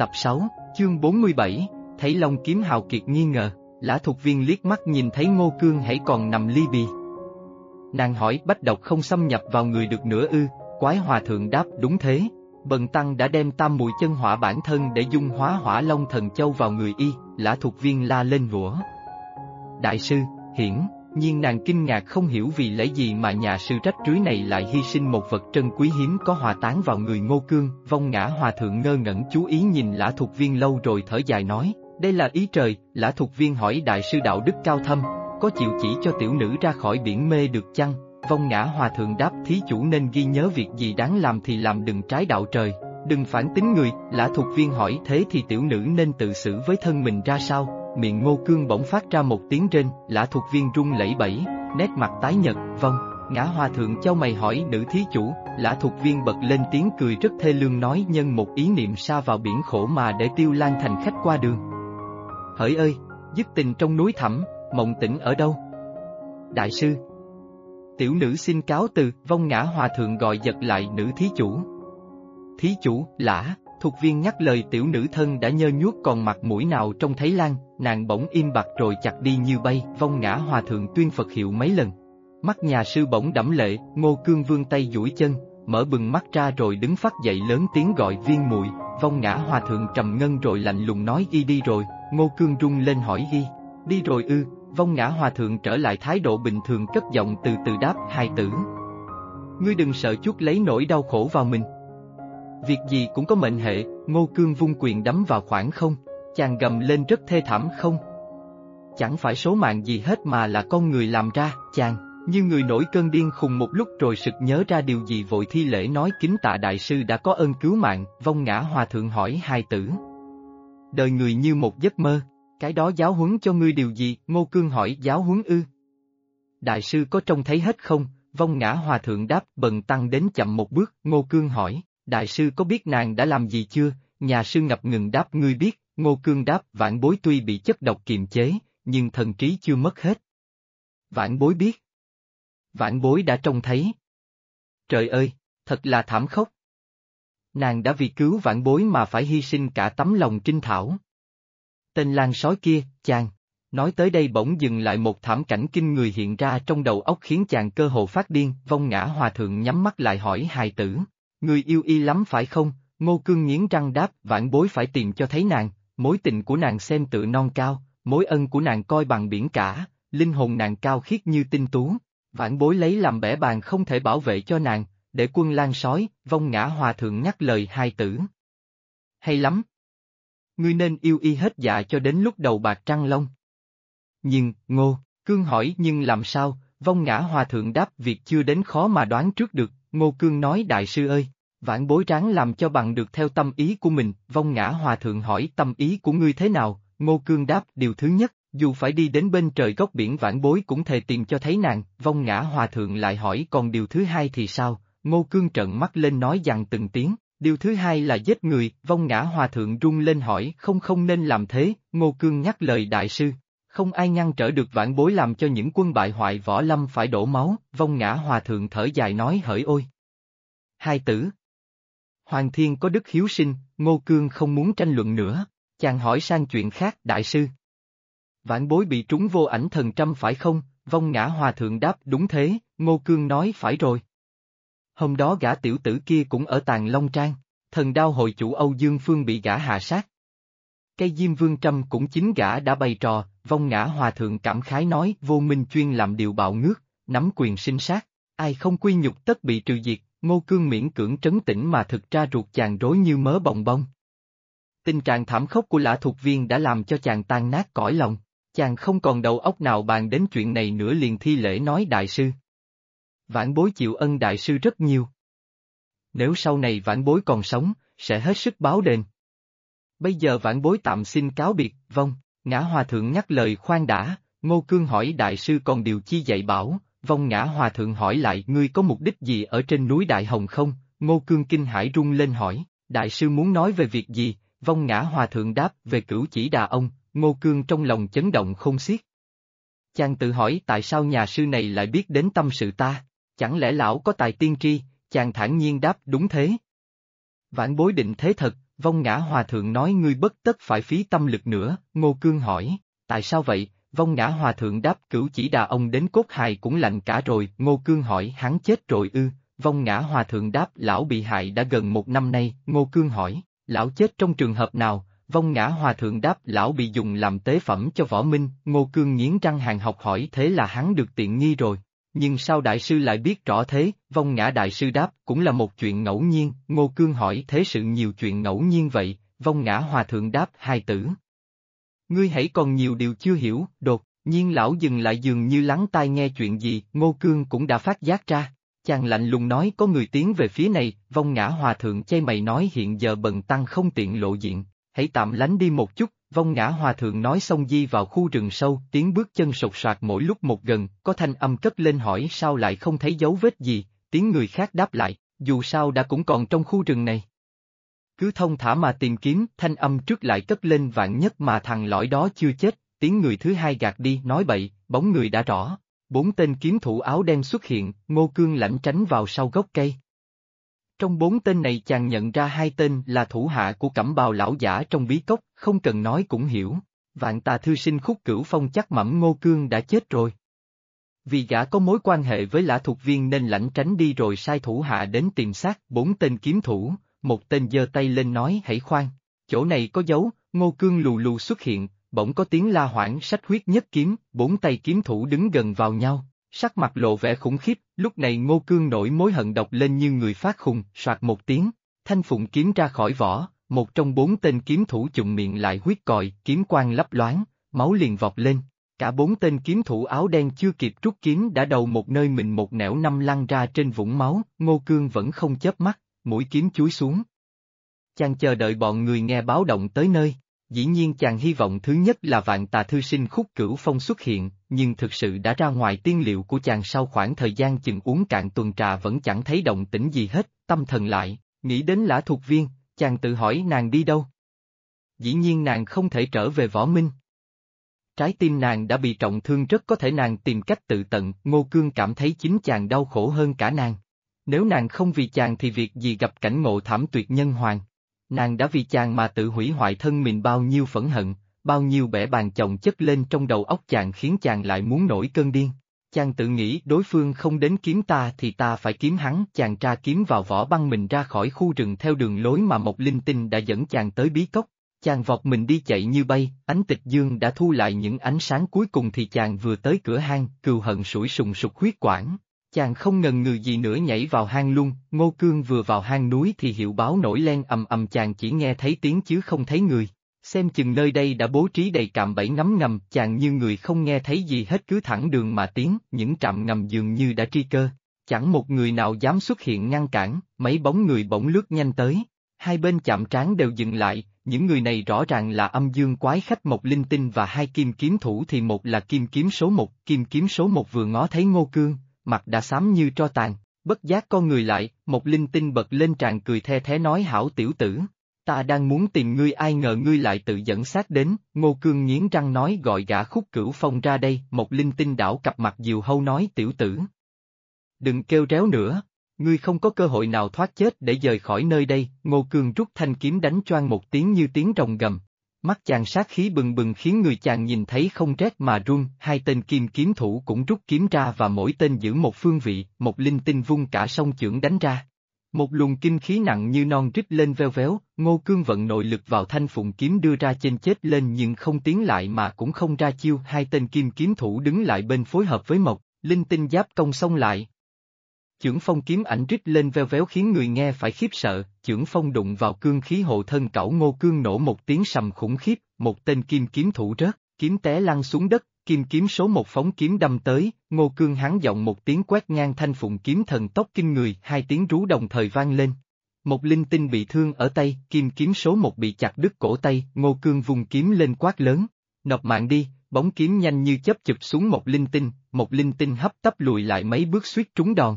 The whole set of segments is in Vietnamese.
tập 6, chương 47, thấy Long kiếm hào kiệt nghi ngờ, lã thuộc viên liếc mắt nhìn thấy ngô cương hãy còn nằm ly bì. Nàng hỏi bách độc không xâm nhập vào người được nữa ư, quái hòa thượng đáp đúng thế, bần tăng đã đem tam mùi chân hỏa bản thân để dung hóa hỏa long thần châu vào người y, lã thuộc viên la lên rủa. Đại sư, hiển, nhưng nàng kinh ngạc không hiểu vì lẽ gì mà nhà sư trách rưới này lại hy sinh một vật trân quý hiếm có hòa tán vào người ngô cương, vong ngã hòa thượng ngơ ngẩn chú ý nhìn lã thuộc viên lâu rồi thở dài nói, đây là ý trời, lã thuộc viên hỏi đại sư đạo đức cao thâm, có chịu chỉ cho tiểu nữ ra khỏi biển mê được chăng? Vong ngã hòa thượng đáp thí chủ nên ghi nhớ việc gì đáng làm thì làm đừng trái đạo trời, đừng phản tính người, lã thuộc viên hỏi thế thì tiểu nữ nên tự xử với thân mình ra sao? Miệng ngô cương bỗng phát ra một tiếng rên, lã thuộc viên rung lẩy bẩy, nét mặt tái nhật, vâng, ngã hòa thượng châu mày hỏi nữ thí chủ, lã thuộc viên bật lên tiếng cười rất thê lương nói nhân một ý niệm xa vào biển khổ mà để tiêu lan thành khách qua đường. Hỡi ơi, dứt tình trong núi thẳm, mộng tỉnh ở đâu? Đại sư Tiểu nữ xin cáo từ, vong ngã hòa thượng gọi giật lại nữ thí chủ. Thí chủ, lã, Thuộc viên nhắc lời tiểu nữ thân đã nhơ nhuốc còn mặt mũi nào trông thấy lan, nàng bỗng im bặt rồi chặt đi như bay, vong ngã hòa thượng tuyên Phật hiệu mấy lần. Mắt nhà sư bỗng đẫm lệ, ngô cương vương tay duỗi chân, mở bừng mắt ra rồi đứng phát dậy lớn tiếng gọi viên muội vong ngã hòa thượng trầm ngân rồi lạnh lùng nói y đi rồi, ngô cương rung lên hỏi y, đi rồi ư, vong ngã hòa thượng trở lại thái độ bình thường cất giọng từ từ đáp hai tử. Ngươi đừng sợ chút lấy nỗi đau khổ vào mình. Việc gì cũng có mệnh hệ, ngô cương vung quyền đấm vào khoảng không, chàng gầm lên rất thê thảm không. Chẳng phải số mạng gì hết mà là con người làm ra, chàng, như người nổi cơn điên khùng một lúc rồi sực nhớ ra điều gì vội thi lễ nói kính tạ đại sư đã có ơn cứu mạng, vong ngã hòa thượng hỏi hai tử. Đời người như một giấc mơ, cái đó giáo huấn cho ngươi điều gì, ngô cương hỏi giáo huấn ư. Đại sư có trông thấy hết không, vong ngã hòa thượng đáp bần tăng đến chậm một bước, ngô cương hỏi, Đại sư có biết nàng đã làm gì chưa? Nhà sư ngập ngừng đáp ngươi biết, ngô cương đáp vãn bối tuy bị chất độc kiềm chế, nhưng thần trí chưa mất hết. Vãn bối biết. Vãn bối đã trông thấy. Trời ơi, thật là thảm khốc. Nàng đã vì cứu vãn bối mà phải hy sinh cả tấm lòng trinh thảo. Tên lan sói kia, chàng, nói tới đây bỗng dừng lại một thảm cảnh kinh người hiện ra trong đầu óc khiến chàng cơ hồ phát điên, vong ngã hòa thượng nhắm mắt lại hỏi hài tử. Người yêu y lắm phải không? Ngô Cương nghiến răng đáp, vãn bối phải tìm cho thấy nàng, mối tình của nàng xem tự non cao, mối ân của nàng coi bằng biển cả, linh hồn nàng cao khiết như tinh tú, vãn bối lấy làm bẻ bàn không thể bảo vệ cho nàng, để quân lan sói, vong ngã hòa thượng nhắc lời hai tử. Hay lắm! Ngươi nên yêu y hết dạ cho đến lúc đầu bạc trăng long. Nhưng, ngô, cương hỏi nhưng làm sao, vong ngã hòa thượng đáp việc chưa đến khó mà đoán trước được, Ngô Cương nói đại sư ơi, vãn bối ráng làm cho bằng được theo tâm ý của mình, vong ngã hòa thượng hỏi tâm ý của ngươi thế nào, Ngô Cương đáp điều thứ nhất, dù phải đi đến bên trời góc biển vãn bối cũng thề tìm cho thấy nàng, vong ngã hòa thượng lại hỏi còn điều thứ hai thì sao, Ngô Cương trợn mắt lên nói rằng từng tiếng, điều thứ hai là giết người, vong ngã hòa thượng rung lên hỏi không không nên làm thế, Ngô Cương nhắc lời đại sư, không ai ngăn trở được vãn bối làm cho những quân bại hoại võ lâm phải đổ máu, vong ngã hòa thượng thở dài nói hỡi ôi. Hai tử. Hoàng thiên có đức hiếu sinh, ngô cương không muốn tranh luận nữa, chàng hỏi sang chuyện khác đại sư. Vãn bối bị trúng vô ảnh thần trăm phải không, vong ngã hòa thượng đáp đúng thế, ngô cương nói phải rồi. Hôm đó gã tiểu tử kia cũng ở tàng Long Trang, thần đao hội chủ Âu Dương Phương bị gã hạ sát. Cây Diêm Vương Trâm cũng chính gã đã bày trò, vong ngã hòa thượng cảm khái nói vô minh chuyên làm điều bạo ngước, nắm quyền sinh sát, ai không quy nhục tất bị trừ diệt, ngô cương miễn cưỡng trấn tĩnh mà thực ra ruột chàng rối như mớ bồng bông. Tình trạng thảm khốc của lã thuộc viên đã làm cho chàng tan nát cõi lòng, chàng không còn đầu óc nào bàn đến chuyện này nữa liền thi lễ nói đại sư. Vãn bối chịu ân đại sư rất nhiều. Nếu sau này vãn bối còn sống, sẽ hết sức báo đền. Bây giờ vãn bối tạm xin cáo biệt, vong. Ngã Hòa Thượng nhắc lời khoan đã, Ngô Cương hỏi Đại sư còn điều chi dạy bảo, vong Ngã Hòa Thượng hỏi lại ngươi có mục đích gì ở trên núi Đại Hồng không, Ngô Cương kinh hải rung lên hỏi, Đại sư muốn nói về việc gì, vong Ngã Hòa Thượng đáp về cửu chỉ đà ông, Ngô Cương trong lòng chấn động không xiết. Chàng tự hỏi tại sao nhà sư này lại biết đến tâm sự ta, chẳng lẽ lão có tài tiên tri, chàng thản nhiên đáp đúng thế. Vãn bối định thế thật, Vong ngã hòa thượng nói ngươi bất tất phải phí tâm lực nữa, Ngô Cương hỏi, tại sao vậy? Vong ngã hòa thượng đáp cửu chỉ đà ông đến cốt hài cũng lạnh cả rồi, Ngô Cương hỏi hắn chết rồi ư, vong ngã hòa thượng đáp lão bị hại đã gần một năm nay, Ngô Cương hỏi, lão chết trong trường hợp nào, vong ngã hòa thượng đáp lão bị dùng làm tế phẩm cho võ minh, Ngô Cương nghiến răng hàng học hỏi thế là hắn được tiện nghi rồi. Nhưng sao đại sư lại biết rõ thế, vong ngã đại sư đáp, cũng là một chuyện ngẫu nhiên, Ngô Cương hỏi thế sự nhiều chuyện ngẫu nhiên vậy, vong ngã hòa thượng đáp hai tử. Ngươi hãy còn nhiều điều chưa hiểu, đột nhiên lão dừng lại dường như lắng tai nghe chuyện gì, Ngô Cương cũng đã phát giác ra. Chàng lạnh lùng nói có người tiến về phía này, vong ngã hòa thượng chay mày nói hiện giờ bần tăng không tiện lộ diện, hãy tạm lánh đi một chút, vong ngã hòa thượng nói xong di vào khu rừng sâu, tiếng bước chân sột soạt mỗi lúc một gần, có thanh âm cất lên hỏi sao lại không thấy dấu vết gì, tiếng người khác đáp lại, dù sao đã cũng còn trong khu rừng này. Cứ thông thả mà tìm kiếm, thanh âm trước lại cất lên vạn nhất mà thằng lõi đó chưa chết, tiếng người thứ hai gạt đi nói bậy, bóng người đã rõ. Bốn tên kiếm thủ áo đen xuất hiện, Ngô Cương lãnh tránh vào sau gốc cây. Trong bốn tên này chàng nhận ra hai tên là thủ hạ của cẩm bào lão giả trong bí cốc, không cần nói cũng hiểu. Vạn tà thư sinh khúc cửu phong chắc mẩm Ngô Cương đã chết rồi. Vì gã có mối quan hệ với lã thuộc viên nên lãnh tránh đi rồi sai thủ hạ đến tìm xác bốn tên kiếm thủ, một tên giơ tay lên nói hãy khoan, chỗ này có dấu, Ngô Cương lù lù xuất hiện, bỗng có tiếng la hoảng sách huyết nhất kiếm, bốn tay kiếm thủ đứng gần vào nhau, sắc mặt lộ vẻ khủng khiếp, lúc này Ngô Cương nổi mối hận độc lên như người phát khùng, soạt một tiếng, thanh phụng kiếm ra khỏi vỏ, một trong bốn tên kiếm thủ chụm miệng lại huyết còi, kiếm quang lấp loáng, máu liền vọt lên. Cả bốn tên kiếm thủ áo đen chưa kịp rút kiếm đã đầu một nơi mình một nẻo năm lăn ra trên vũng máu, Ngô Cương vẫn không chớp mắt, mũi kiếm chúi xuống. Chàng chờ đợi bọn người nghe báo động tới nơi, Dĩ nhiên chàng hy vọng thứ nhất là vạn tà thư sinh khúc cửu phong xuất hiện, nhưng thực sự đã ra ngoài tiên liệu của chàng sau khoảng thời gian chừng uống cạn tuần trà vẫn chẳng thấy động tĩnh gì hết, tâm thần lại, nghĩ đến lã thuộc viên, chàng tự hỏi nàng đi đâu. Dĩ nhiên nàng không thể trở về võ minh. Trái tim nàng đã bị trọng thương rất có thể nàng tìm cách tự tận, Ngô Cương cảm thấy chính chàng đau khổ hơn cả nàng. Nếu nàng không vì chàng thì việc gì gặp cảnh ngộ thảm tuyệt nhân hoàng. Nàng đã vì chàng mà tự hủy hoại thân mình bao nhiêu phẫn hận, bao nhiêu bẻ bàn chồng chất lên trong đầu óc chàng khiến chàng lại muốn nổi cơn điên. Chàng tự nghĩ đối phương không đến kiếm ta thì ta phải kiếm hắn, chàng tra kiếm vào vỏ băng mình ra khỏi khu rừng theo đường lối mà Mộc linh tinh đã dẫn chàng tới bí cốc. Chàng vọt mình đi chạy như bay, ánh tịch dương đã thu lại những ánh sáng cuối cùng thì chàng vừa tới cửa hang, cừu hận sủi sùng sục huyết quản, Chàng không ngần ngừ gì nữa nhảy vào hang luôn, Ngô Cương vừa vào hang núi thì hiệu báo nổi lên ầm ầm chàng chỉ nghe thấy tiếng chứ không thấy người. Xem chừng nơi đây đã bố trí đầy cạm bẫy ngắm ngầm, chàng như người không nghe thấy gì hết cứ thẳng đường mà tiến, những trạm ngầm dường như đã tri cơ. Chẳng một người nào dám xuất hiện ngăn cản, mấy bóng người bỗng lướt nhanh tới. Hai bên chạm trán đều dừng lại, những người này rõ ràng là âm dương quái khách một linh tinh và hai kim kiếm thủ thì một là kim kiếm số một, kim kiếm số một vừa ngó thấy ngô cương, mặt đã xám như tro tàn, bất giác con người lại, một linh tinh bật lên tràn cười the thế nói hảo tiểu tử. Ta đang muốn tìm ngươi ai ngờ ngươi lại tự dẫn sát đến, ngô cương nghiến răng nói gọi gã khúc cửu phong ra đây, một linh tinh đảo cặp mặt diều hâu nói tiểu tử. Đừng kêu réo nữa, ngươi không có cơ hội nào thoát chết để rời khỏi nơi đây, ngô cương rút thanh kiếm đánh choang một tiếng như tiếng rồng gầm, Mắt chàng sát khí bừng bừng khiến người chàng nhìn thấy không rét mà run, hai tên kim kiếm thủ cũng rút kiếm ra và mỗi tên giữ một phương vị, một linh tinh vung cả sông chưởng đánh ra. Một luồng kim khí nặng như non rít lên veo véo, ngô cương vận nội lực vào thanh phụng kiếm đưa ra trên chết lên nhưng không tiến lại mà cũng không ra chiêu, hai tên kim kiếm thủ đứng lại bên phối hợp với mộc, linh tinh giáp công xông lại, Chưởng phong kiếm ảnh rít lên veo véo khiến người nghe phải khiếp sợ, chưởng phong đụng vào cương khí hộ thân cẩu ngô cương nổ một tiếng sầm khủng khiếp, một tên kim kiếm thủ rớt, kiếm té lăn xuống đất, kim kiếm số một phóng kiếm đâm tới, ngô cương hắn giọng một tiếng quét ngang thanh phụng kiếm thần tốc kinh người, hai tiếng rú đồng thời vang lên. Một linh tinh bị thương ở tay, kim kiếm số một bị chặt đứt cổ tay, ngô cương vùng kiếm lên quát lớn. Nộp mạng đi, bóng kiếm nhanh như chớp chụp xuống một linh tinh, một linh tinh hấp tấp lùi lại mấy bước suýt trúng đòn.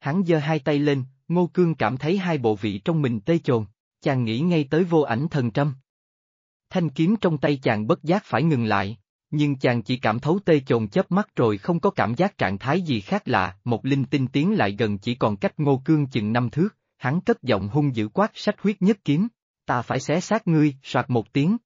Hắn giơ hai tay lên, Ngô Cương cảm thấy hai bộ vị trong mình tê chồn, chàng nghĩ ngay tới vô ảnh thần trâm, Thanh kiếm trong tay chàng bất giác phải ngừng lại, nhưng chàng chỉ cảm thấu tê chồn chớp mắt rồi không có cảm giác trạng thái gì khác lạ, một linh tinh tiến lại gần chỉ còn cách Ngô Cương chừng năm thước, hắn cất giọng hung dữ quát sách huyết nhất kiếm. ta phải xé xác ngươi, soạt một tiếng.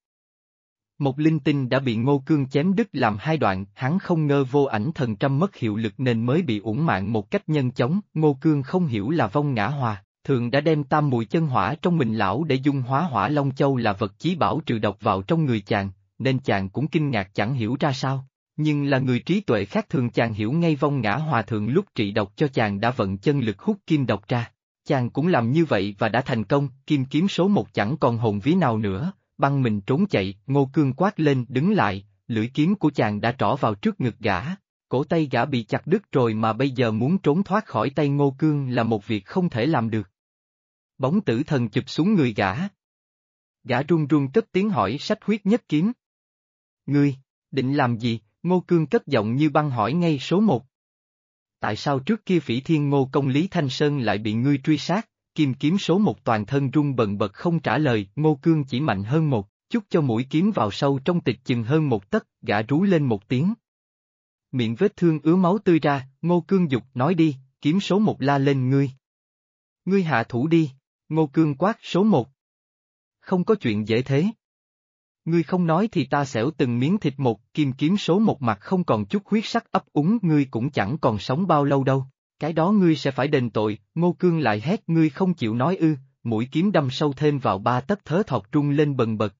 Một linh tinh đã bị ngô cương chém đứt làm hai đoạn, hắn không ngờ vô ảnh thần trăm mất hiệu lực nên mới bị uổng mạng một cách nhân chóng, ngô cương không hiểu là vong ngã hòa, thường đã đem tam mùi chân hỏa trong mình lão để dung hóa hỏa long châu là vật chí bảo trừ độc vào trong người chàng, nên chàng cũng kinh ngạc chẳng hiểu ra sao. Nhưng là người trí tuệ khác thường chàng hiểu ngay vong ngã hòa thượng lúc trị độc cho chàng đã vận chân lực hút kim độc ra. Chàng cũng làm như vậy và đã thành công, kim kiếm số một chẳng còn hồn ví nào nữa, băng mình trốn chạy, ngô cương quát lên đứng lại, lưỡi kiếm của chàng đã trỏ vào trước ngực gã, cổ tay gã bị chặt đứt rồi mà bây giờ muốn trốn thoát khỏi tay ngô cương là một việc không thể làm được. Bóng tử thần chụp xuống người gã. Gã run run cất tiếng hỏi sách huyết nhất kiếm. Ngươi, định làm gì, ngô cương cất giọng như băng hỏi ngay số một. Tại sao trước kia phỉ thiên ngô công Lý Thanh Sơn lại bị ngươi truy sát? Kim kiếm số một toàn thân rung bần bật không trả lời, ngô cương chỉ mạnh hơn một, chút cho mũi kiếm vào sâu trong tịch chừng hơn một tấc, gã rú lên một tiếng. Miệng vết thương ứa máu tươi ra, ngô cương dục nói đi, kiếm số một la lên ngươi. Ngươi hạ thủ đi, ngô cương quát số một. Không có chuyện dễ thế. Ngươi không nói thì ta xẻo từng miếng thịt một, kim kiếm số một mặt không còn chút huyết sắc ấp úng ngươi cũng chẳng còn sống bao lâu đâu cái đó ngươi sẽ phải đền tội, Ngô Cương lại hét ngươi không chịu nói ư, mũi kiếm đâm sâu thêm vào ba tấc thớ thọt trung lên bần bật.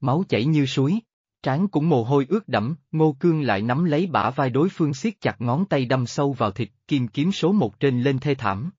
Máu chảy như suối, trán cũng mồ hôi ướt đẫm, Ngô Cương lại nắm lấy bả vai đối phương siết chặt ngón tay đâm sâu vào thịt, kim kiếm số một trên lên thê thảm.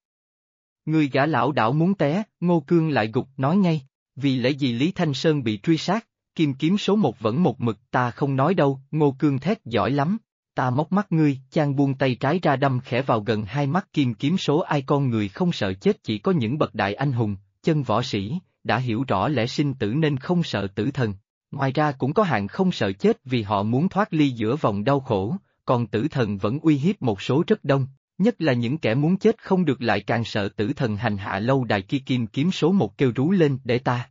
Người gã lão đảo muốn té, Ngô Cương lại gục nói ngay, vì lẽ gì Lý Thanh Sơn bị truy sát, kim kiếm số một vẫn một mực ta không nói đâu, Ngô Cương thét giỏi lắm, ta móc mắt ngươi, chàng buông tay trái ra đâm khẽ vào gần hai mắt kim kiếm số ai con người không sợ chết chỉ có những bậc đại anh hùng, chân võ sĩ, đã hiểu rõ lẽ sinh tử nên không sợ tử thần. Ngoài ra cũng có hạng không sợ chết vì họ muốn thoát ly giữa vòng đau khổ, còn tử thần vẫn uy hiếp một số rất đông, nhất là những kẻ muốn chết không được lại càng sợ tử thần hành hạ lâu đài kia kim kiếm số một kêu rú lên để ta.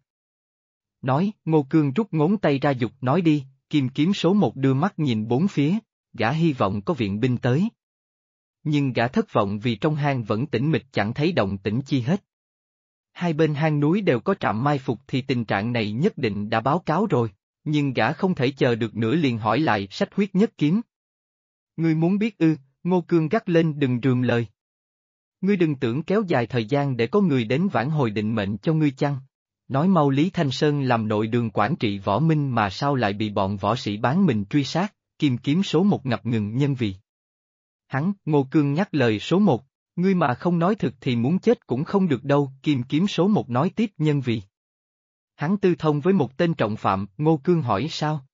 Nói, Ngô Cương rút ngón tay ra dục nói đi, kim kiếm số một đưa mắt nhìn bốn phía, gã hy vọng có viện binh tới. Nhưng gã thất vọng vì trong hang vẫn tĩnh mịch chẳng thấy động tĩnh chi hết. Hai bên hang núi đều có trạm mai phục thì tình trạng này nhất định đã báo cáo rồi, nhưng gã không thể chờ được nữa liền hỏi lại sách huyết nhất kiếm. Ngươi muốn biết ư, Ngô Cương gắt lên đừng rườm lời. Ngươi đừng tưởng kéo dài thời gian để có người đến vãn hồi định mệnh cho ngươi chăng? Nói mau Lý Thanh Sơn làm nội đường quản trị võ minh mà sao lại bị bọn võ sĩ bán mình truy sát kim kiếm số một ngập ngừng nhân vì. Hắn, Ngô Cương nhắc lời số một, ngươi mà không nói thực thì muốn chết cũng không được đâu, kim kiếm số một nói tiếp nhân vì. Hắn tư thông với một tên trọng phạm, Ngô Cương hỏi sao?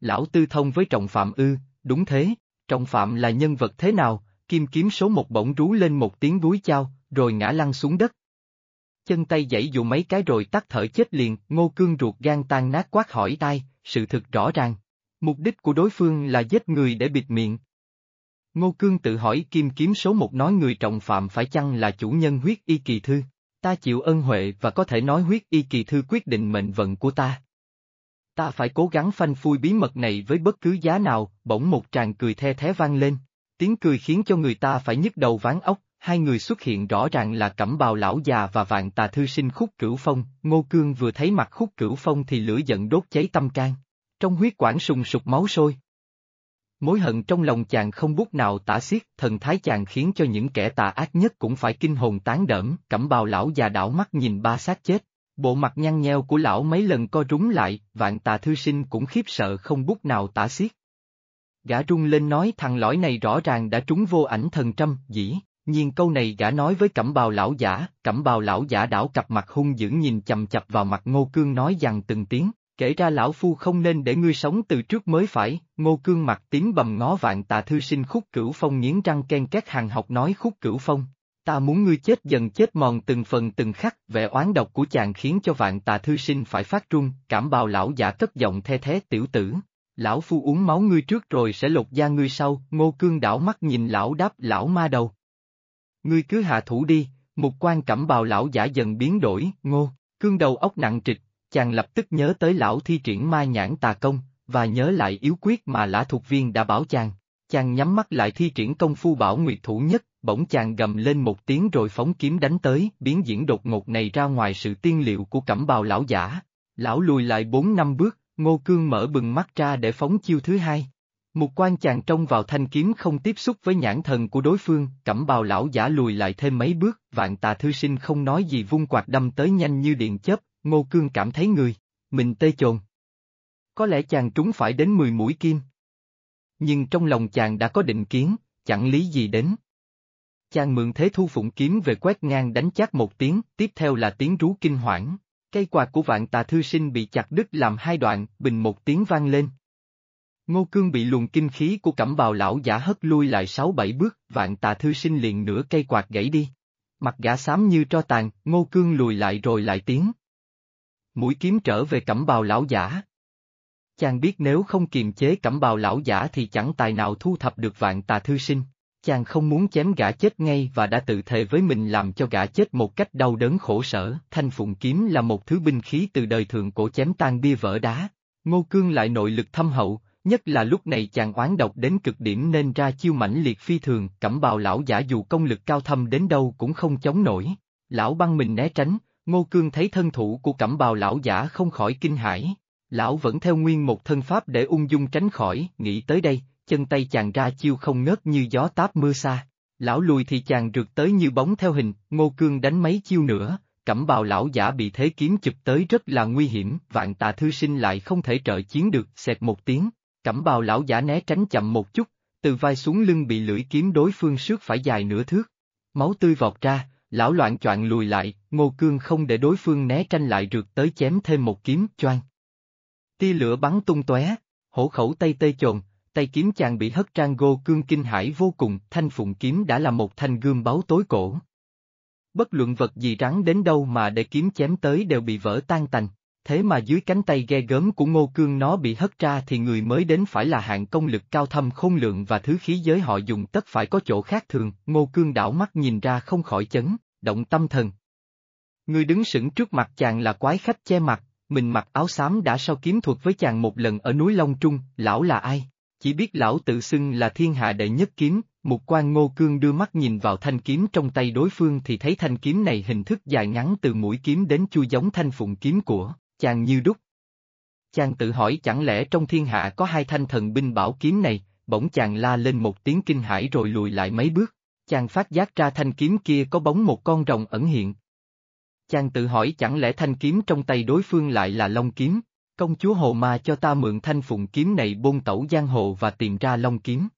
Lão tư thông với trọng phạm ư, đúng thế, trọng phạm là nhân vật thế nào, kim kiếm số một bỗng rú lên một tiếng búi chao, rồi ngã lăn xuống đất. Chân tay dãy dụ mấy cái rồi tắt thở chết liền, Ngô Cương ruột gan tan nát quát hỏi tai, sự thực rõ ràng. Mục đích của đối phương là giết người để bịt miệng. Ngô Cương tự hỏi kim kiếm số một nói người trọng phạm phải chăng là chủ nhân huyết y kỳ thư, ta chịu ân huệ và có thể nói huyết y kỳ thư quyết định mệnh vận của ta. Ta phải cố gắng phanh phui bí mật này với bất cứ giá nào, bỗng một tràng cười the thé vang lên. Tiếng cười khiến cho người ta phải nhức đầu ván óc, hai người xuất hiện rõ ràng là cẩm bào lão già và vạn tà thư sinh khúc cửu phong, ngô cương vừa thấy mặt khúc cửu phong thì lửa giận đốt cháy tâm can trong huyết quản sùng sục máu sôi. Mối hận trong lòng chàng không bút nào tả xiết, thần thái chàng khiến cho những kẻ tà ác nhất cũng phải kinh hồn tán đỡm, cẩm bào lão già đảo mắt nhìn ba xác chết. Bộ mặt nhăn nheo của lão mấy lần co rúng lại, vạn tà thư sinh cũng khiếp sợ không bút nào tả xiết. Gã rung lên nói thằng lõi này rõ ràng đã trúng vô ảnh thần trăm, dĩ, nhiên câu này gã nói với cẩm bào lão giả, cẩm bào lão giả đảo cặp mặt hung dữ nhìn chầm chập vào mặt ngô cương nói rằng từng tiếng, kể ra lão phu không nên để ngươi sống từ trước mới phải, ngô cương mặt tím bầm ngó vạn tà thư sinh khúc cửu phong nghiến răng ken két hàng học nói khúc cửu phong. Ta muốn ngươi chết dần chết mòn từng phần từng khắc, vẻ oán độc của chàng khiến cho vạn tà thư sinh phải phát trung, cảm bào lão giả cất giọng the thế tiểu tử. Lão phu uống máu ngươi trước rồi sẽ lột da ngươi sau, ngô cương đảo mắt nhìn lão đáp lão ma đầu. Ngươi cứ hạ thủ đi, một quan cẩm bào lão giả dần biến đổi, ngô, cương đầu óc nặng trịch, chàng lập tức nhớ tới lão thi triển ma nhãn tà công, và nhớ lại yếu quyết mà lã thuộc viên đã bảo chàng. chàng nhắm mắt lại thi triển công phu bảo nguyệt thủ nhất, bỗng chàng gầm lên một tiếng rồi phóng kiếm đánh tới, biến diễn đột ngột này ra ngoài sự tiên liệu của cẩm bào lão giả. Lão lùi lại bốn năm bước, ngô cương mở bừng mắt ra để phóng chiêu thứ hai. Một quan chàng trông vào thanh kiếm không tiếp xúc với nhãn thần của đối phương, cẩm bào lão giả lùi lại thêm mấy bước, vạn tà thư sinh không nói gì vung quạt đâm tới nhanh như điện chớp, ngô cương cảm thấy người, mình tê chồn. Có lẽ chàng trúng phải đến 10 mũi kim. Nhưng trong lòng chàng đã có định kiến, chẳng lý gì đến. Chàng mượn thế thu phụng kiếm về quét ngang đánh chát một tiếng, tiếp theo là tiếng rú kinh hoảng. Cây quạt của vạn tà thư sinh bị chặt đứt làm hai đoạn, bình một tiếng vang lên. Ngô Cương bị luồng kinh khí của cẩm bào lão giả hất lui lại sáu bảy bước, vạn tà thư sinh liền nửa cây quạt gãy đi. Mặt gã xám như tro tàn, Ngô Cương lùi lại rồi lại tiếng. Mũi kiếm trở về cẩm bào lão giả. Chàng biết nếu không kiềm chế cẩm bào lão giả thì chẳng tài nào thu thập được vạn tà thư sinh. Chàng không muốn chém gã chết ngay và đã tự thề với mình làm cho gã chết một cách đau đớn khổ sở. Thanh phụng kiếm là một thứ binh khí từ đời thượng cổ chém tan bia vỡ đá. Ngô Cương lại nội lực thâm hậu, nhất là lúc này chàng oán độc đến cực điểm nên ra chiêu mãnh liệt phi thường, cẩm bào lão giả dù công lực cao thâm đến đâu cũng không chống nổi. Lão băng mình né tránh, Ngô Cương thấy thân thủ của cẩm bào lão giả không khỏi kinh hãi. Lão vẫn theo nguyên một thân pháp để ung dung tránh khỏi, nghĩ tới đây, chân tay chàng ra chiêu không ngớt như gió táp mưa xa. Lão lùi thì chàng rượt tới như bóng theo hình, Ngô Cương đánh mấy chiêu nữa, cẩm bào lão giả bị thế kiếm chụp tới rất là nguy hiểm, vạn tà thư sinh lại không thể trợ chiến được, xẹt một tiếng, cẩm bào lão giả né tránh chậm một chút, từ vai xuống lưng bị lưỡi kiếm đối phương sướt phải dài nửa thước. Máu tươi vọt ra, lão loạn choạng lùi lại, ngô cương không để đối phương né tranh lại rượt tới chém thêm một kiếm, choang. Tia lửa bắn tung tóe, hổ khẩu tay tê chồn, tay kiếm chàng bị hất trang gô cương kinh hãi vô cùng, thanh phụng kiếm đã là một thanh gươm báu tối cổ. Bất luận vật gì rắn đến đâu mà để kiếm chém tới đều bị vỡ tan tành thế mà dưới cánh tay ghe gớm của Ngô Cương nó bị hất ra thì người mới đến phải là hạng công lực cao thâm khôn lượng và thứ khí giới họ dùng tất phải có chỗ khác thường, Ngô Cương đảo mắt nhìn ra không khỏi chấn, động tâm thần. Người đứng sững trước mặt chàng là quái khách che mặt, mình mặc áo xám đã sao kiếm thuật với chàng một lần ở núi Long Trung, lão là ai? Chỉ biết lão tự xưng là thiên hạ đệ nhất kiếm, một quan ngô cương đưa mắt nhìn vào thanh kiếm trong tay đối phương thì thấy thanh kiếm này hình thức dài ngắn từ mũi kiếm đến chui giống thanh phụng kiếm của chàng như đúc. Chàng tự hỏi chẳng lẽ trong thiên hạ có hai thanh thần binh bảo kiếm này, bỗng chàng la lên một tiếng kinh hãi rồi lùi lại mấy bước, chàng phát giác ra thanh kiếm kia có bóng một con rồng ẩn hiện. Chàng tự hỏi chẳng lẽ thanh kiếm trong tay đối phương lại là long kiếm, công chúa hồ ma cho ta mượn thanh phụng kiếm này bôn tẩu giang hồ và tìm ra long kiếm.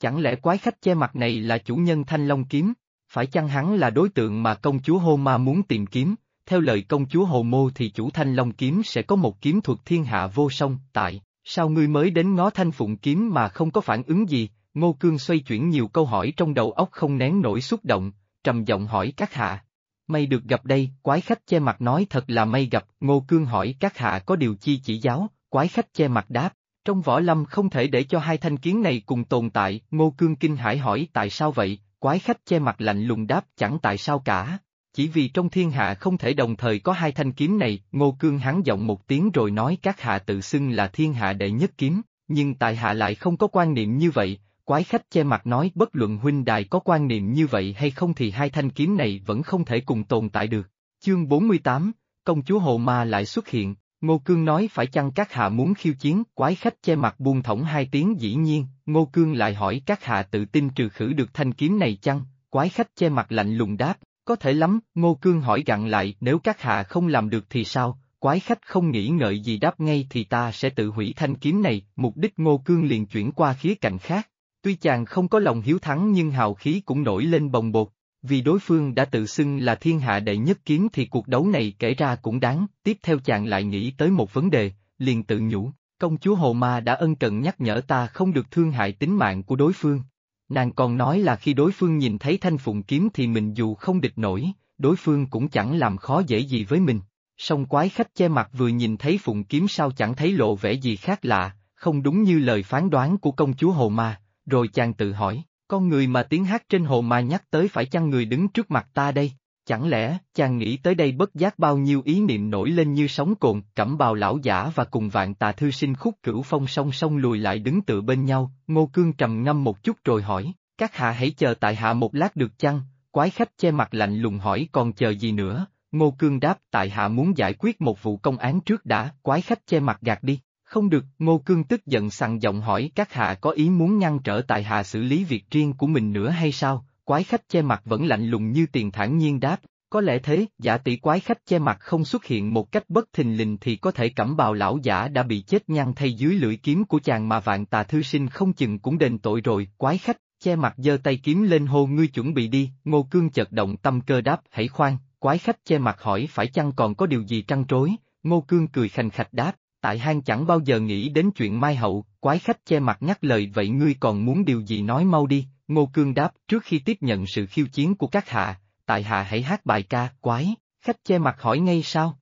Chẳng lẽ quái khách che mặt này là chủ nhân thanh long kiếm, phải chăng hắn là đối tượng mà công chúa Hồ Ma muốn tìm kiếm, theo lời công chúa Hồ Mô thì chủ thanh long kiếm sẽ có một kiếm thuật thiên hạ vô song, tại, sao ngươi mới đến ngó thanh phụng kiếm mà không có phản ứng gì, Ngô Cương xoay chuyển nhiều câu hỏi trong đầu óc không nén nổi xúc động, trầm giọng hỏi các hạ. May được gặp đây, quái khách che mặt nói thật là may gặp, Ngô Cương hỏi các hạ có điều chi chỉ giáo, quái khách che mặt đáp, trong võ lâm không thể để cho hai thanh kiếm này cùng tồn tại, Ngô Cương kinh hải hỏi tại sao vậy, quái khách che mặt lạnh lùng đáp chẳng tại sao cả, chỉ vì trong thiên hạ không thể đồng thời có hai thanh kiếm này, Ngô Cương hắn giọng một tiếng rồi nói các hạ tự xưng là thiên hạ đệ nhất kiếm, nhưng tại hạ lại không có quan niệm như vậy, quái khách che mặt nói bất luận huynh đài có quan niệm như vậy hay không thì hai thanh kiếm này vẫn không thể cùng tồn tại được. Chương 48, công chúa Hồ Ma lại xuất hiện, Ngô Cương nói phải chăng các hạ muốn khiêu chiến, quái khách che mặt buông thõng hai tiếng dĩ nhiên, Ngô Cương lại hỏi các hạ tự tin trừ khử được thanh kiếm này chăng, quái khách che mặt lạnh lùng đáp, có thể lắm, Ngô Cương hỏi gặn lại nếu các hạ không làm được thì sao, quái khách không nghĩ ngợi gì đáp ngay thì ta sẽ tự hủy thanh kiếm này, mục đích Ngô Cương liền chuyển qua khía cạnh khác. Tuy chàng không có lòng hiếu thắng nhưng hào khí cũng nổi lên bồng bột, vì đối phương đã tự xưng là thiên hạ đệ nhất kiếm thì cuộc đấu này kể ra cũng đáng, tiếp theo chàng lại nghĩ tới một vấn đề, liền tự nhủ, công chúa Hồ Ma đã ân cần nhắc nhở ta không được thương hại tính mạng của đối phương, Nàng còn nói là khi đối phương nhìn thấy thanh phụng kiếm thì mình dù không địch nổi, đối phương cũng chẳng làm khó dễ gì với mình. Song quái khách che mặt vừa nhìn thấy phụng kiếm sao chẳng thấy lộ vẻ gì khác lạ, không đúng như lời phán đoán của công chúa Hồ Ma, rồi chàng tự hỏi, con người mà tiếng hát trên Hồ mà nhắc tới phải chăng người đứng trước mặt ta đây? Chẳng lẽ, chàng nghĩ tới đây bất giác bao nhiêu ý niệm nổi lên như sóng cồn, cẩm bào lão giả và cùng vạn tà thư sinh khúc cửu phong song song lùi lại đứng tựa bên nhau, ngô cương trầm ngâm một chút rồi hỏi, các hạ hãy chờ tại hạ một lát được chăng, quái khách che mặt lạnh lùng hỏi còn chờ gì nữa, ngô cương đáp tại hạ muốn giải quyết một vụ công án trước đã, quái khách che mặt gạt đi. Không được, Ngô Cương tức giận sằng giọng hỏi các hạ có ý muốn ngăn trở tại hạ xử lý việc riêng của mình nữa hay sao, quái khách che mặt vẫn lạnh lùng như tiền thản nhiên đáp, có lẽ thế, giả tỷ quái khách che mặt không xuất hiện một cách bất thình lình thì có thể cẩm bào lão giả đã bị chết nhăn thay dưới lưỡi kiếm của chàng mà vạn tà thư sinh không chừng cũng đền tội rồi, quái khách, che mặt giơ tay kiếm lên hô ngươi chuẩn bị đi, ngô cương chợt động tâm cơ đáp, hãy khoan, quái khách che mặt hỏi phải chăng còn có điều gì trăn trối, ngô cương cười khành khạch đáp, tại hang chẳng bao giờ nghĩ đến chuyện mai hậu, quái khách che mặt nhắc lời vậy ngươi còn muốn điều gì nói mau đi, Ngô Cương đáp trước khi tiếp nhận sự khiêu chiến của các hạ, tại hạ hãy hát bài ca, quái, khách che mặt hỏi ngay sao?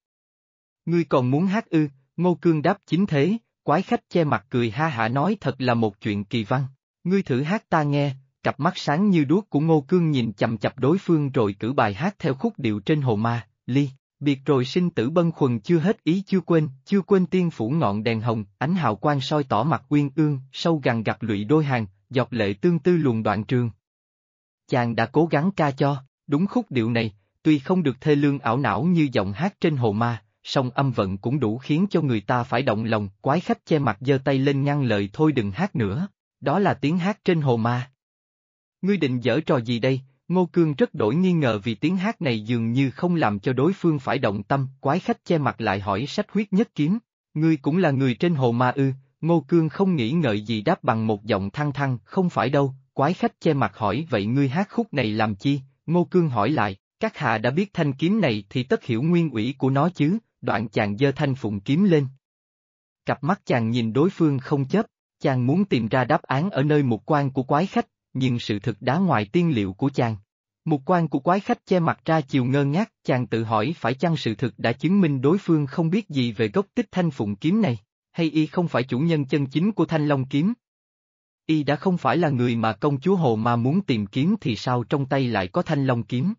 Ngươi còn muốn hát ư, Ngô Cương đáp chính thế, quái khách che mặt cười ha hả nói thật là một chuyện kỳ văn, ngươi thử hát ta nghe, cặp mắt sáng như đuốc của Ngô Cương nhìn chầm chập đối phương rồi cử bài hát theo khúc điệu trên hồ ma, ly. Biệt rồi sinh tử bân khuần chưa hết ý chưa quên, chưa quên tiên phủ ngọn đèn hồng, ánh hào quang soi tỏ mặt uyên ương, sâu gằn gặp lụy đôi hàng, giọt lệ tương tư luồn đoạn trường. Chàng đã cố gắng ca cho, đúng khúc điệu này, tuy không được thê lương ảo não như giọng hát trên hồ ma, song âm vận cũng đủ khiến cho người ta phải động lòng, quái khách che mặt giơ tay lên ngăn lời thôi đừng hát nữa, đó là tiếng hát trên hồ ma. Ngươi định dở trò gì đây, Ngô Cương rất đổi nghi ngờ vì tiếng hát này dường như không làm cho đối phương phải động tâm, quái khách che mặt lại hỏi sách huyết nhất kiếm, ngươi cũng là người trên hồ ma ư, Ngô Cương không nghĩ ngợi gì đáp bằng một giọng thăng thăng, không phải đâu, quái khách che mặt hỏi vậy ngươi hát khúc này làm chi, Ngô Cương hỏi lại, các hạ đã biết thanh kiếm này thì tất hiểu nguyên ủy của nó chứ, đoạn chàng giơ thanh phụng kiếm lên. Cặp mắt chàng nhìn đối phương không chấp, chàng muốn tìm ra đáp án ở nơi mục quan của quái khách, nhưng sự thực đá ngoài tiên liệu của chàng. Một quan của quái khách che mặt ra chiều ngơ ngác, chàng tự hỏi phải chăng sự thực đã chứng minh đối phương không biết gì về gốc tích thanh phụng kiếm này, hay y không phải chủ nhân chân chính của thanh long kiếm? Y đã không phải là người mà công chúa Hồ mà muốn tìm kiếm thì sao trong tay lại có thanh long kiếm?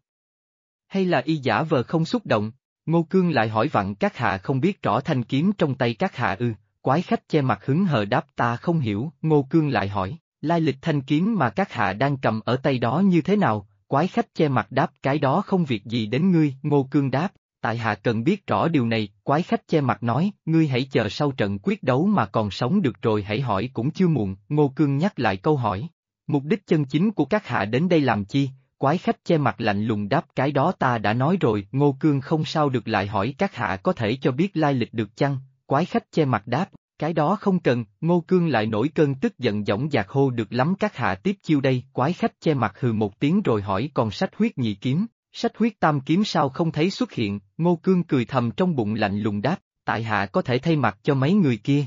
Hay là y giả vờ không xúc động? Ngô Cương lại hỏi vặn các hạ không biết rõ thanh kiếm trong tay các hạ ư, quái khách che mặt hứng hờ đáp ta không hiểu, Ngô Cương lại hỏi, lai lịch thanh kiếm mà các hạ đang cầm ở tay đó như thế nào, quái khách che mặt đáp cái đó không việc gì đến ngươi, Ngô Cương đáp, tại hạ cần biết rõ điều này, quái khách che mặt nói, ngươi hãy chờ sau trận quyết đấu mà còn sống được rồi hãy hỏi cũng chưa muộn, Ngô Cương nhắc lại câu hỏi. Mục đích chân chính của các hạ đến đây làm chi, quái khách che mặt lạnh lùng đáp cái đó ta đã nói rồi, Ngô Cương không sao được lại hỏi các hạ có thể cho biết lai lịch được chăng, quái khách che mặt đáp, cái đó không cần, Ngô Cương lại nổi cơn tức giận dõng dạc hô được lắm các hạ tiếp chiêu đây, quái khách che mặt hừ một tiếng rồi hỏi còn sách huyết nhị kiếm, sách huyết tam kiếm sao không thấy xuất hiện, Ngô Cương cười thầm trong bụng lạnh lùng đáp, tại hạ có thể thay mặt cho mấy người kia.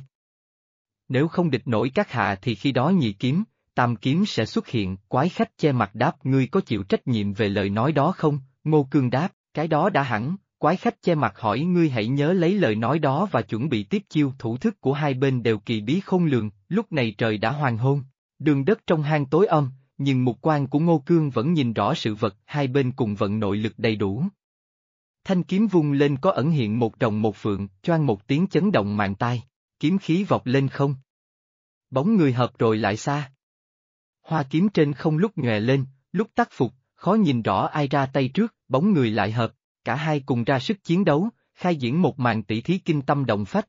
Nếu không địch nổi các hạ thì khi đó nhị kiếm, tam kiếm sẽ xuất hiện, quái khách che mặt đáp ngươi có chịu trách nhiệm về lời nói đó không, Ngô Cương đáp, cái đó đã hẳn, quái khách che mặt hỏi ngươi hãy nhớ lấy lời nói đó và chuẩn bị tiếp chiêu thủ thức của hai bên đều kỳ bí không lường, lúc này trời đã hoàng hôn, đường đất trong hang tối âm, nhưng mục quan của Ngô Cương vẫn nhìn rõ sự vật, hai bên cùng vận nội lực đầy đủ. Thanh kiếm vung lên có ẩn hiện một rồng một phượng, choang một tiếng chấn động màn tai, kiếm khí vọt lên không. Bóng người hợp rồi lại xa. Hoa kiếm trên không lúc nhòe lên, lúc tắt phục, khó nhìn rõ ai ra tay trước, bóng người lại hợp, cả hai cùng ra sức chiến đấu, khai diễn một màn tỷ thí kinh tâm động phách.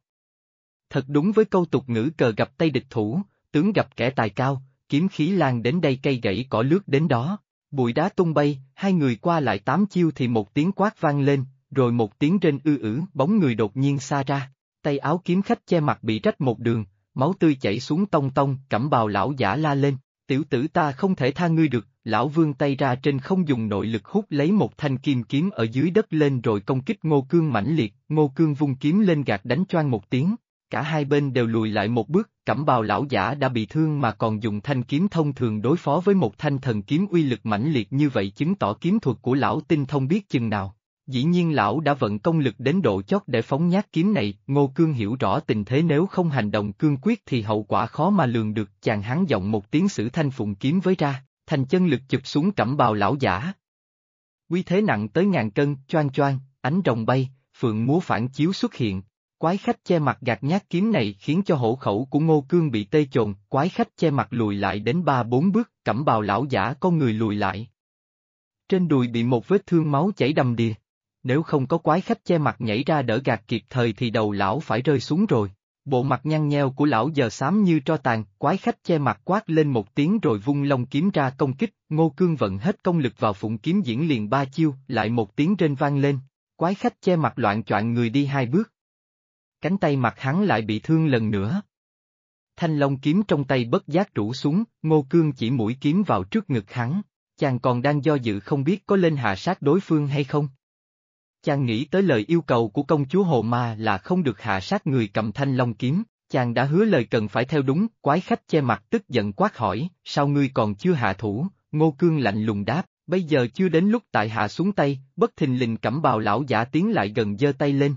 Thật đúng với câu tục ngữ cờ gặp tay địch thủ, tướng gặp kẻ tài cao, kiếm khí lan đến đây cây gãy cỏ lướt đến đó. Bụi đá tung bay, hai người qua lại tám chiêu thì một tiếng quát vang lên, rồi một tiếng trên ư ử, bóng người đột nhiên xa ra, tay áo kiếm khách che mặt bị rách một đường, máu tươi chảy xuống tông tông, cẩm bào lão giả la lên, tiểu tử ta không thể tha ngươi được, lão vương tay ra trên không dùng nội lực hút lấy một thanh kim kiếm ở dưới đất lên rồi công kích ngô cương mãnh liệt, ngô cương vung kiếm lên gạt đánh choang một tiếng, cả hai bên đều lùi lại một bước, cẩm bào lão giả đã bị thương mà còn dùng thanh kiếm thông thường đối phó với một thanh thần kiếm uy lực mãnh liệt như vậy chứng tỏ kiếm thuật của lão tinh thông biết chừng nào. Dĩ nhiên lão đã vận công lực đến độ chót để phóng nhát kiếm này, Ngô Cương hiểu rõ tình thế nếu không hành động cương quyết thì hậu quả khó mà lường được, chàng hắn giọng một tiếng sử thanh phụng kiếm với ra, thành chân lực chụp xuống cẩm bào lão giả. uy thế nặng tới ngàn cân, choang choang, ánh rồng bay, phượng múa phản chiếu xuất hiện. Quái khách che mặt gạt nhát kiếm này khiến cho hổ khẩu của Ngô Cương bị tê chồn, quái khách che mặt lùi lại đến ba bốn bước, cẩm bào lão giả con người lùi lại. Trên đùi bị một vết thương máu chảy đầm đìa. Nếu không có quái khách che mặt nhảy ra đỡ gạt kịp thời thì đầu lão phải rơi xuống rồi. Bộ mặt nhăn nheo của lão giờ xám như tro tàn, quái khách che mặt quát lên một tiếng rồi vung lông kiếm ra công kích, ngô cương vận hết công lực vào phụng kiếm diễn liền ba chiêu, lại một tiếng trên vang lên, quái khách che mặt loạn choạng người đi hai bước. Cánh tay mặt hắn lại bị thương lần nữa. Thanh long kiếm trong tay bất giác rủ xuống, ngô cương chỉ mũi kiếm vào trước ngực hắn, chàng còn đang do dự không biết có lên hạ sát đối phương hay không. Chàng nghĩ tới lời yêu cầu của công chúa Hồ Ma là không được hạ sát người cầm thanh long kiếm, chàng đã hứa lời cần phải theo đúng, quái khách che mặt tức giận quát hỏi, sao ngươi còn chưa hạ thủ, ngô cương lạnh lùng đáp, bây giờ chưa đến lúc tại hạ xuống tay, bất thình lình cẩm bào lão giả tiến lại gần giơ tay lên.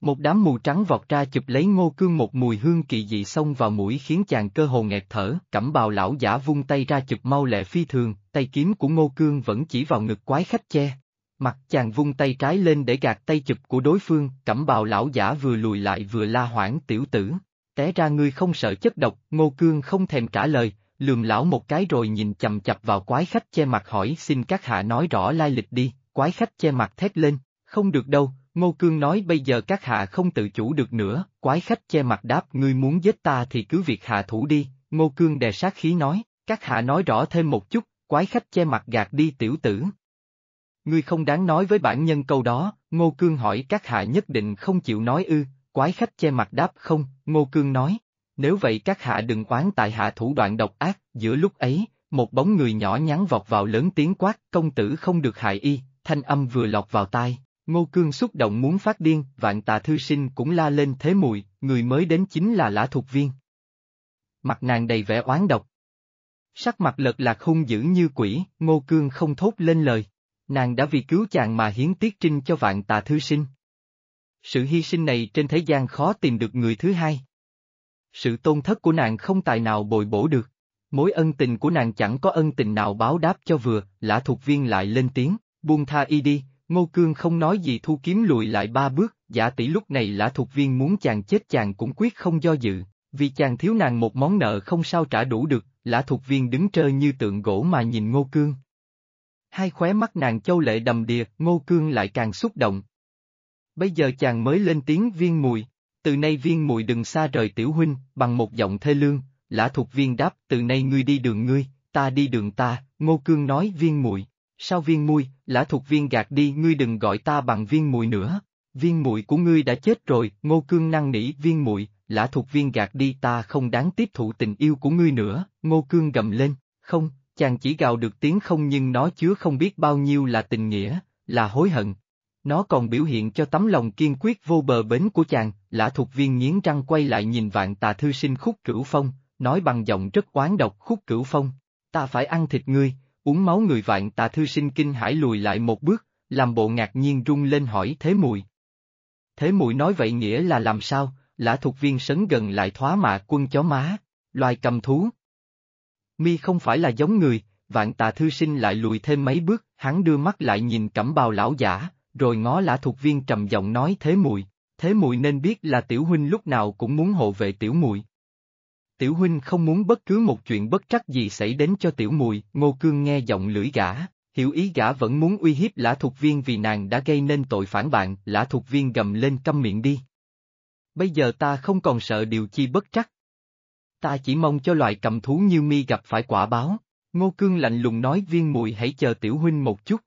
Một đám mù trắng vọt ra chụp lấy ngô cương một mùi hương kỳ dị xông vào mũi khiến chàng cơ hồ nghẹt thở, cẩm bào lão giả vung tay ra chụp mau lẹ phi thường, tay kiếm của ngô cương vẫn chỉ vào ngực quái khách che, Mặt chàng vung tay trái lên để gạt tay chụp của đối phương, cẩm bào lão giả vừa lùi lại vừa la hoảng tiểu tử. Té ra ngươi không sợ chất độc, ngô cương không thèm trả lời, lườm lão một cái rồi nhìn chầm chập vào quái khách che mặt hỏi xin các hạ nói rõ lai lịch đi, quái khách che mặt thét lên, không được đâu, ngô cương nói bây giờ các hạ không tự chủ được nữa, quái khách che mặt đáp ngươi muốn giết ta thì cứ việc hạ thủ đi, ngô cương đè sát khí nói, các hạ nói rõ thêm một chút, quái khách che mặt gạt đi tiểu tử, Ngươi không đáng nói với bản nhân câu đó, Ngô Cương hỏi các hạ nhất định không chịu nói ư, quái khách che mặt đáp không, Ngô Cương nói. Nếu vậy các hạ đừng oán tại hạ thủ đoạn độc ác, giữa lúc ấy, một bóng người nhỏ nhắn vọt vào lớn tiếng quát, công tử không được hại y, thanh âm vừa lọt vào tai, Ngô Cương xúc động muốn phát điên, vạn tà thư sinh cũng la lên thế mùi, người mới đến chính là lã thuộc viên. Mặt nàng đầy vẻ oán độc. Sắc mặt lật lạc hung dữ như quỷ, Ngô Cương không thốt lên lời. Nàng đã vì cứu chàng mà hiến tiết trinh cho vạn tà thư sinh. Sự hy sinh này trên thế gian khó tìm được người thứ hai. Sự tôn thất của nàng không tài nào bồi bổ được. Mối ân tình của nàng chẳng có ân tình nào báo đáp cho vừa, lã thuộc viên lại lên tiếng, buông tha y đi, ngô cương không nói gì thu kiếm lùi lại ba bước, giả tỷ lúc này lã thuộc viên muốn chàng chết chàng cũng quyết không do dự, vì chàng thiếu nàng một món nợ không sao trả đủ được, lã thuộc viên đứng trơ như tượng gỗ mà nhìn ngô cương, hai khóe mắt nàng châu lệ đầm đìa, ngô cương lại càng xúc động. Bây giờ chàng mới lên tiếng viên mùi, từ nay viên mùi đừng xa rời tiểu huynh, bằng một giọng thê lương, lã thuộc viên đáp từ nay ngươi đi đường ngươi, ta đi đường ta, ngô cương nói viên mùi, sao viên mùi, lã thuộc viên gạt đi ngươi đừng gọi ta bằng viên mùi nữa, viên mùi của ngươi đã chết rồi, ngô cương năng nỉ viên mùi, lã thuộc viên gạt đi ta không đáng tiếp thụ tình yêu của ngươi nữa, ngô cương gầm lên, không, chàng chỉ gào được tiếng không nhưng nó chứa không biết bao nhiêu là tình nghĩa, là hối hận. Nó còn biểu hiện cho tấm lòng kiên quyết vô bờ bến của chàng, lã thuộc viên nghiến răng quay lại nhìn vạn tà thư sinh khúc cửu phong, nói bằng giọng rất oán độc khúc cửu phong, ta phải ăn thịt ngươi, uống máu người vạn tà thư sinh kinh hãi lùi lại một bước, làm bộ ngạc nhiên rung lên hỏi thế mùi. Thế mùi nói vậy nghĩa là làm sao, lã thuộc viên sấn gần lại thoá mạ quân chó má, loài cầm thú, mi không phải là giống người, vạn tà thư sinh lại lùi thêm mấy bước, hắn đưa mắt lại nhìn cẩm bào lão giả, rồi ngó lã thuộc viên trầm giọng nói thế mùi, thế mùi nên biết là tiểu huynh lúc nào cũng muốn hộ vệ tiểu mùi. Tiểu huynh không muốn bất cứ một chuyện bất trắc gì xảy đến cho tiểu mùi, ngô cương nghe giọng lưỡi gã, hiểu ý gã vẫn muốn uy hiếp lã thuộc viên vì nàng đã gây nên tội phản bạn, lã thuộc viên gầm lên câm miệng đi. Bây giờ ta không còn sợ điều chi bất trắc, ta chỉ mong cho loại cầm thú như mi gặp phải quả báo. Ngô Cương lạnh lùng nói viên mùi hãy chờ tiểu huynh một chút.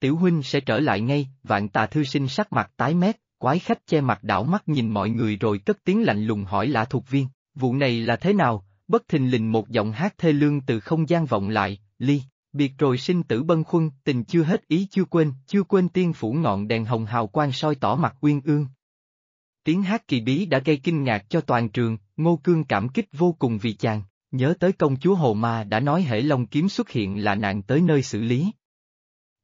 Tiểu huynh sẽ trở lại ngay, vạn tà thư sinh sắc mặt tái mét, quái khách che mặt đảo mắt nhìn mọi người rồi cất tiếng lạnh lùng hỏi lã thuộc viên, vụ này là thế nào, bất thình lình một giọng hát thê lương từ không gian vọng lại, ly, biệt rồi sinh tử bân khuân, tình chưa hết ý chưa quên, chưa quên tiên phủ ngọn đèn hồng hào quang soi tỏ mặt uyên ương, Tiếng hát kỳ bí đã gây kinh ngạc cho toàn trường, Ngô Cương cảm kích vô cùng vì chàng, nhớ tới công chúa Hồ Ma đã nói hễ Long Kiếm xuất hiện là nàng tới nơi xử lý.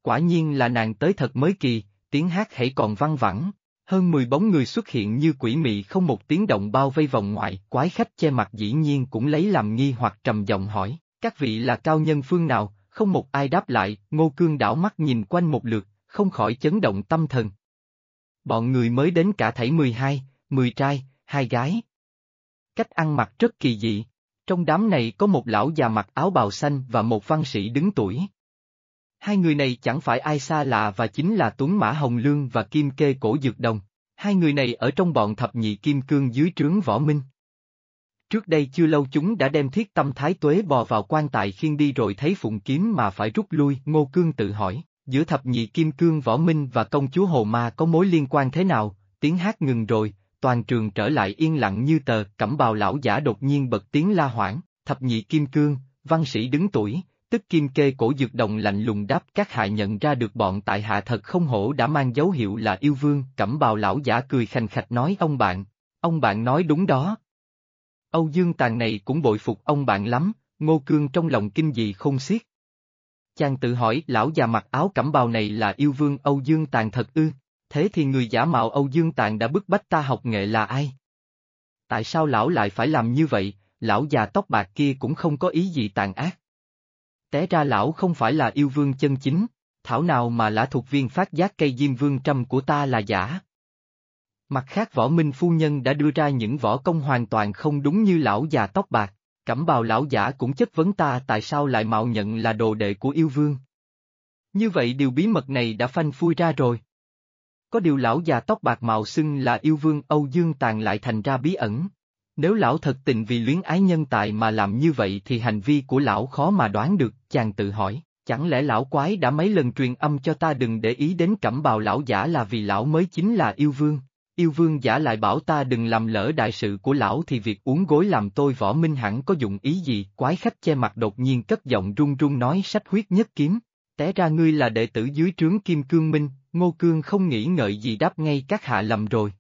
Quả nhiên là nàng tới thật mới kỳ, tiếng hát hãy còn văng vẳng. Hơn 10 bóng người xuất hiện như quỷ mị không một tiếng động bao vây vòng ngoại, quái khách che mặt dĩ nhiên cũng lấy làm nghi hoặc trầm giọng hỏi, các vị là cao nhân phương nào, không một ai đáp lại, Ngô Cương đảo mắt nhìn quanh một lượt, không khỏi chấn động tâm thần. Bọn người mới đến cả thảy 12, 10 trai, hai gái. Cách ăn mặc rất kỳ dị. Trong đám này có một lão già mặc áo bào xanh và một văn sĩ đứng tuổi. Hai người này chẳng phải ai xa lạ và chính là Tuấn Mã Hồng Lương và Kim Kê Cổ Dược Đồng. Hai người này ở trong bọn thập nhị kim cương dưới trướng võ minh. Trước đây chưa lâu chúng đã đem thiết tâm thái tuế bò vào quan tài khiên đi rồi thấy phụng kiếm mà phải rút lui, Ngô Cương tự hỏi, giữa thập nhị kim cương võ minh và công chúa Hồ Ma có mối liên quan thế nào, tiếng hát ngừng rồi, toàn trường trở lại yên lặng như tờ, cẩm bào lão giả đột nhiên bật tiếng la hoảng, thập nhị kim cương, văn sĩ đứng tuổi, tức kim kê cổ dược đồng lạnh lùng đáp các hạ nhận ra được bọn tại hạ thật không hổ đã mang dấu hiệu là yêu vương, cẩm bào lão giả cười khành khạch nói ông bạn, ông bạn nói đúng đó. Âu Dương Tàn này cũng bội phục ông bạn lắm, Ngô Cương trong lòng kinh dị không xiết. Chàng tự hỏi lão già mặc áo cẩm bào này là yêu vương Âu Dương Tàn thật ư, thế thì người giả mạo Âu Dương Tàn đã bức bách ta học nghệ là ai? Tại sao lão lại phải làm như vậy, lão già tóc bạc kia cũng không có ý gì tàn ác. Té ra lão không phải là yêu vương chân chính, thảo nào mà lã thuộc viên phát giác cây diêm vương trăm của ta là giả. Mặt khác võ minh phu nhân đã đưa ra những võ công hoàn toàn không đúng như lão già tóc bạc, cẩm bào lão giả cũng chất vấn ta tại sao lại mạo nhận là đồ đệ của yêu vương. Như vậy điều bí mật này đã phanh phui ra rồi. Có điều lão già tóc bạc mạo xưng là yêu vương Âu Dương Tàn lại thành ra bí ẩn. Nếu lão thật tình vì luyến ái nhân tài mà làm như vậy thì hành vi của lão khó mà đoán được, chàng tự hỏi, chẳng lẽ lão quái đã mấy lần truyền âm cho ta đừng để ý đến cẩm bào lão giả là vì lão mới chính là yêu vương. Yêu vương giả lại bảo ta đừng làm lỡ đại sự của lão thì việc uống gối làm tôi võ minh hẳn có dụng ý gì, quái khách che mặt đột nhiên cất giọng run run nói sách huyết nhất kiếm. Té ra ngươi là đệ tử dưới trướng Kim Cương Minh, Ngô Cương không nghĩ ngợi gì đáp ngay các hạ lầm rồi.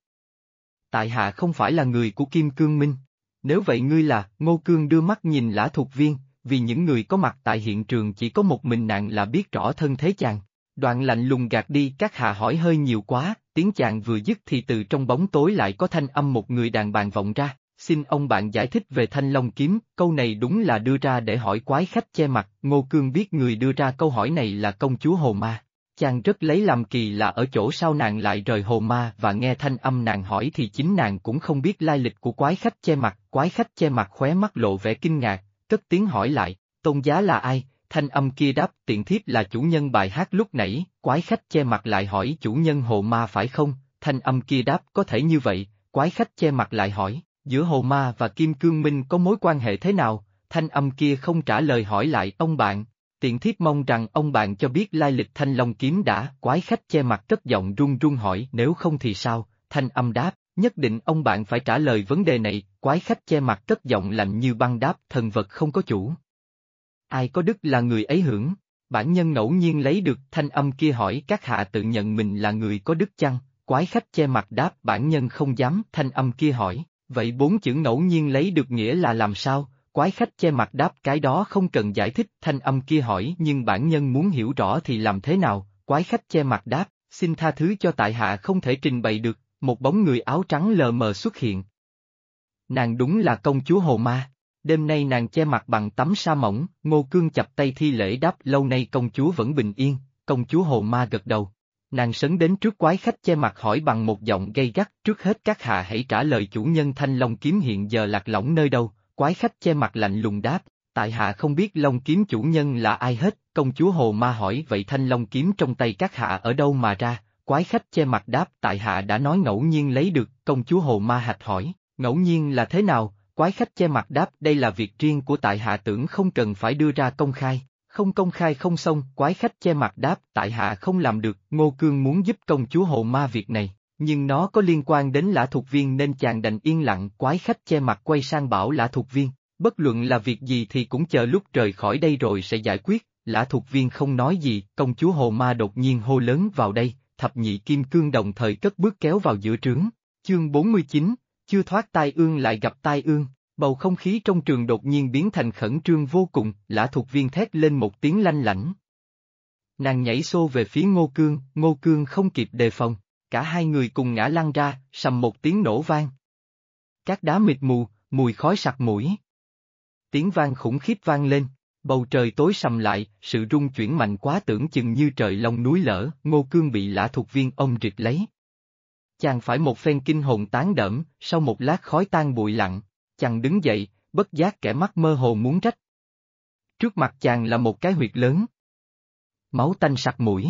Tại hạ không phải là người của Kim Cương Minh. Nếu vậy ngươi là, Ngô Cương đưa mắt nhìn lã thuộc viên, vì những người có mặt tại hiện trường chỉ có một mình nạn là biết rõ thân thế chàng. Đoạn lạnh lùng gạt đi các hạ hỏi hơi nhiều quá, tiếng chàng vừa dứt thì từ trong bóng tối lại có thanh âm một người đàn bàn vọng ra, xin ông bạn giải thích về thanh long kiếm, câu này đúng là đưa ra để hỏi quái khách che mặt, Ngô Cương biết người đưa ra câu hỏi này là công chúa Hồ Ma. Chàng rất lấy làm kỳ là ở chỗ sao nàng lại rời Hồ Ma và nghe thanh âm nàng hỏi thì chính nàng cũng không biết lai lịch của quái khách che mặt, quái khách che mặt khóe mắt lộ vẻ kinh ngạc, cất tiếng hỏi lại, tôn giá là ai, thanh âm kia đáp tiện thiếp là chủ nhân bài hát lúc nãy, quái khách che mặt lại hỏi chủ nhân hồ ma phải không, thanh âm kia đáp có thể như vậy, quái khách che mặt lại hỏi, giữa hồ ma và kim cương minh có mối quan hệ thế nào, thanh âm kia không trả lời hỏi lại ông bạn, tiện thiếp mong rằng ông bạn cho biết lai lịch thanh long kiếm đã, quái khách che mặt cất giọng run run hỏi nếu không thì sao, thanh âm đáp, nhất định ông bạn phải trả lời vấn đề này, quái khách che mặt cất giọng lạnh như băng đáp thần vật không có chủ, ai có đức là người ấy hưởng. Bản nhân ngẫu nhiên lấy được thanh âm kia hỏi các hạ tự nhận mình là người có đức chăng, quái khách che mặt đáp bản nhân không dám, thanh âm kia hỏi, vậy bốn chữ ngẫu nhiên lấy được nghĩa là làm sao, quái khách che mặt đáp cái đó không cần giải thích, thanh âm kia hỏi nhưng bản nhân muốn hiểu rõ thì làm thế nào, quái khách che mặt đáp, xin tha thứ cho tại hạ không thể trình bày được, một bóng người áo trắng lờ mờ xuất hiện. Nàng đúng là công chúa Hồ Ma đêm nay nàng che mặt bằng tấm sa mỏng, Ngô Cương chập tay thi lễ đáp lâu nay công chúa vẫn bình yên, công chúa Hồ Ma gật đầu. Nàng sấn đến trước quái khách che mặt hỏi bằng một giọng gây gắt, trước hết các hạ hãy trả lời chủ nhân thanh long kiếm hiện giờ lạc lõng nơi đâu, quái khách che mặt lạnh lùng đáp, tại hạ không biết long kiếm chủ nhân là ai hết, công chúa Hồ Ma hỏi vậy thanh long kiếm trong tay các hạ ở đâu mà ra, quái khách che mặt đáp tại hạ đã nói ngẫu nhiên lấy được, công chúa Hồ Ma hạch hỏi, ngẫu nhiên là thế nào, Quái khách che mặt đáp đây là việc riêng của tại hạ tưởng không cần phải đưa ra công khai, không công khai không xong, quái khách che mặt đáp tại hạ không làm được, Ngô Cương muốn giúp công chúa hộ ma việc này, nhưng nó có liên quan đến lã thuộc viên nên chàng đành yên lặng, quái khách che mặt quay sang bảo lã thuộc viên, bất luận là việc gì thì cũng chờ lúc rời khỏi đây rồi sẽ giải quyết, lã thuộc viên không nói gì, công chúa hồ ma đột nhiên hô lớn vào đây, thập nhị kim cương đồng thời cất bước kéo vào giữa trướng, chương 49, chưa thoát tai ương lại gặp tai ương, bầu không khí trong trường đột nhiên biến thành khẩn trương vô cùng, lã thuộc viên thét lên một tiếng lanh lảnh. Nàng nhảy xô về phía Ngô Cương, Ngô Cương không kịp đề phòng, cả hai người cùng ngã lăn ra, sầm một tiếng nổ vang. Các đá mịt mù, mùi khói sặc mũi. Tiếng vang khủng khiếp vang lên, Bầu trời tối sầm lại, sự rung chuyển mạnh quá tưởng chừng như trời lòng núi lở, ngô cương bị lã thuộc viên ông rịt lấy. Chàng phải một phen kinh hồn tán đẫm, sau một lát khói tan bụi lặng, chàng đứng dậy, bất giác kẻ mắt mơ hồ muốn trách. Trước mặt chàng là một cái huyệt lớn. Máu tanh sặc mũi.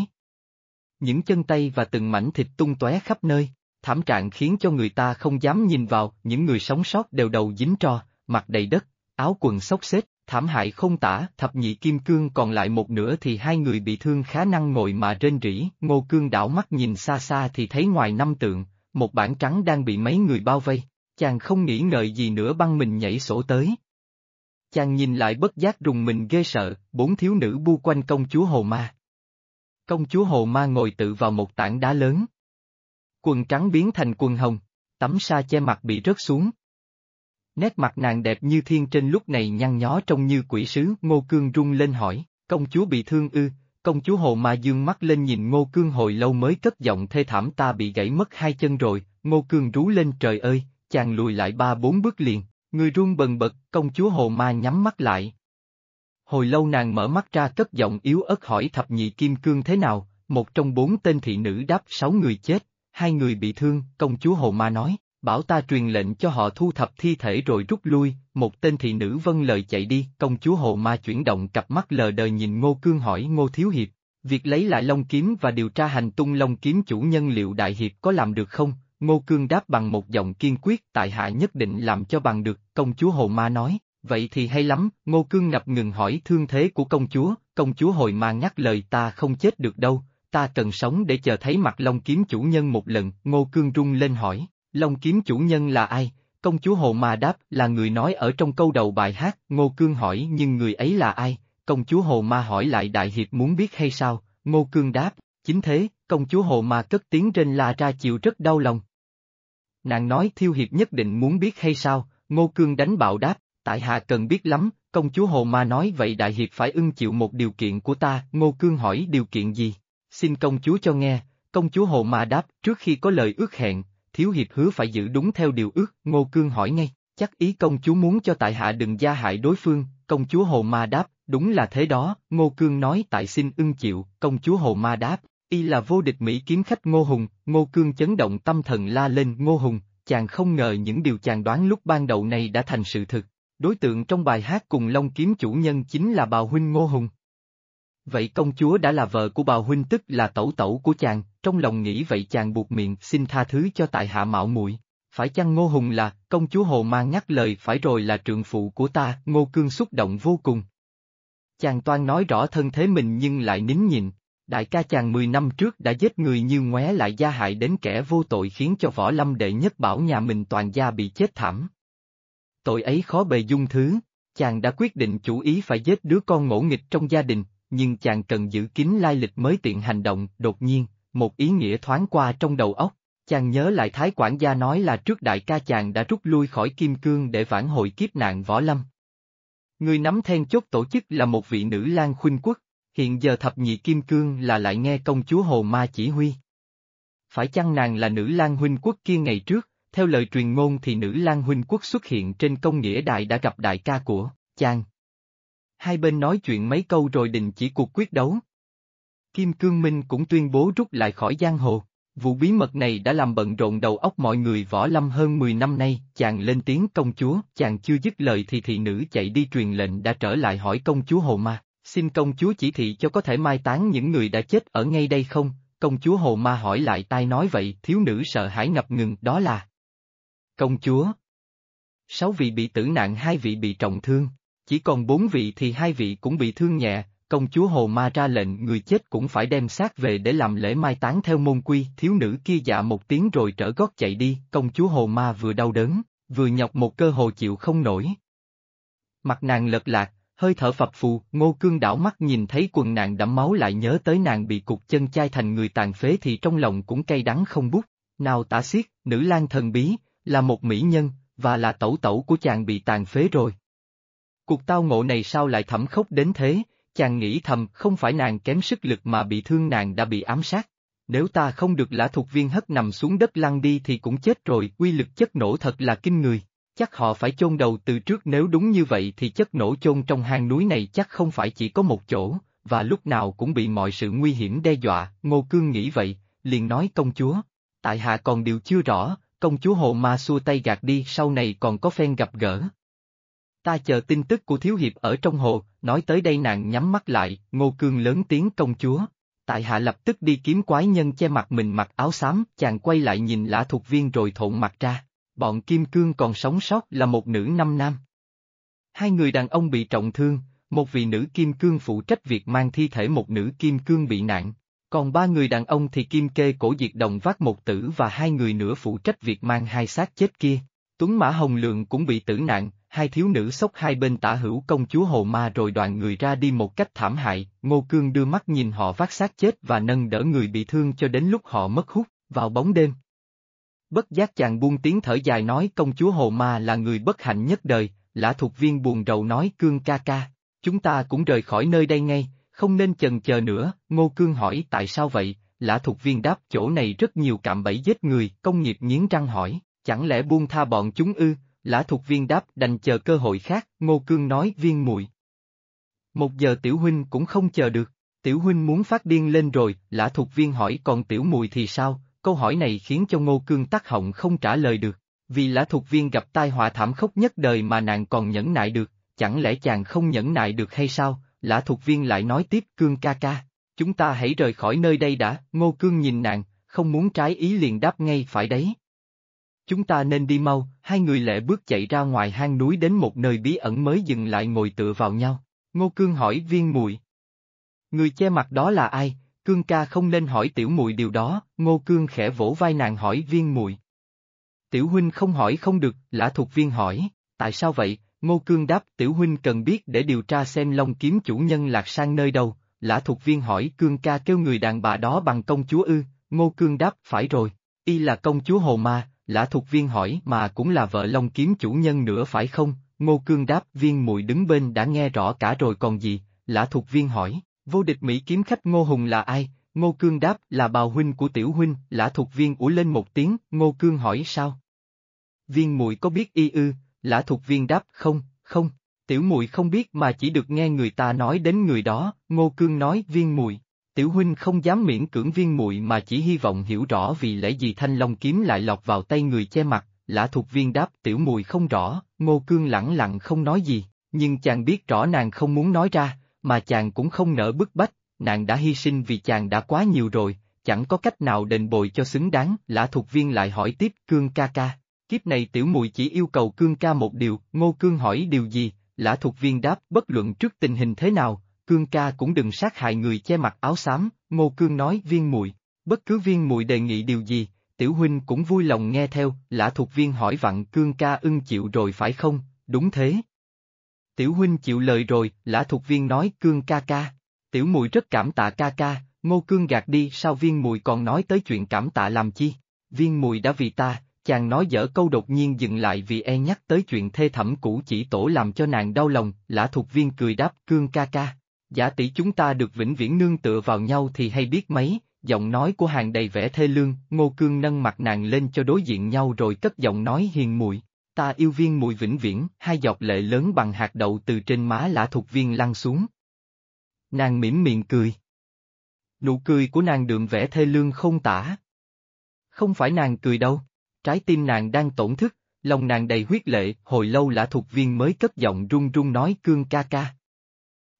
Những chân tay và từng mảnh thịt tung tóe khắp nơi, thảm trạng khiến cho người ta không dám nhìn vào, những người sống sót đều đầu dính tro, mặt đầy đất, áo quần xốc xếch, thảm hại không tả, thập nhị kim cương còn lại một nửa thì hai người bị thương khá năng ngồi mà rên rỉ, ngô cương đảo mắt nhìn xa xa thì thấy ngoài năm tượng, một bản trắng đang bị mấy người bao vây, chàng không nghĩ ngợi gì nữa băng mình nhảy sổ tới. Chàng nhìn lại bất giác rùng mình ghê sợ, bốn thiếu nữ bu quanh công chúa Hồ Ma. Công chúa Hồ Ma ngồi tự vào một tảng đá lớn. Quần trắng biến thành quần hồng, tấm sa che mặt bị rớt xuống. Nét mặt nàng đẹp như thiên trên lúc này nhăn nhó trông như quỷ sứ, Ngô Cương rung lên hỏi, công chúa bị thương ư, công chúa Hồ Ma dương mắt lên nhìn Ngô Cương hồi lâu mới cất giọng thê thảm ta bị gãy mất hai chân rồi, Ngô Cương rú lên trời ơi, chàng lùi lại ba bốn bước liền, người run bần bật, công chúa Hồ Ma nhắm mắt lại. Hồi lâu nàng mở mắt ra cất giọng yếu ớt hỏi thập nhị kim cương thế nào, một trong bốn tên thị nữ đáp sáu người chết, hai người bị thương, công chúa Hồ Ma nói, bảo ta truyền lệnh cho họ thu thập thi thể rồi rút lui, một tên thị nữ vâng lời chạy đi, công chúa Hồ Ma chuyển động cặp mắt lờ đờ nhìn Ngô Cương hỏi Ngô Thiếu Hiệp, việc lấy lại Long Kiếm và điều tra hành tung Long Kiếm chủ nhân liệu Đại Hiệp có làm được không? Ngô Cương đáp bằng một giọng kiên quyết tại hạ nhất định làm cho bằng được, công chúa Hồ Ma nói, vậy thì hay lắm, Ngô Cương ngập ngừng hỏi thương thế của công chúa, công chúa Hồi Ma ngắt lời ta không chết được đâu, ta cần sống để chờ thấy mặt Long Kiếm chủ nhân một lần, Ngô Cương rung lên hỏi, Long Kiếm chủ nhân là ai? Công chúa Hồ Ma đáp là người nói ở trong câu đầu bài hát, Ngô Cương hỏi nhưng người ấy là ai? Công chúa Hồ Ma hỏi lại Đại Hiệp muốn biết hay sao? Ngô Cương đáp, chính thế, công chúa Hồ Ma cất tiếng trên la ra chịu rất đau lòng. Nàng nói Thiêu Hiệp nhất định muốn biết hay sao? Ngô Cương đánh bạo đáp, tại hạ cần biết lắm, công chúa Hồ Ma nói vậy Đại Hiệp phải ưng chịu một điều kiện của ta, Ngô Cương hỏi điều kiện gì? Xin công chúa cho nghe, công chúa Hồ Ma đáp trước khi có lời ước hẹn, thiếu hiệp hứa phải giữ đúng theo điều ước, Ngô Cương hỏi ngay, chắc ý công chúa muốn cho tại hạ đừng gia hại đối phương, công chúa Hồ Ma đáp, đúng là thế đó, Ngô Cương nói tại xin ưng chịu, công chúa Hồ Ma đáp, y là vô địch Mỹ kiếm khách Ngô Hùng, Ngô Cương chấn động tâm thần la lên Ngô Hùng, chàng không ngờ những điều chàng đoán lúc ban đầu này đã thành sự thực, đối tượng trong bài hát cùng Long kiếm chủ nhân chính là bào huynh Ngô Hùng. Vậy công chúa đã là vợ của bào huynh tức là tẩu tẩu của chàng, trong lòng nghĩ vậy chàng buộc miệng xin tha thứ cho tại hạ mạo muội. Phải chăng Ngô Hùng là, công chúa Hồ mang nhắc lời phải rồi là trượng phụ của ta, Ngô Cương xúc động vô cùng. Chàng toan nói rõ thân thế mình nhưng lại nín nhịn, đại ca chàng 10 năm trước đã giết người như ngoé lại gia hại đến kẻ vô tội khiến cho võ lâm đệ nhất bảo nhà mình toàn gia bị chết thảm. Tội ấy khó bề dung thứ, chàng đã quyết định chủ ý phải giết đứa con ngỗ nghịch trong gia đình, nhưng chàng cần giữ kín lai lịch mới tiện hành động, đột nhiên, một ý nghĩa thoáng qua trong đầu óc. Chàng nhớ lại Thái quản gia nói là trước đại ca chàng đã rút lui khỏi Kim Cương để vãn hồi kiếp nạn võ lâm. Người nắm then chốt tổ chức là một vị nữ lang khuynh quốc, hiện giờ thập nhị Kim Cương là lại nghe công chúa Hồ Ma chỉ huy. Phải chăng nàng là nữ lang huynh quốc kia ngày trước, theo lời truyền ngôn thì nữ lang huynh quốc xuất hiện trên công nghĩa đại đã gặp đại ca của, chàng. Hai bên nói chuyện mấy câu rồi đình chỉ cuộc quyết đấu. Kim Cương Minh cũng tuyên bố rút lại khỏi giang hồ. Vụ bí mật này đã làm bận rộn đầu óc mọi người võ lâm hơn 10 năm nay, chàng lên tiếng công chúa, chàng chưa dứt lời thì thị nữ chạy đi truyền lệnh đã trở lại hỏi công chúa Hồ Ma, xin công chúa chỉ thị cho có thể mai táng những người đã chết ở ngay đây không, công chúa Hồ Ma hỏi lại tai nói vậy, thiếu nữ sợ hãi ngập ngừng, đó là Công chúa. Sáu vị bị tử nạn hai vị bị trọng thương, chỉ còn bốn vị thì hai vị cũng bị thương nhẹ, công chúa Hồ Ma ra lệnh người chết cũng phải đem xác về để làm lễ mai táng theo môn quy, thiếu nữ kia dạ một tiếng rồi trở gót chạy đi, công chúa Hồ Ma vừa đau đớn, vừa nhọc một cơ hồ chịu không nổi. Mặt nàng lật lạc, hơi thở phập phù, ngô cương đảo mắt nhìn thấy quần nàng đẫm máu lại nhớ tới nàng bị cục chân chai thành người tàn phế thì trong lòng cũng cay đắng không bút, nào tả xiết, nữ lang thần bí, là một mỹ nhân, và là tẩu tẩu của chàng bị tàn phế rồi. Cuộc tao ngộ này sao lại thẩm khốc đến thế, chàng nghĩ thầm không phải nàng kém sức lực mà bị thương nàng đã bị ám sát. Nếu ta không được lã thuộc viên hất nằm xuống đất lăn đi thì cũng chết rồi, quy lực chất nổ thật là kinh người. Chắc họ phải chôn đầu từ trước nếu đúng như vậy thì chất nổ chôn trong hang núi này chắc không phải chỉ có một chỗ, và lúc nào cũng bị mọi sự nguy hiểm đe dọa, Ngô Cương nghĩ vậy, liền nói công chúa. Tại hạ còn điều chưa rõ, công chúa Hồ Ma xua tay gạt đi sau này còn có phen gặp gỡ. Ta chờ tin tức của Thiếu Hiệp ở trong hồ, nói tới đây nàng nhắm mắt lại, Ngô Cương lớn tiếng công chúa. Tại hạ lập tức đi kiếm quái nhân che mặt mình mặc áo xám, chàng quay lại nhìn lã thuộc viên rồi thộn mặt ra. Bọn Kim Cương còn sống sót là một nữ năm nam. Hai người đàn ông bị trọng thương, một vị nữ Kim Cương phụ trách việc mang thi thể một nữ Kim Cương bị nạn. Còn ba người đàn ông thì Kim Kê cổ diệt đồng vác một tử và hai người nữa phụ trách việc mang hai xác chết kia. Tuấn Mã Hồng Lượng cũng bị tử nạn, hai thiếu nữ sốc hai bên tả hữu công chúa Hồ Ma rồi đoàn người ra đi một cách thảm hại, Ngô Cương đưa mắt nhìn họ vác xác chết và nâng đỡ người bị thương cho đến lúc họ mất hút, vào bóng đêm. Bất giác chàng buông tiếng thở dài nói công chúa Hồ Ma là người bất hạnh nhất đời, lã thuộc viên buồn rầu nói Cương ca ca, chúng ta cũng rời khỏi nơi đây ngay, không nên chần chờ nữa, Ngô Cương hỏi tại sao vậy, lã thuộc viên đáp chỗ này rất nhiều cạm bẫy giết người, công nghiệp nghiến răng hỏi, chẳng lẽ buông tha bọn chúng ư, Lã thuộc viên đáp đành chờ cơ hội khác, Ngô Cương nói viên muội. Một giờ tiểu huynh cũng không chờ được, tiểu huynh muốn phát điên lên rồi, lã thuộc viên hỏi còn tiểu mùi thì sao, câu hỏi này khiến cho Ngô Cương tắc họng không trả lời được, vì lã thuộc viên gặp tai họa thảm khốc nhất đời mà nàng còn nhẫn nại được, chẳng lẽ chàng không nhẫn nại được hay sao, lã thuộc viên lại nói tiếp Cương ca ca, chúng ta hãy rời khỏi nơi đây đã, Ngô Cương nhìn nàng, không muốn trái ý liền đáp ngay phải đấy. Chúng ta nên đi mau, hai người lệ bước chạy ra ngoài hang núi đến một nơi bí ẩn mới dừng lại ngồi tựa vào nhau. Ngô Cương hỏi viên mùi. Người che mặt đó là ai? Cương ca không nên hỏi tiểu mùi điều đó, Ngô Cương khẽ vỗ vai nàng hỏi viên mùi. Tiểu huynh không hỏi không được, lã thuộc viên hỏi, tại sao vậy? Ngô Cương đáp tiểu huynh cần biết để điều tra xem Long kiếm chủ nhân lạc sang nơi đâu, lã thuộc viên hỏi Cương ca kêu người đàn bà đó bằng công chúa ư, Ngô Cương đáp phải rồi, y là công chúa Hồ Ma, Lã Thục Viên hỏi mà cũng là vợ Long kiếm chủ nhân nữa phải không? Ngô Cương đáp viên mùi đứng bên đã nghe rõ cả rồi còn gì? Lã Thục Viên hỏi, vô địch Mỹ kiếm khách Ngô Hùng là ai? Ngô Cương đáp là bào huynh của tiểu huynh, Lã Thục Viên ủ lên một tiếng, Ngô Cương hỏi sao? Viên mùi có biết y ư? Lã Thục Viên đáp không, không, tiểu mùi không biết mà chỉ được nghe người ta nói đến người đó, Ngô Cương nói viên mùi. Tiểu huynh không dám miễn cưỡng viên muội mà chỉ hy vọng hiểu rõ vì lẽ gì thanh long kiếm lại lọt vào tay người che mặt, lã thuộc viên đáp tiểu mùi không rõ, ngô cương lẳng lặng không nói gì, nhưng chàng biết rõ nàng không muốn nói ra, mà chàng cũng không nỡ bức bách, nàng đã hy sinh vì chàng đã quá nhiều rồi, chẳng có cách nào đền bồi cho xứng đáng, lã thuộc viên lại hỏi tiếp cương ca ca. Kiếp này tiểu mùi chỉ yêu cầu cương ca một điều, ngô cương hỏi điều gì, lã thuộc viên đáp bất luận trước tình hình thế nào, Cương ca cũng đừng sát hại người che mặt áo xám, Ngô Cương nói viên muội bất cứ viên muội đề nghị điều gì, tiểu huynh cũng vui lòng nghe theo, lã thuộc viên hỏi vặn Cương ca ưng chịu rồi phải không, đúng thế. Tiểu huynh chịu lời rồi, lã thuộc viên nói Cương ca ca, tiểu muội rất cảm tạ ca ca, Ngô Cương gạt đi sao viên muội còn nói tới chuyện cảm tạ làm chi, viên muội đã vì ta, chàng nói dở câu đột nhiên dừng lại vì e nhắc tới chuyện thê thẩm cũ chỉ tổ làm cho nàng đau lòng, lã thuộc viên cười đáp Cương ca ca. Giả tỷ chúng ta được vĩnh viễn nương tựa vào nhau thì hay biết mấy, giọng nói của hàng đầy vẻ thê lương, ngô cương nâng mặt nàng lên cho đối diện nhau rồi cất giọng nói hiền mùi. Ta yêu viên mùi vĩnh viễn, hai giọt lệ lớn bằng hạt đậu từ trên má lã thuộc viên lăn xuống. Nàng mỉm miệng cười. Nụ cười của nàng đượm vẻ thê lương không tả. Không phải nàng cười đâu, trái tim nàng đang tổn thức, lòng nàng đầy huyết lệ, hồi lâu lã thuộc viên mới cất giọng run run nói cương ca ca.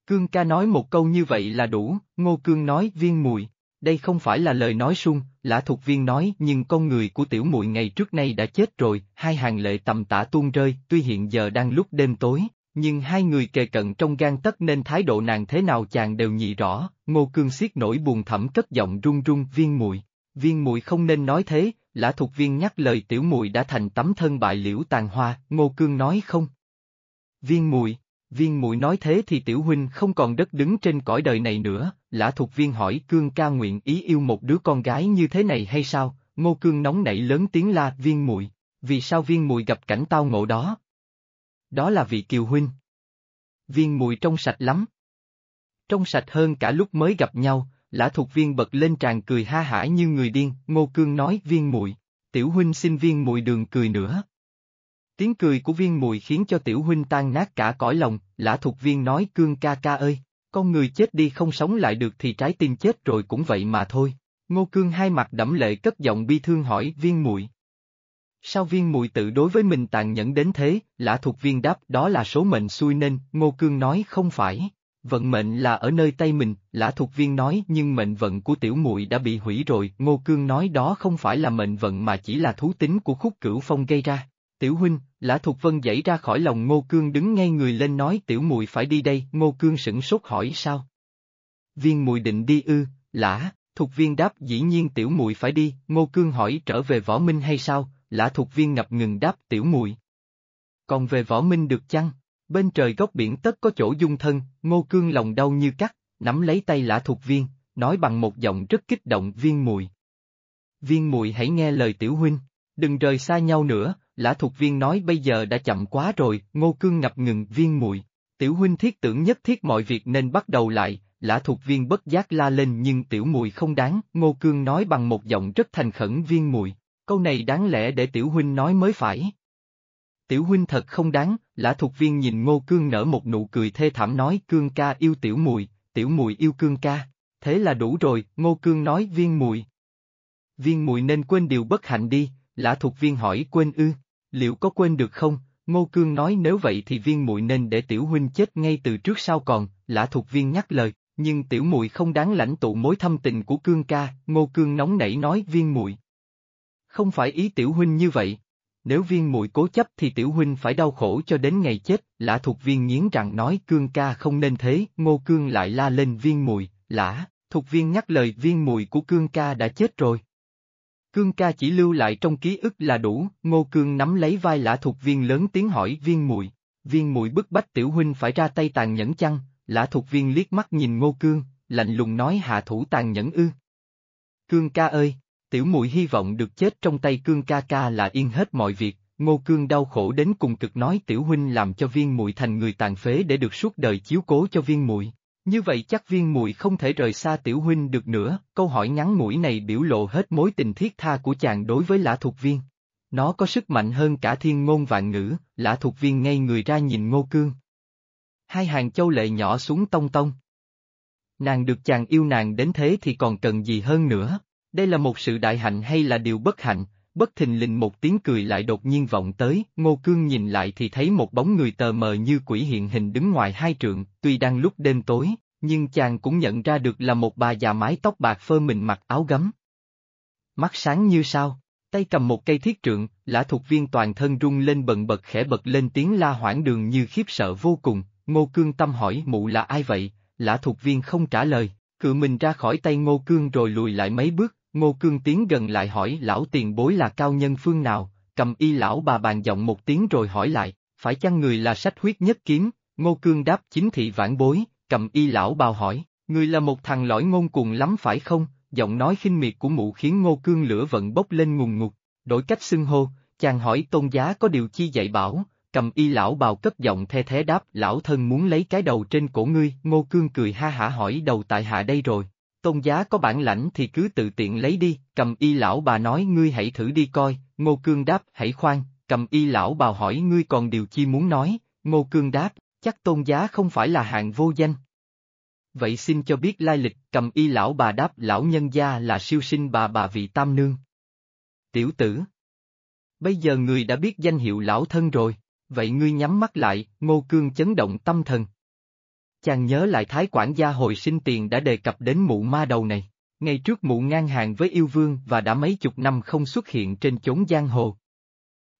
Cương ca nói một câu như vậy là đủ, Ngô Cương nói viên mùi, đây không phải là lời nói sung, lã thuộc viên nói nhưng con người của tiểu muội ngày trước nay đã chết rồi, hai hàng lệ tầm tả tuôn rơi, tuy hiện giờ đang lúc đêm tối, nhưng hai người kề cận trong gan tất nên thái độ nàng thế nào chàng đều nhị rõ, Ngô Cương siết nổi buồn thẳm cất giọng run run viên mùi, viên mùi không nên nói thế, lã thuộc viên nhắc lời tiểu Mùi đã thành tấm thân bại liễu tàn hoa, Ngô Cương nói không. Viên mùi, Viên muội nói thế thì tiểu huynh không còn đất đứng trên cõi đời này nữa, lã thuộc viên hỏi cương ca nguyện ý yêu một đứa con gái như thế này hay sao, ngô cương nóng nảy lớn tiếng la viên muội vì sao viên muội gặp cảnh tao ngộ đó? Đó là vị kiều huynh. Viên muội trong sạch lắm. Trong sạch hơn cả lúc mới gặp nhau, lã thuộc viên bật lên tràn cười ha hả như người điên, ngô cương nói viên muội tiểu huynh xin viên muội đường cười nữa. Tiếng cười của viên mùi khiến cho tiểu huynh tan nát cả cõi lòng, lã thuộc viên nói cương ca ca ơi, con người chết đi không sống lại được thì trái tim chết rồi cũng vậy mà thôi. Ngô cương hai mặt đẫm lệ cất giọng bi thương hỏi viên mùi. Sao viên mùi tự đối với mình tàn nhẫn đến thế, lã thuộc viên đáp đó là số mệnh xui nên, ngô cương nói không phải. Vận mệnh là ở nơi tay mình, lã thuộc viên nói nhưng mệnh vận của tiểu muội đã bị hủy rồi, ngô cương nói đó không phải là mệnh vận mà chỉ là thú tính của khúc cửu phong gây ra. Tiểu huynh, lã thuộc vân dãy ra khỏi lòng ngô cương đứng ngay người lên nói tiểu muội phải đi đây, ngô cương sửng sốt hỏi sao? Viên mùi định đi ư, lã, thuộc viên đáp dĩ nhiên tiểu muội phải đi, ngô cương hỏi trở về võ minh hay sao, lã thuộc viên ngập ngừng đáp tiểu muội. Còn về võ minh được chăng? Bên trời góc biển tất có chỗ dung thân, ngô cương lòng đau như cắt, nắm lấy tay lã thuộc viên, nói bằng một giọng rất kích động viên mùi. Viên mùi hãy nghe lời tiểu huynh, đừng rời xa nhau nữa, lã thuộc viên nói bây giờ đã chậm quá rồi, ngô cương ngập ngừng viên mùi. Tiểu huynh thiết tưởng nhất thiết mọi việc nên bắt đầu lại, lã thuộc viên bất giác la lên nhưng tiểu mùi không đáng, ngô cương nói bằng một giọng rất thành khẩn viên mùi. Câu này đáng lẽ để tiểu huynh nói mới phải. Tiểu huynh thật không đáng, lã thuộc viên nhìn ngô cương nở một nụ cười thê thảm nói cương ca yêu tiểu mùi, tiểu mùi yêu cương ca, thế là đủ rồi, ngô cương nói viên mùi. Viên mùi nên quên điều bất hạnh đi, lã thuộc viên hỏi quên ư, liệu có quên được không, ngô cương nói nếu vậy thì viên mùi nên để tiểu huynh chết ngay từ trước sau còn, lã thuộc viên nhắc lời, nhưng tiểu mùi không đáng lãnh tụ mối thâm tình của cương ca, ngô cương nóng nảy nói viên mùi. Không phải ý tiểu huynh như vậy. Nếu viên mùi cố chấp thì tiểu huynh phải đau khổ cho đến ngày chết, lã thuộc viên nghiến rằng nói cương ca không nên thế, ngô cương lại la lên viên mùi, lã, thuộc viên nhắc lời viên mùi của cương ca đã chết rồi. Cương ca chỉ lưu lại trong ký ức là đủ, ngô cương nắm lấy vai lã thuộc viên lớn tiếng hỏi viên mùi, viên mùi bức bách tiểu huynh phải ra tay tàn nhẫn chăng, lã thuộc viên liếc mắt nhìn ngô cương, lạnh lùng nói hạ thủ tàn nhẫn ư. Cương ca ơi, tiểu muội hy vọng được chết trong tay cương ca ca là yên hết mọi việc, ngô cương đau khổ đến cùng cực nói tiểu huynh làm cho viên muội thành người tàn phế để được suốt đời chiếu cố cho viên muội. Như vậy chắc viên muội không thể rời xa tiểu huynh được nữa, câu hỏi ngắn mũi này biểu lộ hết mối tình thiết tha của chàng đối với lã thuộc viên. Nó có sức mạnh hơn cả thiên ngôn vạn ngữ, lã thuộc viên ngay người ra nhìn ngô cương. Hai hàng châu lệ nhỏ xuống tông tông. Nàng được chàng yêu nàng đến thế thì còn cần gì hơn nữa. Đây là một sự đại hạnh hay là điều bất hạnh, bất thình lình một tiếng cười lại đột nhiên vọng tới, Ngô Cương nhìn lại thì thấy một bóng người tờ mờ như quỷ hiện hình đứng ngoài hai trượng, tuy đang lúc đêm tối, nhưng chàng cũng nhận ra được là một bà già mái tóc bạc phơ mình mặc áo gấm. Mắt sáng như sao, tay cầm một cây thiết trượng, lã thuộc viên toàn thân rung lên bần bật khẽ bật lên tiếng la hoảng đường như khiếp sợ vô cùng, Ngô Cương tâm hỏi mụ là ai vậy, lã thuộc viên không trả lời, cự mình ra khỏi tay Ngô Cương rồi lùi lại mấy bước, Ngô Cương tiến gần lại hỏi lão tiền bối là cao nhân phương nào, cầm y lão bà bàn giọng một tiếng rồi hỏi lại, phải chăng người là sách huyết nhất kiếm, Ngô Cương đáp chính thị vãn bối, cầm y lão bào hỏi, người là một thằng lõi ngôn cuồng lắm phải không, giọng nói khinh miệt của mụ khiến Ngô Cương lửa vận bốc lên ngùng ngục, đổi cách xưng hô, chàng hỏi tôn giá có điều chi dạy bảo, cầm y lão bào cất giọng the thế đáp lão thân muốn lấy cái đầu trên cổ ngươi, Ngô Cương cười ha hả hỏi đầu tại hạ đây rồi, tôn giá có bản lãnh thì cứ tự tiện lấy đi, cầm y lão bà nói ngươi hãy thử đi coi, ngô cương đáp hãy khoan, cầm y lão bà hỏi ngươi còn điều chi muốn nói, ngô cương đáp, chắc tôn giá không phải là hạng vô danh. Vậy xin cho biết lai lịch, cầm y lão bà đáp lão nhân gia là siêu sinh bà bà vị tam nương. Tiểu tử. Bây giờ người đã biết danh hiệu lão thân rồi, vậy ngươi nhắm mắt lại, ngô cương chấn động tâm thần, Chàng nhớ lại thái quản gia hồi sinh tiền đã đề cập đến mụ ma đầu này. Ngày trước mụ ngang hàng với yêu vương và đã mấy chục năm không xuất hiện trên chốn giang hồ.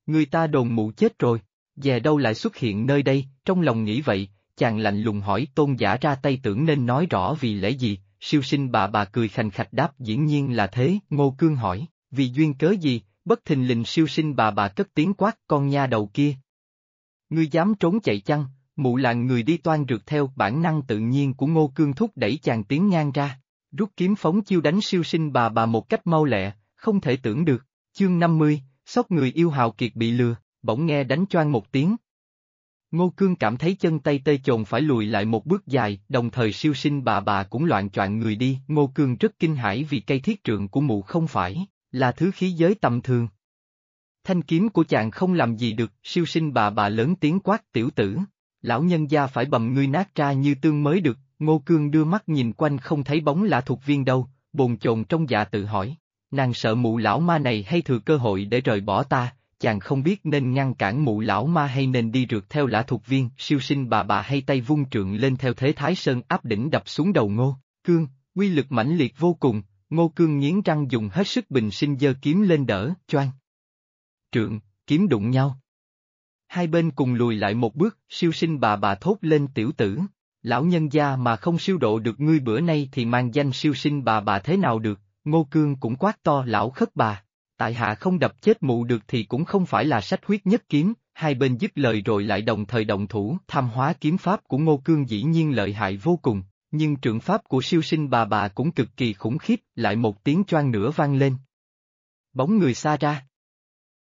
Người ta đồn mụ chết rồi, về đâu lại xuất hiện nơi đây, trong lòng nghĩ vậy, chàng lạnh lùng hỏi tôn giả ra tay tưởng nên nói rõ vì lẽ gì, siêu sinh bà bà cười khành khạch đáp dĩ nhiên là thế, ngô cương hỏi, vì duyên cớ gì, bất thình lình siêu sinh bà bà cất tiếng quát con nha đầu kia. Ngươi dám trốn chạy chăng, mụ làng người đi toan rượt theo bản năng tự nhiên của ngô cương thúc đẩy chàng tiến ngang ra, rút kiếm phóng chiêu đánh siêu sinh bà bà một cách mau lẹ, không thể tưởng được, chương 50, sóc người yêu hào kiệt bị lừa, bỗng nghe đánh choang một tiếng. Ngô cương cảm thấy chân tay tê chồn phải lùi lại một bước dài, đồng thời siêu sinh bà bà cũng loạn choạng người đi, ngô cương rất kinh hãi vì cây thiết trượng của mụ không phải, là thứ khí giới tầm thường. Thanh kiếm của chàng không làm gì được, siêu sinh bà bà lớn tiếng quát tiểu tử. Lão nhân gia phải bầm ngươi nát ra như tương mới được, Ngô Cương đưa mắt nhìn quanh không thấy bóng lạ thuộc viên đâu, bồn chồn trong dạ tự hỏi. Nàng sợ mụ lão ma này hay thừa cơ hội để rời bỏ ta, chàng không biết nên ngăn cản mụ lão ma hay nên đi rượt theo lã thuộc viên, siêu sinh bà bà hay tay vung trượng lên theo thế thái sơn áp đỉnh đập xuống đầu ngô, cương, quy lực mãnh liệt vô cùng, ngô cương nghiến răng dùng hết sức bình sinh giơ kiếm lên đỡ, choang. Trượng, kiếm đụng nhau. Hai bên cùng lùi lại một bước, siêu sinh bà bà thốt lên tiểu tử. Lão nhân gia mà không siêu độ được ngươi bữa nay thì mang danh siêu sinh bà bà thế nào được, ngô cương cũng quát to lão khất bà. Tại hạ không đập chết mụ được thì cũng không phải là sách huyết nhất kiếm, hai bên dứt lời rồi lại đồng thời động thủ. Tham hóa kiếm pháp của ngô cương dĩ nhiên lợi hại vô cùng, nhưng trượng pháp của siêu sinh bà bà cũng cực kỳ khủng khiếp, lại một tiếng choang nữa vang lên. Bóng người xa ra.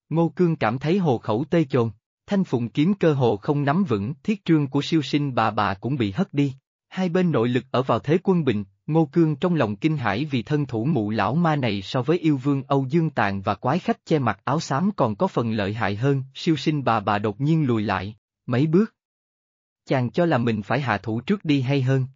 Ngô cương cảm thấy hồ khẩu tê chồn. Thanh phụng kiếm cơ hồ không nắm vững, thiết trương của siêu sinh bà bà cũng bị hất đi. Hai bên nội lực ở vào thế quân bình, Ngô Cương trong lòng kinh hãi vì thân thủ mụ lão ma này so với yêu vương Âu Dương Tàn và quái khách che mặt áo xám còn có phần lợi hại hơn, siêu sinh bà bà đột nhiên lùi lại, mấy bước. Chàng cho là mình phải hạ thủ trước đi hay hơn.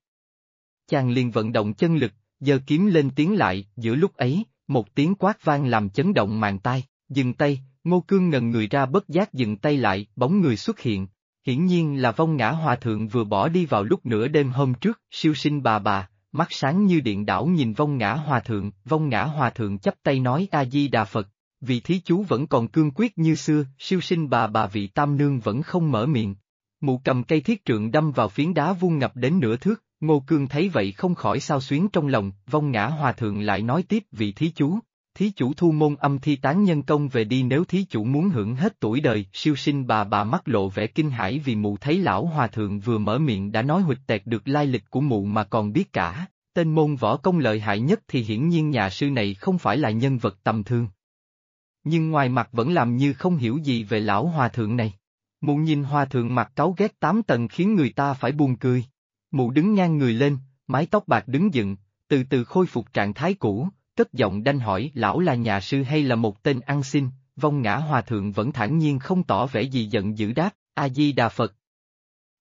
Chàng liền vận động chân lực, giờ kiếm lên tiếng lại, giữa lúc ấy, một tiếng quát vang làm chấn động màn tai, dừng tay, Ngô Cương ngần người ra bất giác dừng tay lại, bóng người xuất hiện. Hiển nhiên là vong ngã hòa thượng vừa bỏ đi vào lúc nửa đêm hôm trước, siêu sinh bà bà, mắt sáng như điện đảo nhìn vong ngã hòa thượng, vong ngã hòa thượng chấp tay nói A-di-đà Phật, Vị thí chú vẫn còn cương quyết như xưa, siêu sinh bà bà vị tam nương vẫn không mở miệng. Mụ cầm cây thiết trượng đâm vào phiến đá vuông ngập đến nửa thước, ngô cương thấy vậy không khỏi sao xuyến trong lòng, vong ngã hòa thượng lại nói tiếp vị thí chú, thí chủ thu môn âm thi tán nhân công về đi nếu thí chủ muốn hưởng hết tuổi đời, siêu sinh bà bà mắt lộ vẻ kinh hãi vì mụ thấy lão hòa thượng vừa mở miệng đã nói huỵch tẹt được lai lịch của mụ mà còn biết cả, tên môn võ công lợi hại nhất thì hiển nhiên nhà sư này không phải là nhân vật tầm thường. Nhưng ngoài mặt vẫn làm như không hiểu gì về lão hòa thượng này. Mụ nhìn hòa thượng mặt cáu ghét tám tầng khiến người ta phải buồn cười. Mụ đứng ngang người lên, mái tóc bạc đứng dựng, từ từ khôi phục trạng thái cũ, cất giọng đanh hỏi lão là nhà sư hay là một tên ăn xin, vong ngã hòa thượng vẫn thản nhiên không tỏ vẻ gì giận dữ đáp, A-di-đà Phật.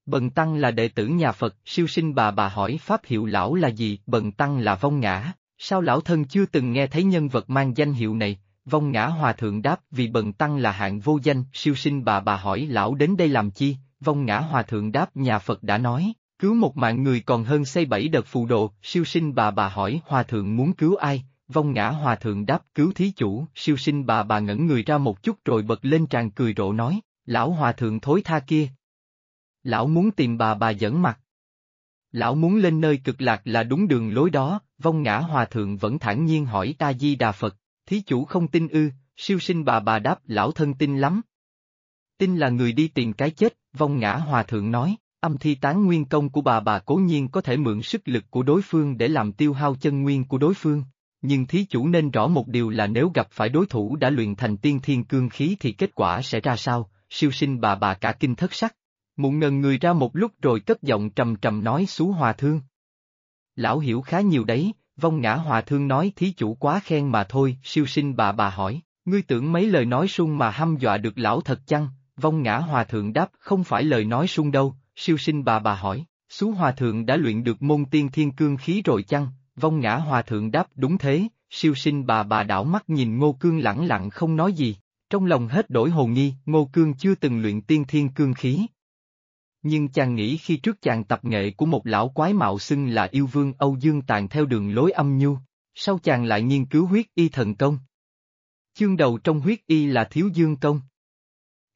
Bần Tăng là đệ tử nhà Phật, siêu sinh bà bà hỏi pháp hiệu lão là gì, Bần Tăng là vong ngã, sao lão thân chưa từng nghe thấy nhân vật mang danh hiệu này, vong ngã hòa thượng đáp vì Bần Tăng là hạng vô danh, siêu sinh bà bà hỏi lão đến đây làm chi, vong ngã hòa thượng đáp nhà Phật đã nói, cứu một mạng người còn hơn xây bảy đợt phù độ, siêu sinh bà bà hỏi hòa thượng muốn cứu ai, Vong ngã hòa thượng đáp cứu thí chủ, siêu sinh bà bà ngẩn người ra một chút rồi bật lên tràn cười rộ nói, lão hòa thượng thối tha kia. Lão muốn tìm bà bà dẫn mặt. Lão muốn lên nơi cực lạc là đúng đường lối đó, vong ngã hòa thượng vẫn thản nhiên hỏi ta di đà Phật, thí chủ không tin ư, siêu sinh bà bà đáp lão thân tin lắm. Tin là người đi tìm cái chết, vong ngã hòa thượng nói, âm thi tán nguyên công của bà bà cố nhiên có thể mượn sức lực của đối phương để làm tiêu hao chân nguyên của đối phương, nhưng thí chủ nên rõ một điều là nếu gặp phải đối thủ đã luyện thành tiên thiên cương khí thì kết quả sẽ ra sao, siêu sinh bà bà cả kinh thất sắc. Mụn ngần người ra một lúc rồi cất giọng trầm trầm nói xú hòa thương. Lão hiểu khá nhiều đấy, vong ngã hòa thương nói thí chủ quá khen mà thôi, siêu sinh bà bà hỏi, ngươi tưởng mấy lời nói sung mà hăm dọa được lão thật chăng, vong ngã hòa thượng đáp không phải lời nói sung đâu, siêu sinh bà bà hỏi, xú hòa thượng đã luyện được môn tiên thiên cương khí rồi chăng, Vong ngã hòa thượng đáp đúng thế, siêu sinh bà bà đảo mắt nhìn Ngô Cương lẳng lặng không nói gì, trong lòng hết đổi hồ nghi, Ngô Cương chưa từng luyện tiên thiên cương khí. Nhưng chàng nghĩ khi trước chàng tập nghệ của một lão quái mạo xưng là yêu vương Âu Dương Tàn theo đường lối âm nhu, sau chàng lại nghiên cứu huyết y thần công. Chương đầu trong huyết y là thiếu dương công.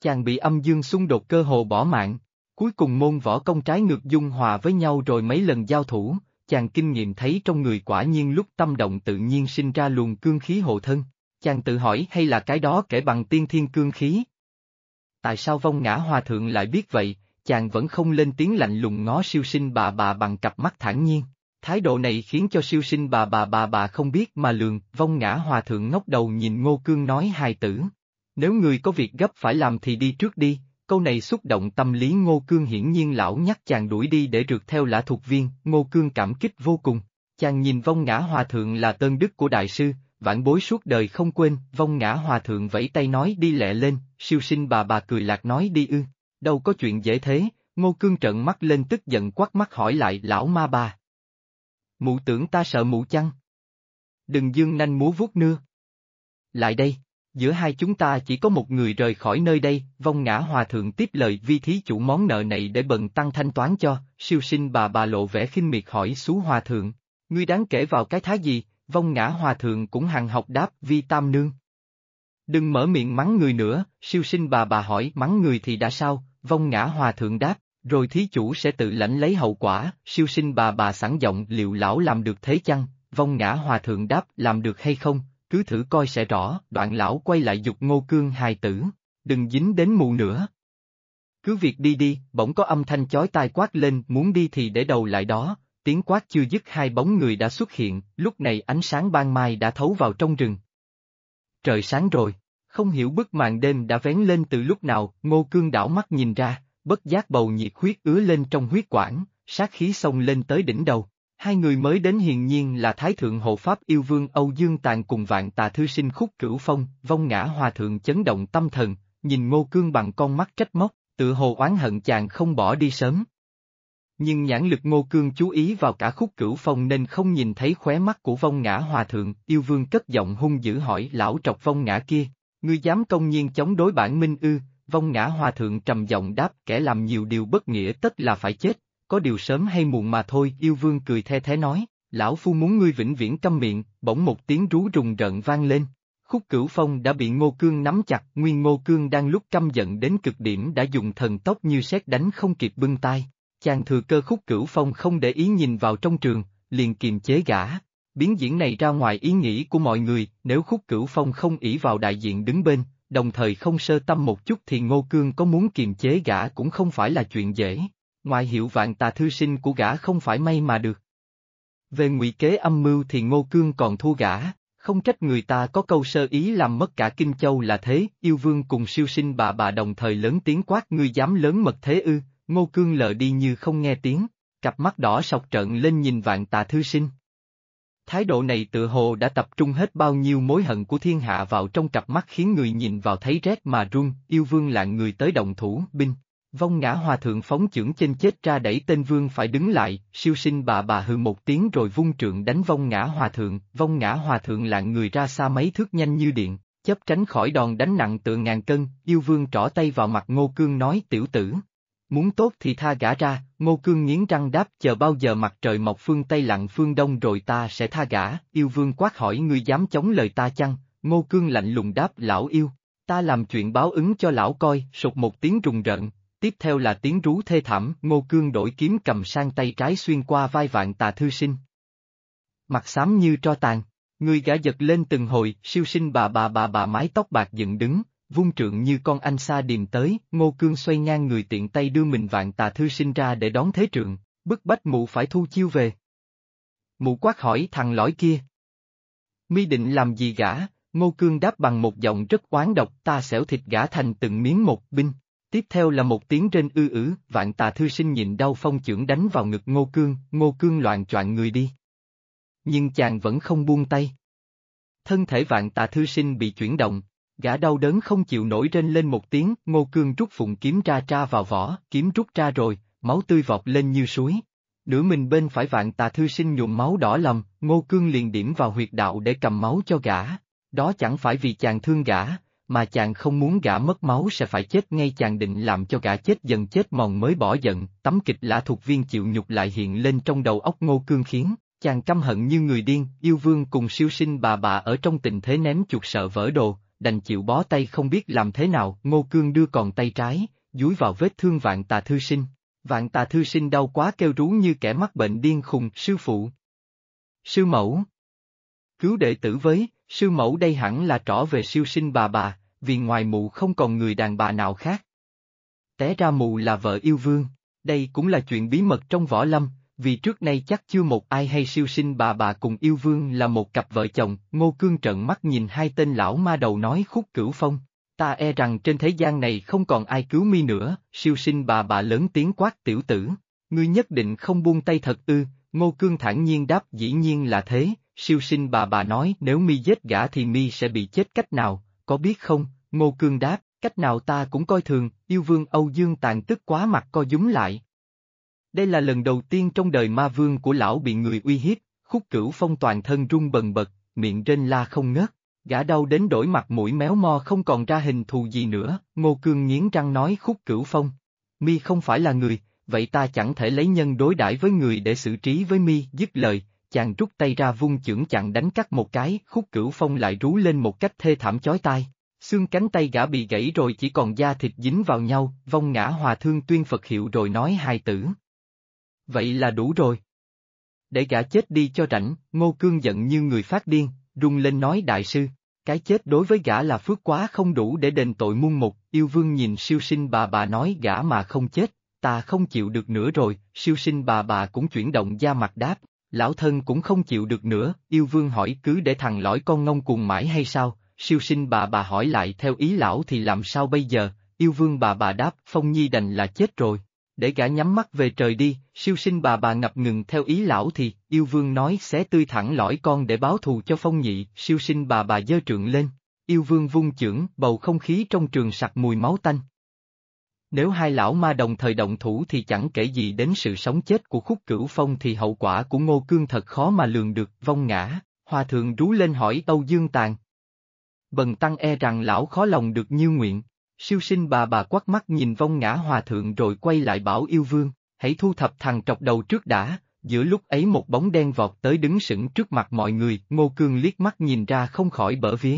Chàng bị âm dương xung đột cơ hồ bỏ mạng, cuối cùng môn võ công trái ngược dung hòa với nhau rồi mấy lần giao thủ, chàng kinh nghiệm thấy trong người quả nhiên lúc tâm động tự nhiên sinh ra luồng cương khí hộ thân, chàng tự hỏi hay là cái đó kể bằng tiên thiên cương khí. Tại sao vong ngã hòa thượng lại biết vậy, chàng vẫn không lên tiếng lạnh lùng ngó siêu sinh bà bà bằng cặp mắt thản nhiên. Thái độ này khiến cho siêu sinh bà bà bà bà không biết mà lường, vong ngã hòa thượng ngóc đầu nhìn ngô cương nói hài tử. Nếu người có việc gấp phải làm thì đi trước đi, Câu này xúc động tâm lý Ngô Cương hiển nhiên lão nhắc chàng đuổi đi để rượt theo lã thuộc viên, Ngô Cương cảm kích vô cùng. Chàng nhìn vong ngã hòa thượng là tân đức của đại sư, vãn bối suốt đời không quên, vong ngã hòa thượng vẫy tay nói đi lẹ lên, siêu sinh bà bà cười lạc nói đi ư, đâu có chuyện dễ thế, ngô cương trợn mắt lên tức giận quát mắt hỏi lại lão ma bà. Mụ tưởng ta sợ mụ chăng? Đừng dương nanh múa vuốt nưa. Lại đây, giữa hai chúng ta chỉ có một người rời khỏi nơi đây, vong ngã hòa thượng tiếp lời vi thí chủ món nợ này để bận tăng thanh toán cho, siêu sinh bà bà lộ vẻ khinh miệt hỏi xú hòa thượng, ngươi đáng kể vào cái thái gì, vong ngã hòa thượng cũng hằng học đáp vi tam nương. Đừng mở miệng mắng người nữa, siêu sinh bà bà hỏi mắng người thì đã sao, vong ngã hòa thượng đáp, rồi thí chủ sẽ tự lãnh lấy hậu quả, siêu sinh bà bà sẵn giọng liệu lão làm được thế chăng, vong ngã hòa thượng đáp làm được hay không, cứ thử coi sẽ rõ, đoạn lão quay lại dục ngô cương hài tử, đừng dính đến mù nữa. Cứ việc đi đi, bỗng có âm thanh chói tai quát lên muốn đi thì để đầu lại đó, tiếng quát chưa dứt hai bóng người đã xuất hiện, lúc này ánh sáng ban mai đã thấu vào trong rừng. Trời sáng rồi, không hiểu bức màn đêm đã vén lên từ lúc nào, ngô cương đảo mắt nhìn ra, bất giác bầu nhiệt huyết ứa lên trong huyết quản, sát khí xông lên tới đỉnh đầu. Hai người mới đến hiền nhiên là Thái Thượng Hộ Pháp Yêu Vương Âu Dương Tàn cùng vạn tà thư sinh khúc cửu phong, vong ngã hòa thượng chấn động tâm thần, nhìn ngô cương bằng con mắt trách móc, tự hồ oán hận chàng không bỏ đi sớm. Nhưng nhãn lực ngô cương chú ý vào cả khúc cửu phong nên không nhìn thấy khóe mắt của vong ngã hòa thượng, yêu vương cất giọng hung dữ hỏi lão trọc vong ngã kia, ngươi dám công nhiên chống đối bản minh ư, vong ngã hòa thượng trầm giọng đáp kẻ làm nhiều điều bất nghĩa tất là phải chết, có điều sớm hay muộn mà thôi, yêu vương cười the thế nói, lão phu muốn ngươi vĩnh viễn câm miệng, bỗng một tiếng rú rùng rợn vang lên. Khúc cửu phong đã bị Ngô Cương nắm chặt, nguyên Ngô Cương đang lúc căm giận đến cực điểm đã dùng thần tốc như xét đánh không kịp bưng tay. Chàng thừa cơ khúc cửu phong không để ý nhìn vào trong trường, liền kiềm chế gã. Biến diễn này ra ngoài ý nghĩ của mọi người, nếu khúc cửu phong không ỷ vào đại diện đứng bên, đồng thời không sơ tâm một chút thì Ngô Cương có muốn kiềm chế gã cũng không phải là chuyện dễ. Ngoài hiệu vạn tà thư sinh của gã không phải may mà được. Về ngụy kế âm mưu thì Ngô Cương còn thua gã, không trách người ta có câu sơ ý làm mất cả Kinh Châu là thế, yêu vương cùng siêu sinh bà bà đồng thời lớn tiếng quát ngươi dám lớn mật thế ư, Ngô Cương lờ đi như không nghe tiếng, cặp mắt đỏ sọc trợn lên nhìn vạn tà thư sinh. Thái độ này tự hồ đã tập trung hết bao nhiêu mối hận của thiên hạ vào trong cặp mắt khiến người nhìn vào thấy rét mà run, yêu vương là người tới động thủ, binh. Vong ngã hòa thượng phóng chưởng trên chết ra đẩy tên vương phải đứng lại, siêu sinh bà bà hừ một tiếng rồi vung trượng đánh vong ngã hòa thượng, vong ngã hòa thượng lạng người ra xa mấy thước nhanh như điện, chấp tránh khỏi đòn đánh nặng tựa ngàn cân, yêu vương trỏ tay vào mặt ngô cương nói tiểu tử, Muốn tốt thì tha gã ra, Ngô Cương nghiến răng đáp chờ bao giờ mặt trời mọc phương Tây lặng phương Đông rồi ta sẽ tha gã, yêu vương quát hỏi ngươi dám chống lời ta chăng, Ngô Cương lạnh lùng đáp lão yêu, ta làm chuyện báo ứng cho lão coi, sụt một tiếng rùng rợn, tiếp theo là tiếng rú thê thảm, Ngô Cương đổi kiếm cầm sang tay trái xuyên qua vai vạn tà thư sinh. Mặt xám như tro tàn, người gã giật lên từng hồi, siêu sinh bà bà bà bà mái tóc bạc dựng đứng, vung trượng như con anh xa điềm tới, ngô cương xoay ngang người tiện tay đưa mình vạn tà thư sinh ra để đón thế trượng, bức bách mụ phải thu chiêu về. Mụ quát hỏi thằng lõi kia. Mi định làm gì gã, ngô cương đáp bằng một giọng rất oán độc ta xẻo thịt gã thành từng miếng một binh. Tiếp theo là một tiếng rên ư ử, vạn tà thư sinh nhịn đau phong trưởng đánh vào ngực ngô cương, ngô cương loạn choạng người đi. Nhưng chàng vẫn không buông tay. Thân thể vạn tà thư sinh bị chuyển động, Gã đau đớn không chịu nổi rên lên một tiếng, ngô cương rút phụng kiếm ra tra vào vỏ, kiếm rút ra rồi, máu tươi vọt lên như suối. Nửa mình bên phải vạn tà thư sinh nhuộm máu đỏ lầm, ngô cương liền điểm vào huyệt đạo để cầm máu cho gã. Đó chẳng phải vì chàng thương gã, mà chàng không muốn gã mất máu sẽ phải chết ngay chàng định làm cho gã chết dần chết mòn mới bỏ giận, tấm kịch lã thuộc viên chịu nhục lại hiện lên trong đầu óc ngô cương khiến, chàng căm hận như người điên, yêu vương cùng siêu sinh bà bà ở trong tình thế ném chuột sợ vỡ đồ, đành chịu bó tay không biết làm thế nào, Ngô Cương đưa còn tay trái, dúi vào vết thương vạn tà thư sinh. Vạn tà thư sinh đau quá kêu rú như kẻ mắc bệnh điên khùng, sư phụ. Sư mẫu. Cứu đệ tử với, sư mẫu đây hẳn là trỏ về siêu sinh bà bà, vì ngoài mụ không còn người đàn bà nào khác. Té ra mụ là vợ yêu vương, đây cũng là chuyện bí mật trong võ lâm, vì trước nay chắc chưa một ai hay siêu sinh bà bà cùng yêu vương là một cặp vợ chồng, ngô cương trợn mắt nhìn hai tên lão ma đầu nói khúc cửu phong. Ta e rằng trên thế gian này không còn ai cứu mi nữa, siêu sinh bà bà lớn tiếng quát tiểu tử. Ngươi nhất định không buông tay thật ư, ngô cương thản nhiên đáp dĩ nhiên là thế, siêu sinh bà bà nói nếu mi giết gã thì mi sẽ bị chết cách nào, có biết không, Ngô Cương đáp, cách nào ta cũng coi thường, yêu vương Âu Dương tàn tức quá mặt co dúng lại. Đây là lần đầu tiên trong đời ma vương của lão bị người uy hiếp, khúc cửu phong toàn thân run bần bật, miệng trên la không ngớt, gã đau đến đổi mặt mũi méo mo không còn ra hình thù gì nữa, Ngô Cương nghiến răng nói khúc cửu phong. Mi không phải là người, vậy ta chẳng thể lấy nhân đối đãi với người để xử trí với mi, dứt lời, chàng rút tay ra vung chưởng chặn đánh cắt một cái, khúc cửu phong lại rú lên một cách thê thảm chói tai. Xương cánh tay gã bị gãy rồi chỉ còn da thịt dính vào nhau, vong ngã hòa thương tuyên Phật hiệu rồi nói hai tử. Vậy là đủ rồi. Để gã chết đi cho rảnh, ngô cương giận như người phát điên, rung lên nói đại sư, cái chết đối với gã là phước quá không đủ để đền tội muôn mục, yêu vương nhìn siêu sinh bà bà nói gã mà không chết, ta không chịu được nữa rồi, siêu sinh bà bà cũng chuyển động da mặt đáp, lão thân cũng không chịu được nữa, yêu vương hỏi cứ để thằng lõi con ngông cuồng mãi hay sao, siêu sinh bà bà hỏi lại theo ý lão thì làm sao bây giờ, yêu vương bà bà đáp, phong nhi đành là chết rồi. Để gã nhắm mắt về trời đi, siêu sinh bà bà ngập ngừng theo ý lão thì, yêu vương nói xé tươi thẳng lõi con để báo thù cho phong nhị, siêu sinh bà bà dơ trượng lên. Yêu vương vung chưởng, bầu không khí trong trường sặc mùi máu tanh. Nếu hai lão ma đồng thời động thủ thì chẳng kể gì đến sự sống chết của khúc cửu phong thì hậu quả của ngô cương thật khó mà lường được, vong ngã, hòa thượng rú lên hỏi Âu Dương Tàn. Bần tăng e rằng lão khó lòng được như nguyện, siêu sinh bà bà quắt mắt nhìn vong ngã hòa thượng rồi quay lại bảo yêu vương, hãy thu thập thằng trọc đầu trước đã, giữa lúc ấy một bóng đen vọt tới đứng sững trước mặt mọi người, ngô cương liếc mắt nhìn ra không khỏi bở vía.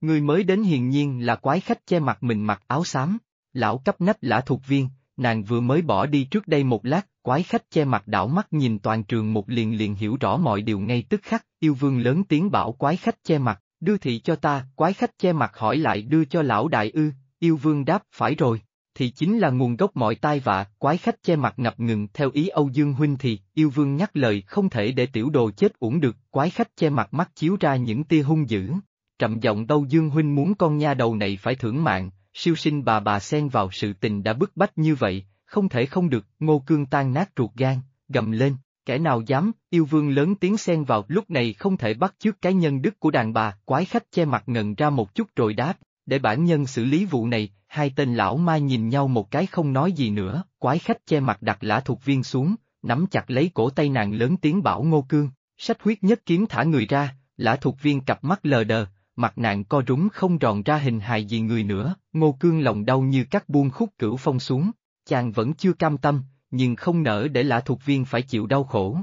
Người mới đến hiền nhiên là quái khách che mặt mình mặc áo xám, lão cấp nách lã thuộc viên, nàng vừa mới bỏ đi trước đây một lát, quái khách che mặt đảo mắt nhìn toàn trường một liền liền hiểu rõ mọi điều ngay tức khắc, yêu vương lớn tiếng bảo quái khách che mặt, đưa thị cho ta, quái khách che mặt hỏi lại đưa cho lão đại ư, yêu vương đáp phải rồi, thì chính là nguồn gốc mọi tai vạ, quái khách che mặt ngập ngừng theo ý Âu Dương Huynh thì, yêu vương nhắc lời không thể để tiểu đồ chết uổng được, quái khách che mặt mắt chiếu ra những tia hung dữ. Trầm giọng Âu Dương Huynh muốn con nha đầu này phải thưởng mạng, siêu sinh bà bà xen vào sự tình đã bức bách như vậy, không thể không được, ngô cương tan nát ruột gan, gầm lên, kẻ nào dám, yêu vương lớn tiếng xen vào lúc này không thể bắt chước cái nhân đức của đàn bà, quái khách che mặt ngần ra một chút rồi đáp, để bản nhân xử lý vụ này, hai tên lão mai nhìn nhau một cái không nói gì nữa, quái khách che mặt đặt lã thuộc viên xuống, nắm chặt lấy cổ tay nàng lớn tiếng bảo ngô cương, sách huyết nhất kiếm thả người ra, lã thuộc viên cặp mắt lờ đờ, mặt nạn co rúng không tròn ra hình hài gì người nữa, ngô cương lòng đau như cắt buông khúc cửu phong xuống, chàng vẫn chưa cam tâm, nhưng không nỡ để lã thuộc viên phải chịu đau khổ.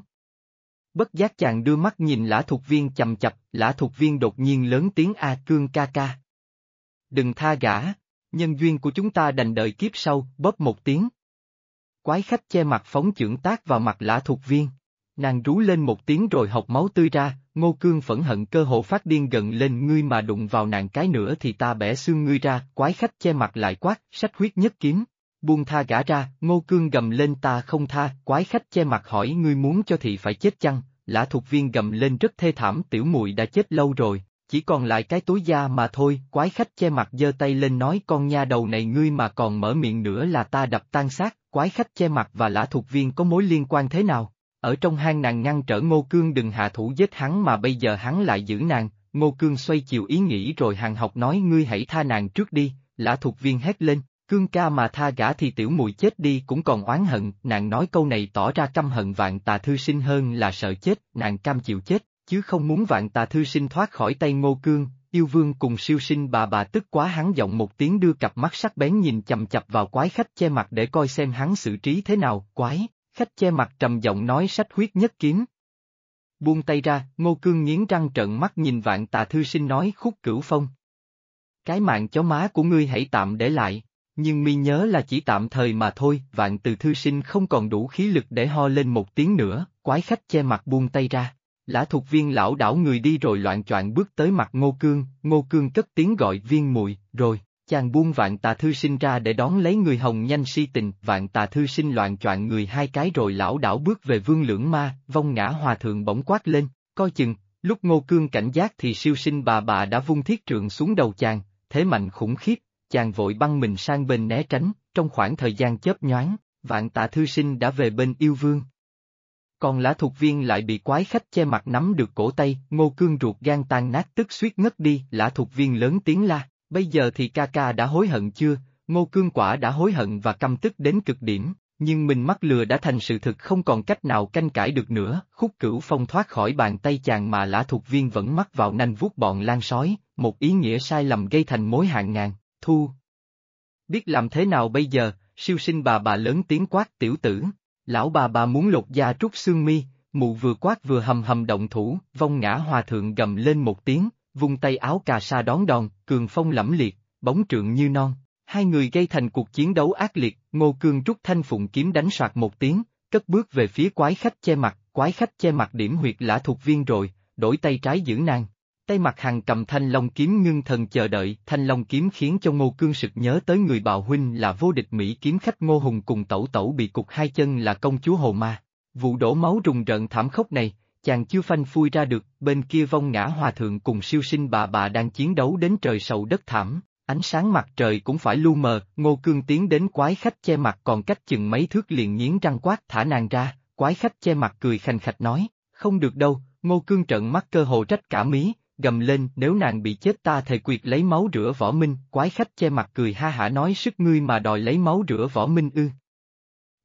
Bất giác chàng đưa mắt nhìn lã thuộc viên chầm chập, lã thuộc viên đột nhiên lớn tiếng A cương ca ca. Đừng tha gã, nhân duyên của chúng ta đành đợi kiếp sau, bóp một tiếng. Quái khách che mặt phóng chưởng tác vào mặt lã thuộc viên. Nàng rú lên một tiếng rồi học máu tươi ra, ngô cương phẫn hận cơ hộ phát điên gần lên ngươi mà đụng vào nàng cái nữa thì ta bẻ xương ngươi ra, quái khách che mặt lại quát, sách huyết nhất kiếm. Buông tha gã ra, ngô cương gầm lên ta không tha, quái khách che mặt hỏi ngươi muốn cho thị phải chết chăng, lã thuộc viên gầm lên rất thê thảm tiểu muội đã chết lâu rồi, chỉ còn lại cái túi da mà thôi, quái khách che mặt giơ tay lên nói con nha đầu này ngươi mà còn mở miệng nữa là ta đập tan xác, quái khách che mặt và lã thuộc viên có mối liên quan thế nào? Ở trong hang nàng ngăn trở Ngô Cương đừng hạ thủ giết hắn mà bây giờ hắn lại giữ nàng, Ngô Cương xoay chiều ý nghĩ rồi hàng học nói ngươi hãy tha nàng trước đi, lã thuộc viên hét lên, Cương ca mà tha gã thì tiểu mùi chết đi cũng còn oán hận, nàng nói câu này tỏ ra căm hận vạn tà thư sinh hơn là sợ chết, nàng cam chịu chết, chứ không muốn vạn tà thư sinh thoát khỏi tay Ngô Cương, yêu vương cùng siêu sinh bà bà tức quá hắn giọng một tiếng đưa cặp mắt sắc bén nhìn chầm chập vào quái khách che mặt để coi xem hắn xử trí thế nào, quái, Khách che mặt trầm giọng nói sách huyết nhất kiếm. Buông tay ra, ngô cương nghiến răng trợn mắt nhìn vạn tà thư sinh nói khúc cửu phong. Cái mạng chó má của ngươi hãy tạm để lại, nhưng mi nhớ là chỉ tạm thời mà thôi, vạn từ thư sinh không còn đủ khí lực để ho lên một tiếng nữa, quái khách che mặt buông tay ra. Lã thuộc viên lão đảo người đi rồi loạn choạng bước tới mặt ngô cương, ngô cương cất tiếng gọi viên mùi, rồi, chàng buông vạn tà thư sinh ra để đón lấy người hồng nhanh si tình, vạn tà thư sinh loạn choạng người hai cái rồi lão đảo bước về vương lưỡng ma, vong ngã hòa thượng bỗng quát lên, coi chừng, lúc ngô cương cảnh giác thì siêu sinh bà bà đã vung thiết trượng xuống đầu chàng, thế mạnh khủng khiếp, chàng vội băng mình sang bên né tránh, trong khoảng thời gian chớp nhoáng, vạn tà thư sinh đã về bên yêu vương. Còn lã thuộc viên lại bị quái khách che mặt nắm được cổ tay, ngô cương ruột gan tan nát tức suýt ngất đi, lã thuộc viên lớn tiếng la, bây giờ thì ca ca đã hối hận chưa, ngô cương quả đã hối hận và căm tức đến cực điểm, nhưng mình mắc lừa đã thành sự thực không còn cách nào canh cãi được nữa, khúc cửu phong thoát khỏi bàn tay chàng mà lã thuộc viên vẫn mắc vào nanh vuốt bọn lan sói, một ý nghĩa sai lầm gây thành mối hạn ngàn, thu. Biết làm thế nào bây giờ, siêu sinh bà bà lớn tiếng quát tiểu tử, lão bà bà muốn lột da trút xương mi, mụ vừa quát vừa hầm hầm động thủ, vong ngã hòa thượng gầm lên một tiếng, vung tay áo cà sa đón đòn, cường phong lẫm liệt, bóng trượng như non. Hai người gây thành cuộc chiến đấu ác liệt, Ngô Cương rút thanh phụng kiếm đánh soạt một tiếng, cất bước về phía quái khách che mặt, quái khách che mặt điểm huyệt lã thuộc viên rồi, đổi tay trái giữ nàng. Tay mặt hàng cầm thanh long kiếm ngưng thần chờ đợi, thanh long kiếm khiến cho Ngô Cương sực nhớ tới người bào huynh là vô địch Mỹ kiếm khách Ngô Hùng cùng tẩu tẩu bị cục hai chân là công chúa Hồ Ma. Vụ đổ máu rùng rợn thảm khốc này, chàng chưa phanh phui ra được, bên kia vong ngã hòa thượng cùng siêu sinh bà bà đang chiến đấu đến trời sầu đất thảm, ánh sáng mặt trời cũng phải lu mờ, ngô cương tiến đến quái khách che mặt còn cách chừng mấy thước liền nghiến răng quát thả nàng ra, quái khách che mặt cười khanh khạch nói, không được đâu, ngô cương trợn mắt cơ hồ trách cả mí, gầm lên nếu nàng bị chết ta thề quyệt lấy máu rửa võ minh, quái khách che mặt cười ha hả nói sức ngươi mà đòi lấy máu rửa võ minh ư.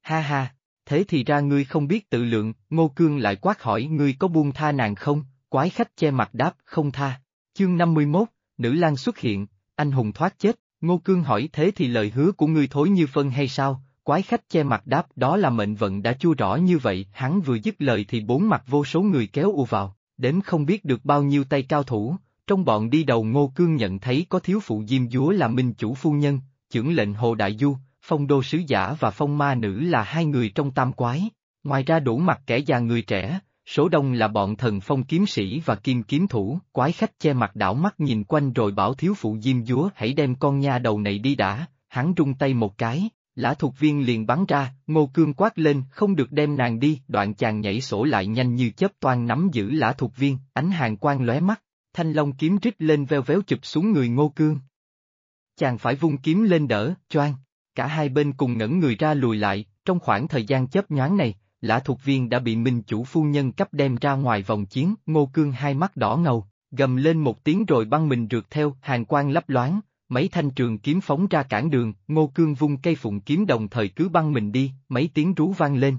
Ha ha, thế thì ra ngươi không biết tự lượng, ngô cương lại quát hỏi ngươi có buông tha nàng không, quái khách che mặt đáp không tha. Chương 51, Nữ lang xuất hiện, anh hùng thoát chết, ngô cương hỏi thế thì lời hứa của ngươi thối như phân hay sao, quái khách che mặt đáp đó là mệnh vận đã chua rõ như vậy, hắn vừa dứt lời thì bốn mặt vô số người kéo u vào, đến không biết được bao nhiêu tay cao thủ, trong bọn đi đầu ngô cương nhận thấy có thiếu phụ diêm dúa là minh chủ phu nhân, trưởng lệnh hồ đại du, phong đô sứ giả và phong ma nữ là hai người trong tam quái, ngoài ra đủ mặt kẻ già người trẻ, số đông là bọn thần phong kiếm sĩ và kim kiếm thủ, quái khách che mặt đảo mắt nhìn quanh rồi bảo thiếu phụ diêm dúa hãy đem con nha đầu này đi đã, hắn rung tay một cái, lã thuộc viên liền bắn ra, ngô cương quát lên không được đem nàng đi, đoạn chàng nhảy sổ lại nhanh như chớp toan nắm giữ lã thuộc viên, ánh hàng quang lóe mắt, thanh long kiếm rít lên veo véo chụp xuống người ngô cương. Chàng phải vung kiếm lên đỡ, choang cả hai bên cùng ngẩn người ra lùi lại, trong khoảng thời gian chớp nhoáng này, lã thuộc viên đã bị minh chủ phu nhân cấp đem ra ngoài vòng chiến, ngô cương hai mắt đỏ ngầu, gầm lên một tiếng rồi băng mình rượt theo, hàng quang lấp loáng, mấy thanh trường kiếm phóng ra cản đường, ngô cương vung cây phụng kiếm đồng thời cứ băng mình đi, mấy tiếng rú vang lên.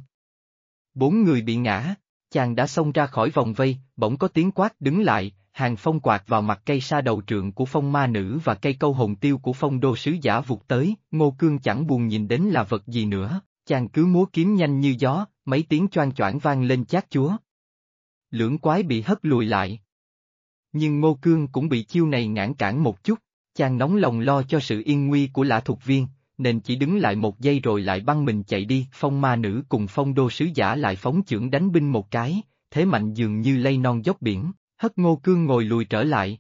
Bốn người bị ngã, chàng đã xông ra khỏi vòng vây, bỗng có tiếng quát đứng lại, hàng phong quạt vào mặt cây sa đầu trượng của phong ma nữ và cây câu hồn tiêu của phong đô sứ giả vụt tới, ngô cương chẳng buồn nhìn đến là vật gì nữa, chàng cứ múa kiếm nhanh như gió, mấy tiếng choang choảng vang lên chát chúa. Lưỡng quái bị hất lùi lại. Nhưng ngô cương cũng bị chiêu này ngãn cản một chút, chàng nóng lòng lo cho sự yên nguy của lã thuộc viên, nên chỉ đứng lại một giây rồi lại băng mình chạy đi, phong ma nữ cùng phong đô sứ giả lại phóng chưởng đánh binh một cái, thế mạnh dường như lây non dốc biển, hất ngô cương ngồi lùi trở lại.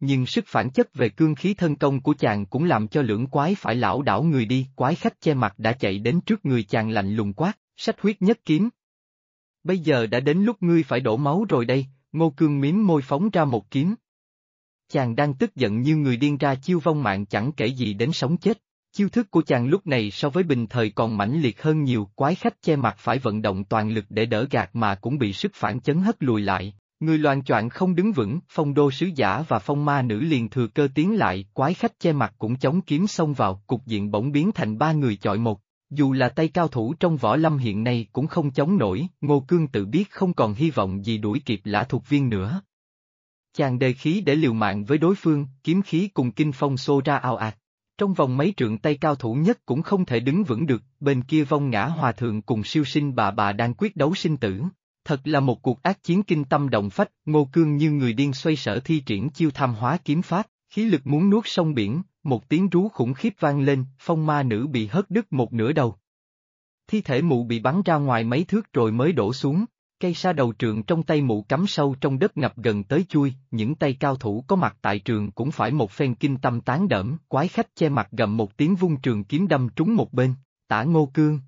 Nhưng sức phản chất về cương khí thân công của chàng cũng làm cho lưỡng quái phải lão đảo người đi, quái khách che mặt đã chạy đến trước người chàng lạnh lùng quát, sách huyết nhất kiếm. Bây giờ đã đến lúc ngươi phải đổ máu rồi đây, ngô cương miếm môi phóng ra một kiếm. Chàng đang tức giận như người điên ra chiêu vong mạng chẳng kể gì đến sống chết. Chiêu thức của chàng lúc này so với bình thời còn mãnh liệt hơn nhiều, quái khách che mặt phải vận động toàn lực để đỡ gạt mà cũng bị sức phản chấn hất lùi lại, Người loạn choạng không đứng vững, phong đô sứ giả và phong ma nữ liền thừa cơ tiến lại, quái khách che mặt cũng chống kiếm xông vào, cục diện bỗng biến thành ba người chọi một. Dù là tay cao thủ trong võ lâm hiện nay cũng không chống nổi, Ngô Cương tự biết không còn hy vọng gì đuổi kịp lã thuộc viên nữa. Chàng đề khí để liều mạng với đối phương, kiếm khí cùng kinh phong xô ra ao ạt. Trong vòng mấy trượng tay cao thủ nhất cũng không thể đứng vững được, bên kia vong ngã hòa thượng cùng siêu sinh bà bà đang quyết đấu sinh tử. Thật là một cuộc ác chiến kinh tâm động phách, ngô cương như người điên xoay sở thi triển chiêu tham hóa kiếm pháp, khí lực muốn nuốt sông biển, một tiếng rú khủng khiếp vang lên, phong ma nữ bị hất đứt một nửa đầu. Thi thể mụ bị bắn ra ngoài mấy thước rồi mới đổ xuống, cây sa đầu trường trong tay mụ cắm sâu trong đất ngập gần tới chui, những tay cao thủ có mặt tại trường cũng phải một phen kinh tâm tán đẫm, quái khách che mặt gầm một tiếng vung trường kiếm đâm trúng một bên, tả ngô cương,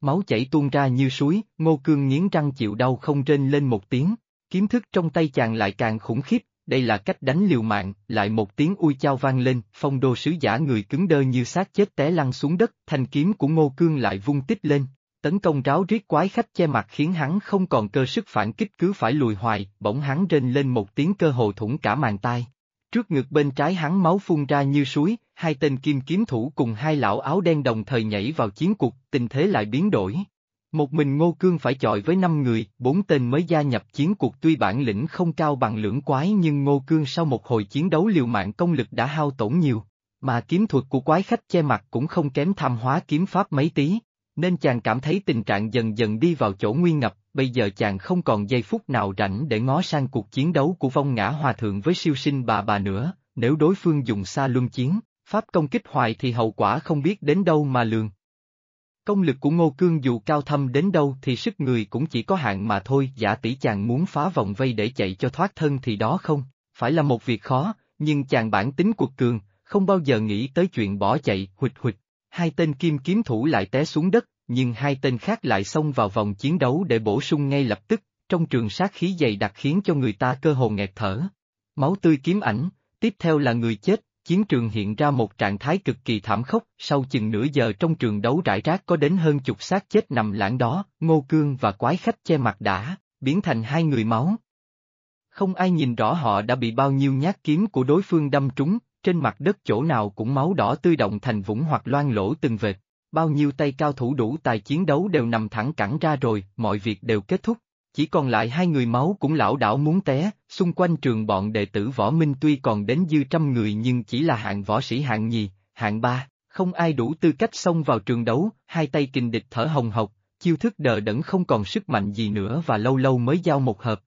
Máu chảy tuôn ra như suối, ngô cương nghiến răng chịu đau không rên lên một tiếng, kiếm thức trong tay chàng lại càng khủng khiếp, đây là cách đánh liều mạng, lại một tiếng ui chao vang lên, phong đô sứ giả người cứng đơ như xác chết té lăn xuống đất, thanh kiếm của ngô cương lại vung tích lên, Tấn công ráo riết quái khách che mặt khiến hắn không còn cơ sức phản kích cứ phải lùi hoài, bỗng hắn rên lên một tiếng cơ hồ thủng cả màn tai. Trước ngực bên trái hắn máu phun ra như suối, hai tên kim kiếm thủ cùng hai lão áo đen đồng thời nhảy vào chiến cuộc, tình thế lại biến đổi. Một mình Ngô Cương phải chọi với năm người, bốn tên mới gia nhập chiến cuộc tuy bản lĩnh không cao bằng lưỡng quái nhưng Ngô Cương sau một hồi chiến đấu liều mạng công lực đã hao tổn nhiều, mà kiếm thuật của quái khách che mặt cũng không kém tham hóa kiếm pháp mấy tí, nên chàng cảm thấy tình trạng dần dần đi vào chỗ nguy ngập, bây giờ chàng không còn giây phút nào rảnh để ngó sang cuộc chiến đấu của vong ngã hòa thượng với siêu sinh bà bà nữa, nếu đối phương dùng xa luân chiến, pháp công kích hoài thì hậu quả không biết đến đâu mà lường. Công lực của Ngô Cương dù cao thâm đến đâu thì sức người cũng chỉ có hạn mà thôi, giả tỷ chàng muốn phá vòng vây để chạy cho thoát thân thì đó không, phải là một việc khó, nhưng chàng bản tính cuộc cường, không bao giờ nghĩ tới chuyện bỏ chạy, huỵch huỵch. Hai tên kim kiếm thủ lại té xuống đất, nhưng hai tên khác lại xông vào vòng chiến đấu để bổ sung ngay lập tức, trong trường sát khí dày đặc khiến cho người ta cơ hồ nghẹt thở. Máu tươi kiếm ảnh, tiếp theo là người chết, chiến trường hiện ra một trạng thái cực kỳ thảm khốc, sau chừng nửa giờ trong trường đấu rải rác có đến hơn chục xác chết nằm lãng đó, Ngô Cương và quái khách che mặt đã, biến thành hai người máu. Không ai nhìn rõ họ đã bị bao nhiêu nhát kiếm của đối phương đâm trúng, trên mặt đất chỗ nào cũng máu đỏ tươi động thành vũng hoặc loang lỗ từng vệt. Bao nhiêu tay cao thủ đủ tài chiến đấu đều nằm thẳng cẳng ra rồi, mọi việc đều kết thúc. Chỉ còn lại hai người máu cũng lão đảo muốn té, xung quanh trường bọn đệ tử võ minh tuy còn đến dư trăm người nhưng chỉ là hạng võ sĩ hạng nhì, hạng ba, không ai đủ tư cách xông vào trường đấu, hai tay kình địch thở hồng hộc, chiêu thức đờ đẫn không còn sức mạnh gì nữa và lâu lâu mới giao một hợp.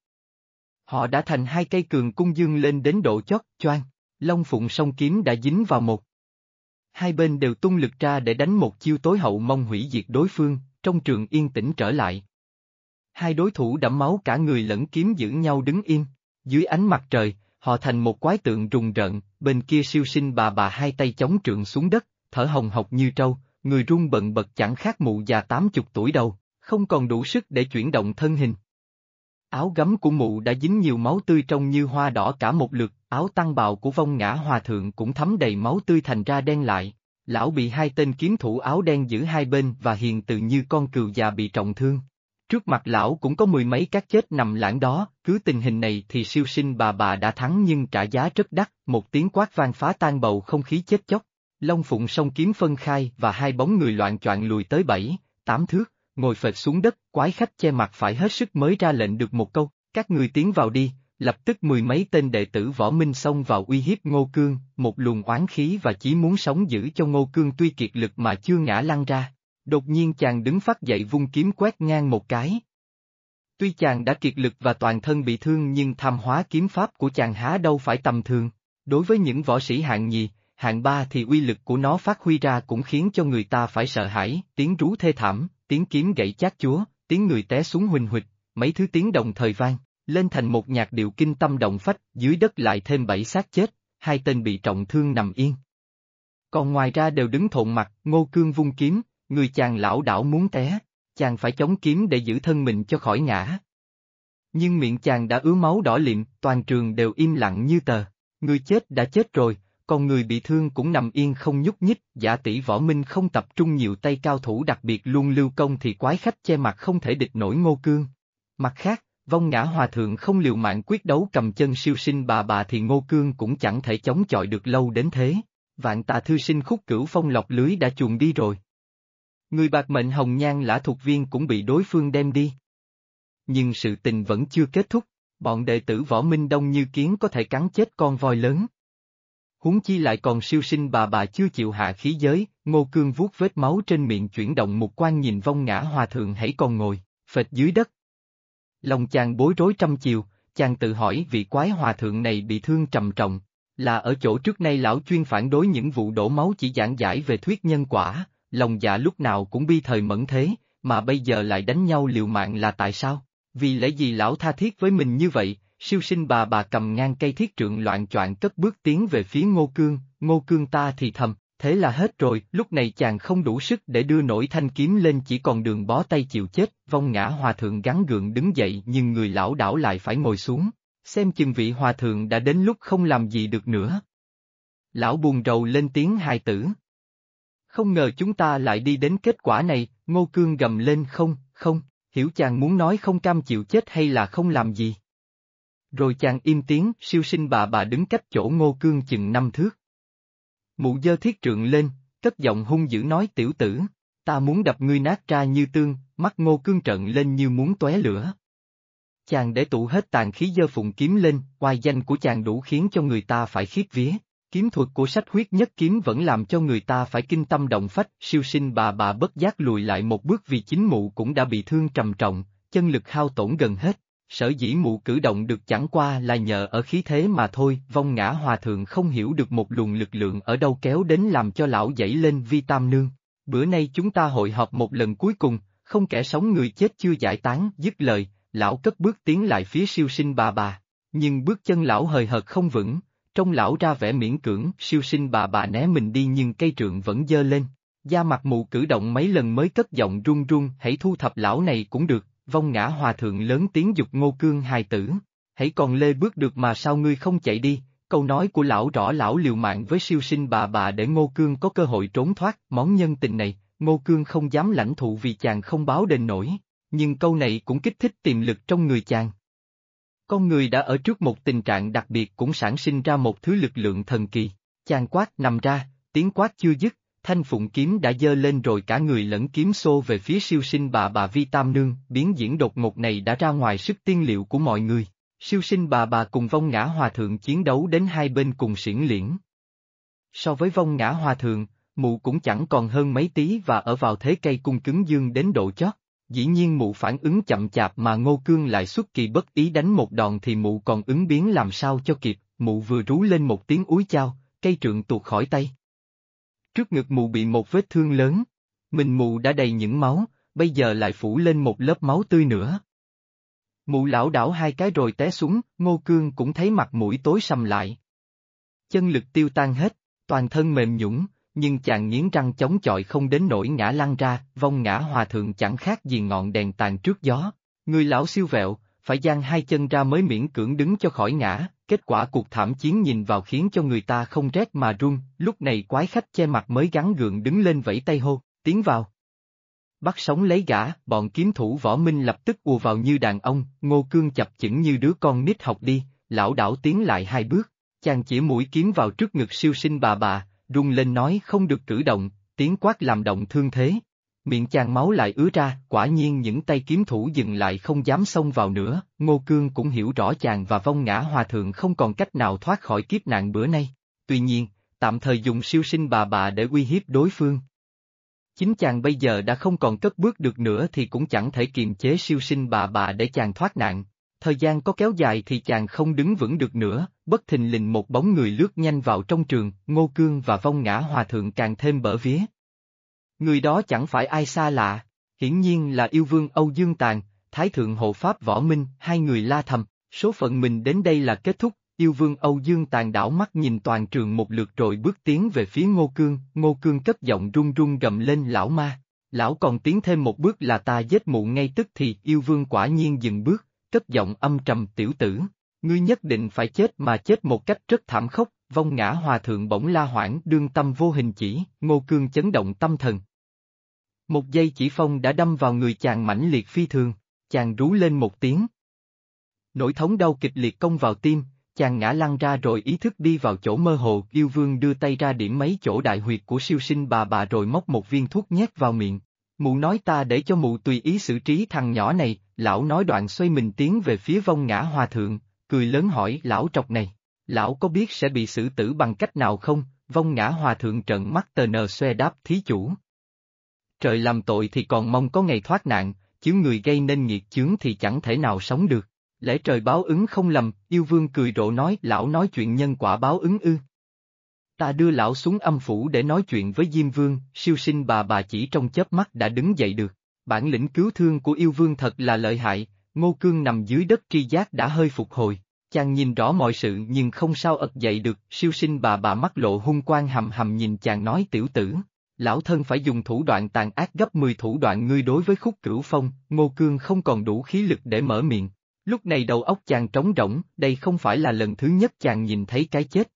Họ đã thành hai cây cường cung dương lên đến độ chót, choang, Long Phụng song kiếm đã dính vào một. Hai bên đều tung lực ra để đánh một chiêu tối hậu mong hủy diệt đối phương, trong trường yên tĩnh trở lại. Hai đối thủ đẫm máu cả người lẫn kiếm giữ nhau đứng im, dưới ánh mặt trời, họ thành một quái tượng rùng rợn, bên kia siêu sinh bà bà hai tay chống trượng xuống đất, thở hồng hộc như trâu, người run bận bật chẳng khác mụ già tám chục tuổi đâu không còn đủ sức để chuyển động thân hình. Áo gấm của mụ đã dính nhiều máu tươi trông như hoa đỏ cả một lượt, áo tăng bào của vong ngã hòa thượng cũng thấm đầy máu tươi thành ra đen lại. Lão bị hai tên kiếm thủ áo đen giữ hai bên và hiền từ như con cừu già bị trọng thương. Trước mặt lão cũng có mười mấy các chết nằm lãng đó, cứ tình hình này thì siêu sinh bà bà đã thắng nhưng trả giá rất đắt, một tiếng quát vang phá tan bầu không khí chết chóc. Long Phụng song kiếm phân khai và hai bóng người loạn choạng lùi tới bảy, tám thước, ngồi phệt xuống đất, quái khách che mặt phải hết sức mới ra lệnh được một câu, các người tiến vào đi, lập tức mười mấy tên đệ tử võ minh xông vào uy hiếp Ngô Cương, một luồng oán khí và chỉ muốn sống giữ cho Ngô Cương tuy kiệt lực mà chưa ngã lăn ra. Đột nhiên chàng đứng phát dậy vung kiếm quét ngang một cái. Tuy chàng đã kiệt lực và toàn thân bị thương nhưng tham hóa kiếm pháp của chàng há đâu phải tầm thường. Đối với những võ sĩ hạng nhì, hạng ba thì uy lực của nó phát huy ra cũng khiến cho người ta phải sợ hãi, tiếng rú thê thảm, tiếng kiếm gãy chát chúa, tiếng người té xuống huỳnh huỵch, mấy thứ tiếng đồng thời vang, lên thành một nhạc điệu kinh tâm động phách, dưới đất lại thêm bảy xác chết, hai tên bị trọng thương nằm yên. Còn ngoài ra đều đứng thộn mặt, ngô cương vung kiếm, người chàng lão đảo muốn té, chàng phải chống kiếm để giữ thân mình cho khỏi ngã. Nhưng miệng chàng đã ứa máu đỏ liệm, toàn trường đều im lặng như tờ, người chết đã chết rồi, còn người bị thương cũng nằm yên không nhúc nhích, giả tỷ võ minh không tập trung nhiều tay cao thủ đặc biệt luôn lưu công thì quái khách che mặt không thể địch nổi ngô cương. Mặt khác, vong ngã hòa thượng không liều mạng quyết đấu cầm chân siêu sinh bà bà thì ngô cương cũng chẳng thể chống chọi được lâu đến thế. Vạn tà thư sinh khúc cửu phong lọc lưới đã chuồn đi rồi. Người bạc mệnh hồng nhan lã thuộc viên cũng bị đối phương đem đi. Nhưng sự tình vẫn chưa kết thúc, bọn đệ tử võ minh đông như kiến có thể cắn chết con voi lớn. Huống chi lại còn siêu sinh bà bà chưa chịu hạ khí giới, ngô cương vuốt vết máu trên miệng chuyển động một quan nhìn vong ngã hòa thượng hãy còn ngồi, phệt dưới đất. Lòng chàng bối rối trăm chiều, chàng tự hỏi vị quái hòa thượng này bị thương trầm trọng, là ở chỗ trước nay lão chuyên phản đối những vụ đổ máu chỉ giảng giải về thuyết nhân quả, lòng dạ lúc nào cũng bi thời mẫn thế, mà bây giờ lại đánh nhau liều mạng là tại sao? Vì lẽ gì lão tha thiết với mình như vậy, siêu sinh bà bà cầm ngang cây thiết trượng loạn choạng cất bước tiến về phía ngô cương, ngô cương ta thì thầm, thế là hết rồi, lúc này chàng không đủ sức để đưa nổi thanh kiếm lên chỉ còn đường bó tay chịu chết, vong ngã hòa thượng gắn gượng đứng dậy nhưng người lão đảo lại phải ngồi xuống, xem chừng vị hòa thượng đã đến lúc không làm gì được nữa. Lão buồn rầu lên tiếng hài tử. Không ngờ chúng ta lại đi đến kết quả này, Ngô Cương gầm lên không, không, hiểu chàng muốn nói không cam chịu chết hay là không làm gì. Rồi chàng im tiếng, siêu sinh bà bà đứng cách chỗ Ngô Cương chừng năm thước. Mụ dơ thiết trượng lên, cất giọng hung dữ nói tiểu tử, ta muốn đập ngươi nát ra như tương, mắt Ngô Cương trận lên như muốn tóe lửa. Chàng để tụ hết tàn khí dơ phụng kiếm lên, oai danh của chàng đủ khiến cho người ta phải khiếp vía. Kiếm thuật của sách huyết nhất kiếm vẫn làm cho người ta phải kinh tâm động phách, siêu sinh bà bà bất giác lùi lại một bước vì chính mụ cũng đã bị thương trầm trọng, chân lực hao tổn gần hết. Sở dĩ mụ cử động được chẳng qua là nhờ ở khí thế mà thôi, vong ngã hòa thượng không hiểu được một luồng lực lượng ở đâu kéo đến làm cho lão dậy lên vi tam nương. Bữa nay chúng ta hội họp một lần cuối cùng, không kẻ sống người chết chưa giải tán, dứt lời, lão cất bước tiến lại phía siêu sinh bà bà. Nhưng bước chân lão hời hợt không vững, trong lão ra vẻ miễn cưỡng, siêu sinh bà bà né mình đi nhưng cây trượng vẫn dơ lên. Da mặt mụ cử động mấy lần mới cất giọng run run, hãy thu thập lão này cũng được, vong ngã hòa thượng lớn tiếng dục ngô cương hài tử. Hãy còn lê bước được mà sao ngươi không chạy đi, câu nói của lão rõ lão liều mạng với siêu sinh bà bà để ngô cương có cơ hội trốn thoát, món nhân tình này, ngô cương không dám lãnh thụ vì chàng không báo đền nổi, nhưng câu này cũng kích thích tiềm lực trong người chàng. Con người đã ở trước một tình trạng đặc biệt cũng sản sinh ra một thứ lực lượng thần kỳ. Chàng quát nằm ra, tiếng quát chưa dứt, thanh phụng kiếm đã dơ lên rồi cả người lẫn kiếm xô về phía siêu sinh bà bà Vi Tam Nương, biến diễn đột ngột này đã ra ngoài sức tiên liệu của mọi người. Siêu sinh bà bà cùng vong ngã hòa thượng chiến đấu đến hai bên cùng xiển liễn. So với vong ngã hòa thượng, mụ cũng chẳng còn hơn mấy tí và ở vào thế cây cung cứng dương đến độ chót. Dĩ nhiên mụ phản ứng chậm chạp mà Ngô Cương lại xuất kỳ bất ý đánh một đòn thì mụ còn ứng biến làm sao cho kịp, mụ vừa rú lên một tiếng úi chao, cây trượng tuột khỏi tay. Trước ngực mụ bị một vết thương lớn, mình mụ đã đầy những máu, bây giờ lại phủ lên một lớp máu tươi nữa. Mụ lão đảo hai cái rồi té xuống, Ngô Cương cũng thấy mặt mũi tối sầm lại. Chân lực tiêu tan hết, toàn thân mềm nhũng, nhưng chàng nghiến răng chống chọi không đến nỗi ngã lăn ra, vong ngã hòa thượng chẳng khác gì ngọn đèn tàn trước gió. Người lão siêu vẹo, phải giang hai chân ra mới miễn cưỡng đứng cho khỏi ngã, kết quả cuộc thảm chiến nhìn vào khiến cho người ta không rét mà run, lúc này quái khách che mặt mới gắn gượng đứng lên vẫy tay hô, tiến vào. Bắt sống lấy gã, bọn kiếm thủ võ minh lập tức ùa vào như đàn ông, ngô cương chập chững như đứa con nít học đi, lão đảo tiến lại hai bước, chàng chỉ mũi kiếm vào trước ngực siêu sinh bà bà, rung lên nói không được cử động, tiếng quát làm động thương thế. Miệng chàng máu lại ứa ra, quả nhiên những tay kiếm thủ dừng lại không dám xông vào nữa, Ngô Cương cũng hiểu rõ chàng và vong ngã hòa thượng không còn cách nào thoát khỏi kiếp nạn bữa nay. Tuy nhiên, tạm thời dùng siêu sinh bà bà để uy hiếp đối phương. Chính chàng bây giờ đã không còn cất bước được nữa thì cũng chẳng thể kiềm chế siêu sinh bà bà để chàng thoát nạn. Thời gian có kéo dài thì chàng không đứng vững được nữa, bất thình lình một bóng người lướt nhanh vào trong trường, Ngô Cương và Vong Ngã Hòa Thượng càng thêm bở vía. Người đó chẳng phải ai xa lạ, hiển nhiên là yêu vương Âu Dương Tàn, Thái Thượng Hộ Pháp Võ Minh, hai người la thầm, số phận mình đến đây là kết thúc, yêu vương Âu Dương Tàn đảo mắt nhìn toàn trường một lượt rồi bước tiến về phía Ngô Cương, Ngô Cương cất giọng run run gầm lên lão ma, lão còn tiến thêm một bước là ta giết mụ ngay tức thì. Yêu vương quả nhiên dừng bước, cất giọng âm trầm tiểu tử, ngươi nhất định phải chết mà chết một cách rất thảm khốc, vong ngã hòa thượng bỗng la hoảng đương tâm vô hình chỉ, ngô cương chấn động tâm thần. Một giây chỉ phong đã đâm vào người chàng mãnh liệt phi thường, chàng rú lên một tiếng. Nỗi thống đau kịch liệt công vào tim, chàng ngã lăn ra rồi ý thức đi vào chỗ mơ hồ, yêu vương đưa tay ra điểm mấy chỗ đại huyệt của siêu sinh bà bà rồi móc một viên thuốc nhét vào miệng. Mụ nói ta để cho mụ tùy ý xử trí thằng nhỏ này, lão nói đoạn xoay mình tiến về phía vong ngã hòa thượng, cười lớn hỏi lão trọc này, lão có biết sẽ bị xử tử bằng cách nào không, vong ngã hòa thượng trợn mắt tờ nờ xoe đáp thí chủ. Trời làm tội thì còn mong có ngày thoát nạn, chứ người gây nên nghiệt chướng thì chẳng thể nào sống được. Lẽ trời báo ứng không lầm, yêu vương cười rộ nói lão nói chuyện nhân quả báo ứng ư. Ta đưa lão xuống âm phủ để nói chuyện với Diêm Vương, siêu sinh bà bà chỉ trong chớp mắt đã đứng dậy được. Bản lĩnh cứu thương của yêu vương thật là lợi hại, Ngô Cương nằm dưới đất tri giác đã hơi phục hồi. Chàng nhìn rõ mọi sự nhưng không sao ật dậy được, siêu sinh bà bà mắt lộ hung quang hầm hầm nhìn chàng nói tiểu tử. Lão thân phải dùng thủ đoạn tàn ác gấp 10 thủ đoạn ngươi đối với khúc cửu phong, Ngô Cương không còn đủ khí lực để mở miệng. Lúc này đầu óc chàng trống rỗng, đây không phải là lần thứ nhất chàng nhìn thấy cái chết.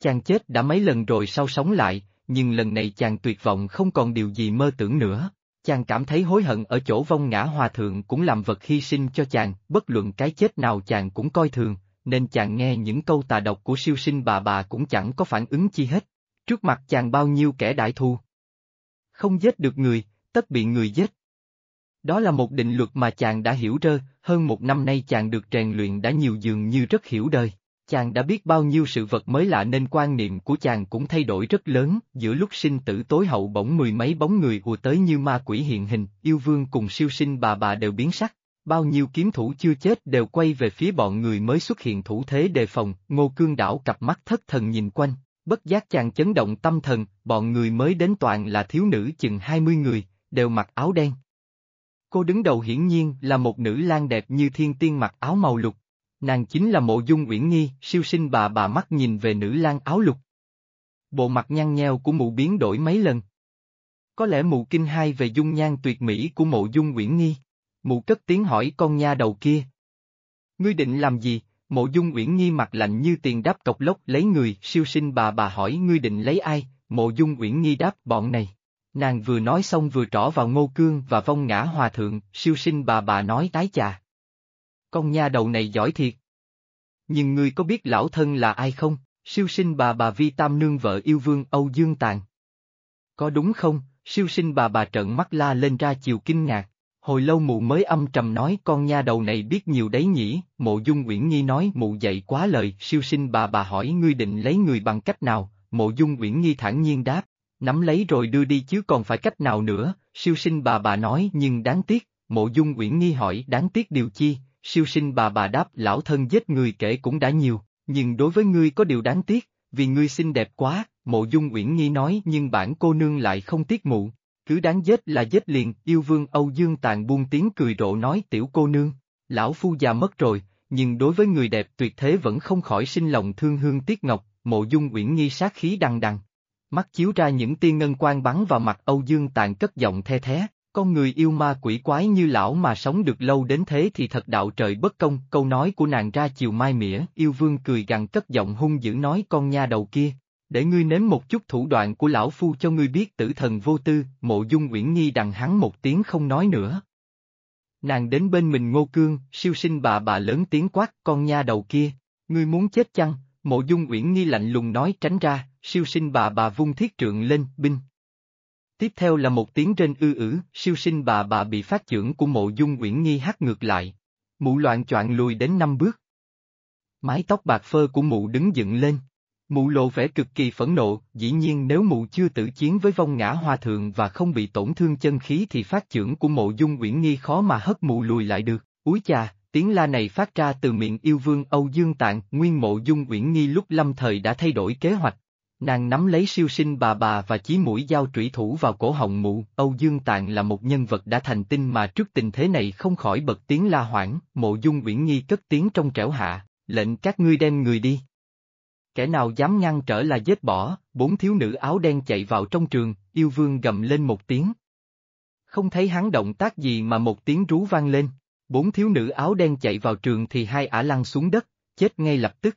Chàng chết đã mấy lần rồi sau sống lại, nhưng lần này chàng tuyệt vọng không còn điều gì mơ tưởng nữa. Chàng cảm thấy hối hận ở chỗ vong ngã hòa thượng cũng làm vật hy sinh cho chàng, bất luận cái chết nào chàng cũng coi thường, nên chàng nghe những câu tà độc của siêu sinh bà bà cũng chẳng có phản ứng chi hết. Trước mặt chàng bao nhiêu kẻ đại thù. Không giết được người, tất bị người giết. Đó là một định luật mà chàng đã hiểu rơ, hơn một năm nay chàng được rèn luyện đã nhiều dường như rất hiểu đời. Chàng đã biết bao nhiêu sự vật mới lạ nên quan niệm của chàng cũng thay đổi rất lớn, giữa lúc sinh tử tối hậu bỗng mười mấy bóng người hùa tới như ma quỷ hiện hình, yêu vương cùng siêu sinh bà bà đều biến sắc. Bao nhiêu kiếm thủ chưa chết đều quay về phía bọn người mới xuất hiện thủ thế đề phòng, ngô cương đảo cặp mắt thất thần nhìn quanh, bất giác chàng chấn động tâm thần, bọn người mới đến toàn là thiếu nữ chừng 20 người, đều mặc áo đen. Cô đứng đầu hiển nhiên là một nữ lang đẹp như thiên tiên mặc áo màu lục. Nàng chính là mộ dung uyển nghi, siêu sinh bà bà mắt nhìn về nữ lang áo lục. Bộ mặt nhăn nheo của mụ biến đổi mấy lần. Có lẽ mụ kinh hai về dung nhan tuyệt mỹ của mộ dung uyển nghi. Mụ cất tiếng hỏi con nha đầu kia. Ngươi định làm gì? Mộ dung uyển nghi mặt lạnh như tiền đáp cọc lốc lấy người, siêu sinh bà bà hỏi ngươi định lấy ai, mộ dung uyển nghi đáp bọn này. Nàng vừa nói xong vừa trỏ vào ngô cương và vong ngã hòa thượng, siêu sinh bà bà nói tái chà. Con nha đầu này giỏi thiệt. Nhưng ngươi có biết lão thân là ai không? Siêu sinh bà bà vi tam nương vợ yêu vương Âu Dương Tàn. Có đúng không? Siêu sinh bà bà trợn mắt la lên ra chiều kinh ngạc. Hồi lâu mụ mới âm trầm nói con nha đầu này biết nhiều đấy nhỉ, mộ dung uyển nhi nói mụ dạy quá lời, siêu sinh bà bà hỏi ngươi định lấy người bằng cách nào, mộ dung uyển nhi thản nhiên đáp, nắm lấy rồi đưa đi chứ còn phải cách nào nữa, siêu sinh bà bà nói nhưng đáng tiếc, mộ dung uyển nghi hỏi đáng tiếc điều chi, siêu sinh bà bà đáp lão thân giết người kể cũng đã nhiều, nhưng đối với ngươi có điều đáng tiếc, vì ngươi xinh đẹp quá, mộ dung uyển nghi nói nhưng bản cô nương lại không tiếc mụ, cứ đáng giết là giết liền, yêu vương Âu Dương Tàn buông tiếng cười rộ nói tiểu cô nương, lão phu già mất rồi, nhưng đối với người đẹp tuyệt thế vẫn không khỏi sinh lòng thương hương tiếc ngọc, mộ dung uyển nghi sát khí đằng đằng. Mắt chiếu ra những tia ngân quang bắn vào mặt Âu Dương Tàn cất giọng the thế, con người yêu ma quỷ quái như lão mà sống được lâu đến thế thì thật đạo trời bất công, câu nói của nàng ra chiều mai mỉa, yêu vương cười gằn cất giọng hung dữ nói con nha đầu kia, để ngươi nếm một chút thủ đoạn của lão phu cho ngươi biết tử thần vô tư, mộ dung uyển nhi đằng hắn một tiếng không nói nữa. Nàng đến bên mình ngô cương, siêu sinh bà bà lớn tiếng quát con nha đầu kia, ngươi muốn chết chăng, mộ dung uyển nhi lạnh lùng nói tránh ra, siêu sinh bà bà vung thiết trượng lên, binh. Tiếp theo là một tiếng trên ư ử, siêu sinh bà bà bị phát trưởng của mộ dung uyển nhi hát ngược lại. Mụ loạn choạng lùi đến năm bước. Mái tóc bạc phơ của mụ đứng dựng lên. Mụ lộ vẻ cực kỳ phẫn nộ, dĩ nhiên nếu mụ chưa tử chiến với vong ngã hoa thượng và không bị tổn thương chân khí thì phát trưởng của mộ dung uyển nghi khó mà hất mụ lùi lại được. Úi chà, tiếng la này phát ra từ miệng yêu vương Âu Dương Tạng, nguyên mộ dung uyển nghi lúc lâm thời đã thay đổi kế hoạch, Nàng nắm lấy siêu sinh bà bà và chí mũi dao trụy thủ vào cổ họng mụ, Âu Dương Tạng là một nhân vật đã thành tinh mà trước tình thế này không khỏi bật tiếng la hoảng, mộ dung uyển nghi cất tiếng trong trẻo hạ, lệnh các ngươi đem người đi. Kẻ nào dám ngăn trở là giết bỏ, bốn thiếu nữ áo đen chạy vào trong trường, yêu vương gầm lên một tiếng. Không thấy hắn động tác gì mà một tiếng rú vang lên, bốn thiếu nữ áo đen chạy vào trường thì hai ả lăn xuống đất, chết ngay lập tức.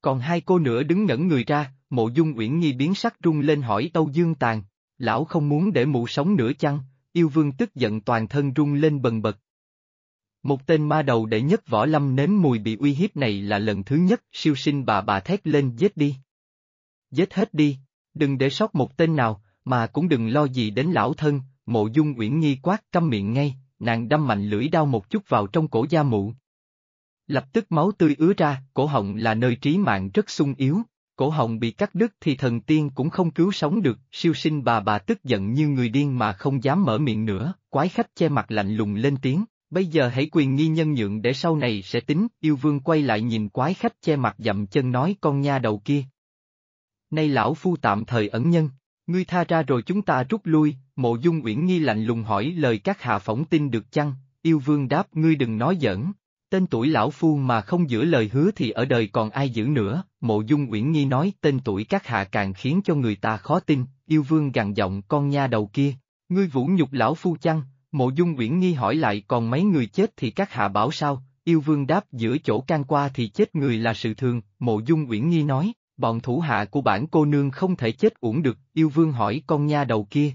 Còn hai cô nữa đứng ngẩn người ra, mộ dung uyển nhi biến sắc rung lên hỏi tâu Dương Tàn, lão không muốn để mụ sống nữa chăng, yêu vương tức giận toàn thân rung lên bần bật. Một tên ma đầu đệ nhất võ lâm nếm mùi bị uy hiếp này là lần thứ nhất, siêu sinh bà bà thét lên giết đi. Giết hết đi, đừng để sót một tên nào, mà cũng đừng lo gì đến lão thân, mộ dung uyển nghi quát câm miệng ngay, nàng đâm mạnh lưỡi đao một chút vào trong cổ da mụ. Lập tức máu tươi ứa ra, cổ họng là nơi trí mạng rất sung yếu cổ họng bị cắt đứt thì thần tiên cũng không cứu sống được, siêu sinh bà bà tức giận như người điên mà không dám mở miệng nữa, quái khách che mặt lạnh lùng lên tiếng, bây giờ hãy quyền nghi nhân nhượng để sau này sẽ tính, yêu vương quay lại nhìn quái khách che mặt dậm chân nói con nha đầu kia. Nay lão phu tạm thời ẩn nhân, ngươi tha ra rồi chúng ta rút lui, mộ dung uyển nghi lạnh lùng hỏi lời các hạ phỏng tin được chăng, yêu vương đáp ngươi đừng nói giỡn, Tên tuổi lão phu mà không giữ lời hứa thì ở đời còn ai giữ nữa, mộ dung uyển nghi nói tên tuổi các hạ càng khiến cho người ta khó tin, yêu vương gằn giọng con nha đầu kia, ngươi vũ nhục lão phu chăng, mộ dung uyển nhi hỏi lại còn mấy người chết thì các hạ bảo sao, yêu vương đáp giữa chỗ can qua thì chết người là sự thường, mộ dung uyển nhi nói, Bọn thủ hạ của bản cô nương không thể chết uổng được, yêu vương hỏi con nha đầu kia.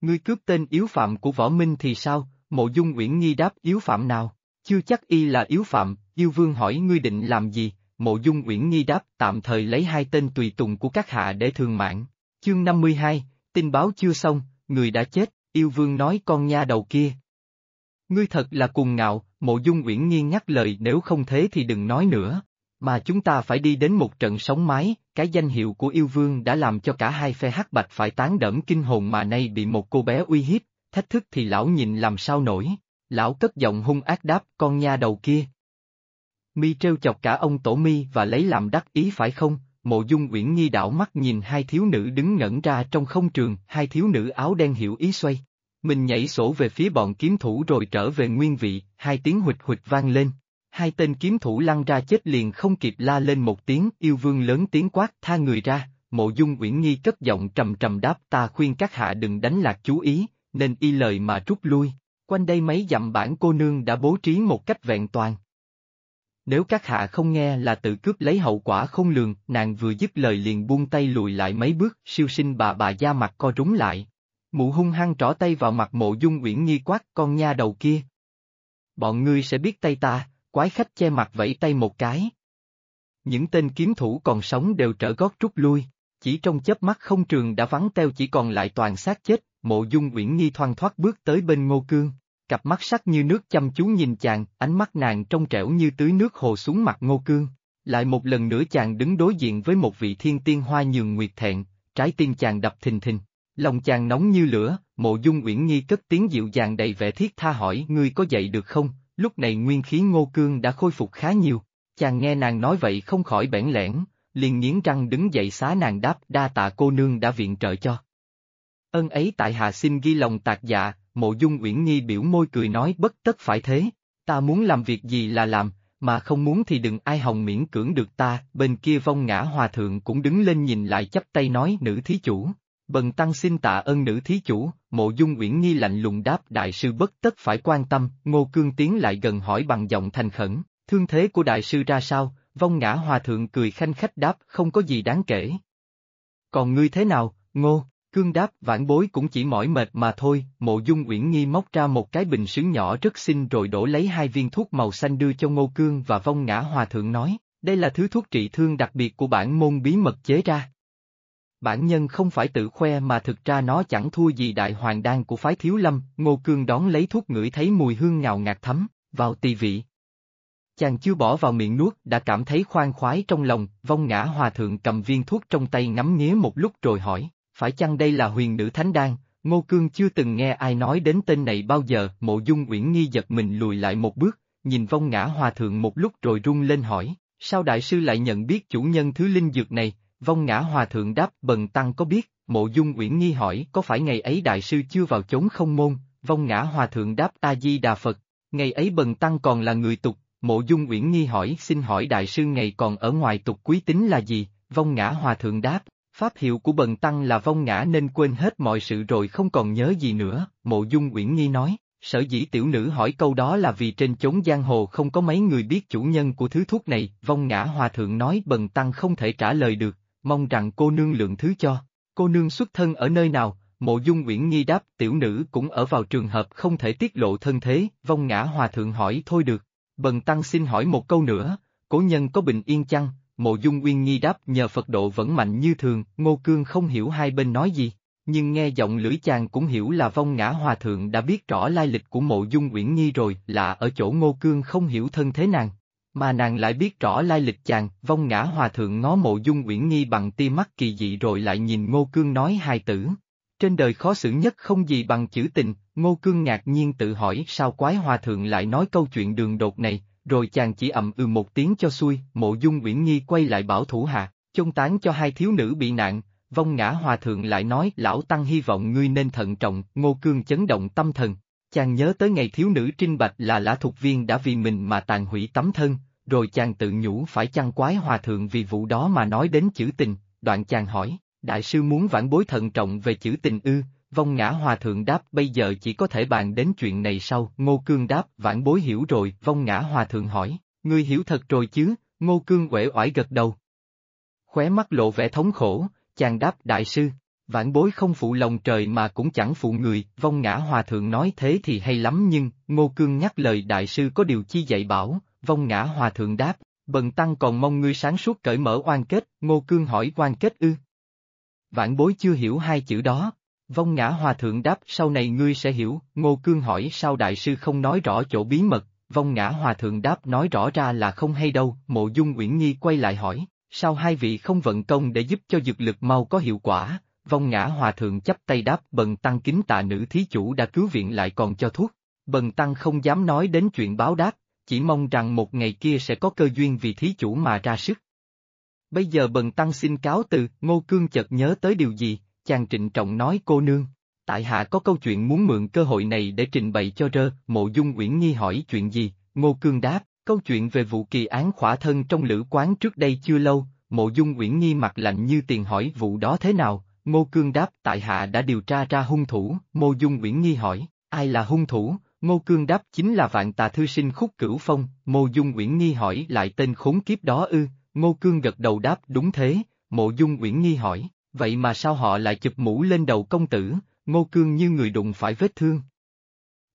Ngươi cướp tên yếu phạm của võ minh thì sao, mộ dung uyển nghi đáp yếu phạm nào? Chưa chắc y là yếu phạm, yêu vương hỏi ngươi định làm gì, mộ dung uyển nghi đáp tạm thời lấy hai tên tùy tùng của các hạ để thường mạng. Chương 52, tin báo chưa xong, người đã chết, yêu vương nói con nha đầu kia. Ngươi thật là cùng ngạo, mộ dung uyển nghi nhắc lời nếu không thế thì đừng nói nữa. Mà chúng ta phải đi đến một trận sống mái, cái danh hiệu của yêu vương đã làm cho cả hai phe hắc bạch phải tán đẫm kinh hồn mà nay bị một cô bé uy hiếp, thách thức thì lão nhìn làm sao nổi. Lão cất giọng hung ác đáp con nha đầu kia. Mi trêu chọc cả ông tổ mi và lấy làm đắc ý phải không? Mộ dung uyển Nhi đảo mắt nhìn hai thiếu nữ đứng ngẩn ra trong không trường, hai thiếu nữ áo đen hiểu ý xoay. Mình nhảy sổ về phía bọn kiếm thủ rồi trở về nguyên vị, hai tiếng huỵch huỵch vang lên. Hai tên kiếm thủ lăn ra chết liền không kịp la lên một tiếng, yêu vương lớn tiếng quát tha người ra, mộ dung uyển Nhi cất giọng trầm trầm đáp ta khuyên các hạ đừng đánh lạc chú ý, nên y lời mà rút lui, quanh đây mấy dặm bản cô nương đã bố trí một cách vẹn toàn. Nếu các hạ không nghe là tự cướp lấy hậu quả không lường, nàng vừa dứt lời liền buông tay lùi lại mấy bước, siêu sinh bà bà da mặt co rúng lại. Mụ hung hăng trỏ tay vào mặt mộ dung uyển nghi quát con nha đầu kia. Bọn ngươi sẽ biết tay ta, quái khách che mặt vẫy tay một cái. Những tên kiếm thủ còn sống đều trở gót rút lui, chỉ trong chớp mắt không trường đã vắng teo chỉ còn lại toàn xác chết, mộ dung uyển nghi thoang thoát bước tới bên ngô cương, cặp mắt sắc như nước chăm chú nhìn chàng, ánh mắt nàng trong trẻo như tưới nước hồ xuống mặt ngô cương. Lại một lần nữa chàng đứng đối diện với một vị thiên tiên hoa nhường nguyệt thẹn, trái tim chàng đập thình thình. Lòng chàng nóng như lửa, mộ dung uyển nghi cất tiếng dịu dàng đầy vẻ thiết tha hỏi ngươi có dậy được không, lúc này nguyên khí ngô cương đã khôi phục khá nhiều. Chàng nghe nàng nói vậy không khỏi bẽn lẽn, liền nghiến răng đứng dậy xá nàng đáp đa tạ cô nương đã viện trợ cho. Ân ấy tại hạ xin ghi lòng tạc dạ, mộ dung uyển Nhi biểu môi cười nói bất tất phải thế, ta muốn làm việc gì là làm, mà không muốn thì đừng ai hòng miễn cưỡng được ta, bên kia vong ngã hòa thượng cũng đứng lên nhìn lại chắp tay nói nữ thí chủ. Bần tăng xin tạ ơn nữ thí chủ, mộ dung uyển Nhi lạnh lùng đáp đại sư bất tất phải quan tâm, ngô cương tiến lại gần hỏi bằng giọng thành khẩn, thương thế của đại sư ra sao, vong ngã hòa thượng cười khanh khách đáp không có gì đáng kể. Còn ngươi thế nào, ngô? Cương đáp vãn bối cũng chỉ mỏi mệt mà thôi, mộ dung uyển nghi móc ra một cái bình sứ nhỏ rất xinh rồi đổ lấy hai viên thuốc màu xanh đưa cho ngô cương và vong ngã hòa thượng nói, đây là thứ thuốc trị thương đặc biệt của bản môn bí mật chế ra. Bản nhân không phải tự khoe mà thực ra nó chẳng thua gì đại hoàng đan của phái thiếu lâm, ngô cương đón lấy thuốc ngửi thấy mùi hương ngào ngạt thấm, vào tỳ vị. Chàng chưa bỏ vào miệng nuốt đã cảm thấy khoan khoái trong lòng, vong ngã hòa thượng cầm viên thuốc trong tay ngắm nghía một lúc rồi hỏi, phải chăng đây là huyền nữ thánh đan? Ngô Cương chưa từng nghe ai nói đến tên này bao giờ, mộ dung uyển nghi giật mình lùi lại một bước, nhìn vong ngã hòa thượng một lúc rồi rung lên hỏi, sao đại sư lại nhận biết chủ nhân thứ linh dược này, vong ngã hòa thượng đáp bần tăng có biết, mộ dung uyển nghi hỏi có phải ngày ấy đại sư chưa vào chốn không môn, vong ngã hòa thượng đáp A-di-đà Phật, ngày ấy bần tăng còn là người tục, mộ dung uyển nghi hỏi xin hỏi đại sư ngày còn ở ngoài tục quý tính là gì, vong ngã hòa thượng đáp, Pháp hiệu của bần tăng là vong ngã nên quên hết mọi sự rồi không còn nhớ gì nữa, mộ dung uyển nghi nói, sở dĩ tiểu nữ hỏi câu đó là vì trên chốn giang hồ không có mấy người biết chủ nhân của thứ thuốc này, vong ngã hòa thượng nói bần tăng không thể trả lời được, mong rằng cô nương lượng thứ cho, cô nương xuất thân ở nơi nào, mộ dung uyển nghi đáp tiểu nữ cũng ở vào trường hợp không thể tiết lộ thân thế, vong ngã hòa thượng hỏi thôi được, bần tăng xin hỏi một câu nữa, cố nhân có bình yên chăng, Mộ Dung Uyên Nhi đáp nhờ Phật độ vẫn mạnh như thường, Ngô Cương không hiểu hai bên nói gì, nhưng nghe giọng lưỡi chàng cũng hiểu là vong ngã hòa thượng đã biết rõ lai lịch của mộ Dung Uyển Nhi rồi, là ở chỗ Ngô Cương không hiểu thân thế nàng. Mà nàng lại biết rõ lai lịch chàng, vong ngã hòa thượng ngó mộ Dung Uyển Nhi bằng tia mắt kỳ dị rồi lại nhìn Ngô Cương nói hai tử. Trên đời khó xử nhất không gì bằng chữ tình, Ngô Cương ngạc nhiên tự hỏi sao quái hòa thượng lại nói câu chuyện đường đột này, rồi chàng chỉ ậm ừ một tiếng cho xuôi, mộ dung uyển nhi quay lại bảo thủ hạ, chôn tán cho hai thiếu nữ bị nạn, vong ngã hòa thượng lại nói lão tăng hy vọng ngươi nên thận trọng, ngô cương chấn động tâm thần. Chàng nhớ tới ngày thiếu nữ trinh bạch là lã thuộc viên đã vì mình mà tàn hủy tấm thân, rồi chàng tự nhủ phải chăng quái hòa thượng vì vụ đó mà nói đến chữ tình, đoạn chàng hỏi, đại sư muốn vãn bối thận trọng về chữ tình ư, Vong ngã hòa thượng đáp bây giờ chỉ có thể bàn đến chuyện này sau, Ngô Cương đáp vãn bối hiểu rồi, vong ngã hòa thượng hỏi, ngươi hiểu thật rồi chứ, Ngô Cương uể oải gật đầu. Khóe mắt lộ vẻ thống khổ, chàng đáp đại sư, vãn bối không phụ lòng trời mà cũng chẳng phụ người, vong ngã hòa thượng nói thế thì hay lắm nhưng, ngô cương nhắc lời đại sư có điều chi dạy bảo, vong ngã hòa thượng đáp, bần tăng còn mong ngươi sáng suốt cởi mở oan kết, ngô cương hỏi oan kết ư. Vãn bối chưa hiểu hai chữ đó, vong ngã hòa thượng đáp sau này ngươi sẽ hiểu, ngô cương hỏi sao đại sư không nói rõ chỗ bí mật, vong ngã hòa thượng đáp nói rõ ra là không hay đâu, mộ dung uyển nhi quay lại hỏi, sao hai vị không vận công để giúp cho dược lực mau có hiệu quả, vong ngã hòa thượng chấp tay đáp bần tăng kính tạ nữ thí chủ đã cứu viện lại còn cho thuốc, bần tăng không dám nói đến chuyện báo đáp, chỉ mong rằng một ngày kia sẽ có cơ duyên vì thí chủ mà ra sức. Bây giờ bần tăng xin cáo từ, ngô cương chợt nhớ tới điều gì, chàng trịnh trọng nói cô nương. Tại hạ có câu chuyện muốn mượn cơ hội này để trình bày cho rơ, mộ dung uyển nhi hỏi chuyện gì, ngô cương đáp, câu chuyện về vụ kỳ án khỏa thân trong lữ quán trước đây chưa lâu, mộ dung uyển nhi mặt lạnh như tiền hỏi vụ đó thế nào, ngô cương đáp tại hạ đã điều tra ra hung thủ, mộ dung uyển nhi hỏi, ai là hung thủ, ngô cương đáp chính là vạn tà thư sinh khúc cửu phong, mộ dung uyển nhi hỏi lại tên khốn kiếp đó ư, ngô cương gật đầu đáp đúng thế, mộ dung uyển nhi hỏi, vậy mà sao họ lại chụp mũ lên đầu công tử, ngô cương như người đụng phải vết thương.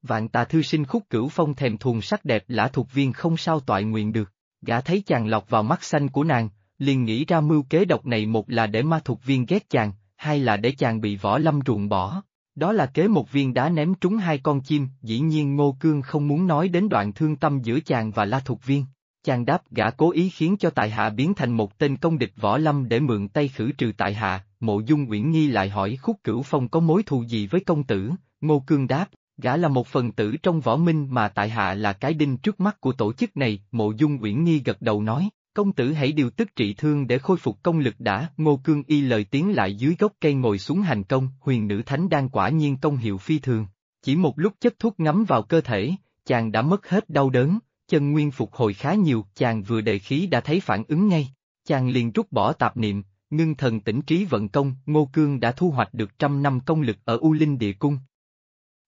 Vạn tà thư sinh khúc cửu phong thèm thuồng sắc đẹp lã thuộc viên không sao toại nguyện được, gã thấy chàng lọt vào mắt xanh của nàng, liền nghĩ ra mưu kế độc này một là để ma thuộc viên ghét chàng, hai là để chàng bị võ lâm ruộng bỏ. Đó là kế một viên đá ném trúng hai con chim, dĩ nhiên Ngô Cương không muốn nói đến đoạn thương tâm giữa chàng và La Thục Viên. Chàng đáp gã cố ý khiến cho tại hạ biến thành một tên công địch võ lâm để mượn tay khử trừ tại hạ, mộ dung uyển nghi lại hỏi khúc cửu phong có mối thù gì với công tử, Ngô Cương đáp, gã là một phần tử trong võ minh mà tại hạ là cái đinh trước mắt của tổ chức này, mộ dung uyển nghi gật đầu nói, công tử hãy điều tức trị thương để khôi phục công lực đã, Ngô Cương y lời tiến lại dưới gốc cây ngồi xuống hành công, huyền nữ thánh đang quả nhiên công hiệu phi thường. Chỉ một lúc chất thuốc ngắm vào cơ thể, chàng đã mất hết đau đớn, chân nguyên phục hồi khá nhiều, chàng vừa đề khí đã thấy phản ứng ngay. Chàng liền rút bỏ tạp niệm, ngưng thần tỉnh trí vận công, Ngô Cương đã thu hoạch được trăm năm công lực ở U Linh Địa Cung.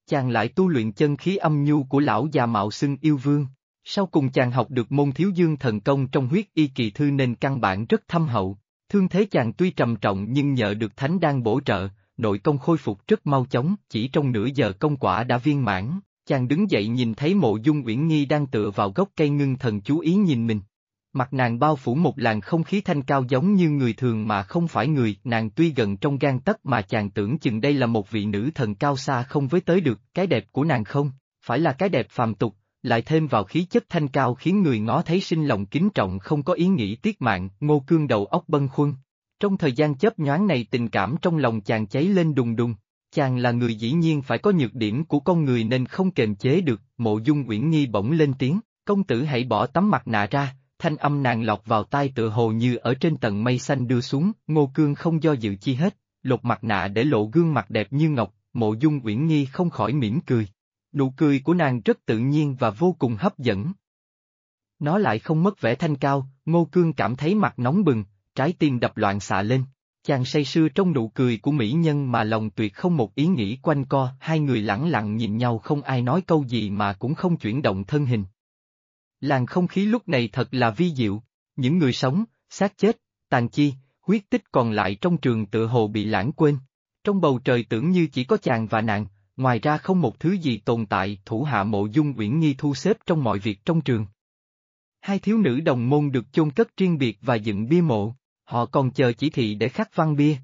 Chàng lại tu luyện chân khí âm nhu của lão già mạo xưng yêu vương. Sau cùng chàng học được môn thiếu dương thần công trong huyết y kỳ thư nên căn bản rất thâm hậu. Thương thế chàng tuy trầm trọng nhưng nhờ được thánh đang bổ trợ, nội công khôi phục rất mau chóng, chỉ trong nửa giờ công quả đã viên mãn. Chàng đứng dậy nhìn thấy mộ dung uyển nghi đang tựa vào gốc cây ngưng thần chú ý nhìn mình. Mặt nàng bao phủ một làn không khí thanh cao giống như người thường mà không phải người, nàng tuy gần trong gan tấc mà chàng tưởng chừng đây là một vị nữ thần cao xa không với tới được, cái đẹp của nàng không, phải là cái đẹp phàm tục, lại thêm vào khí chất thanh cao khiến người ngó thấy sinh lòng kính trọng không có ý nghĩ tiết mạng, ngô cương đầu óc bân khuân. Trong thời gian chớp nhoáng này tình cảm trong lòng chàng cháy lên đùng đùng, chàng là người dĩ nhiên phải có nhược điểm của con người nên không kềm chế được, mộ dung uyển nghi bỗng lên tiếng, công tử hãy bỏ tấm mặt nạ ra, thanh âm nàng lọt vào tai tựa hồ như ở trên tầng mây xanh đưa xuống, ngô cương không do dự chi hết, lột mặt nạ để lộ gương mặt đẹp như ngọc, mộ dung uyển nghi không khỏi mỉm cười. Nụ cười của nàng rất tự nhiên và vô cùng hấp dẫn. Nó lại không mất vẻ thanh cao, ngô cương cảm thấy mặt nóng bừng, trái tim đập loạn xạ lên. Chàng say sưa trong nụ cười của mỹ nhân mà lòng tuyệt không một ý nghĩ quanh co, hai người lẳng lặng nhìn nhau không ai nói câu gì mà cũng không chuyển động thân hình. Làng không khí lúc này thật là vi diệu, những người sống, xác chết, tàn chi, huyết tích còn lại trong trường tự hồ bị lãng quên. Trong bầu trời tưởng như chỉ có chàng và nàng, ngoài ra không một thứ gì tồn tại thủ hạ mộ dung uyển nghi thu xếp trong mọi việc trong trường. Hai thiếu nữ đồng môn được chôn cất riêng biệt và dựng bia mộ, họ còn chờ chỉ thị để khắc văn bia.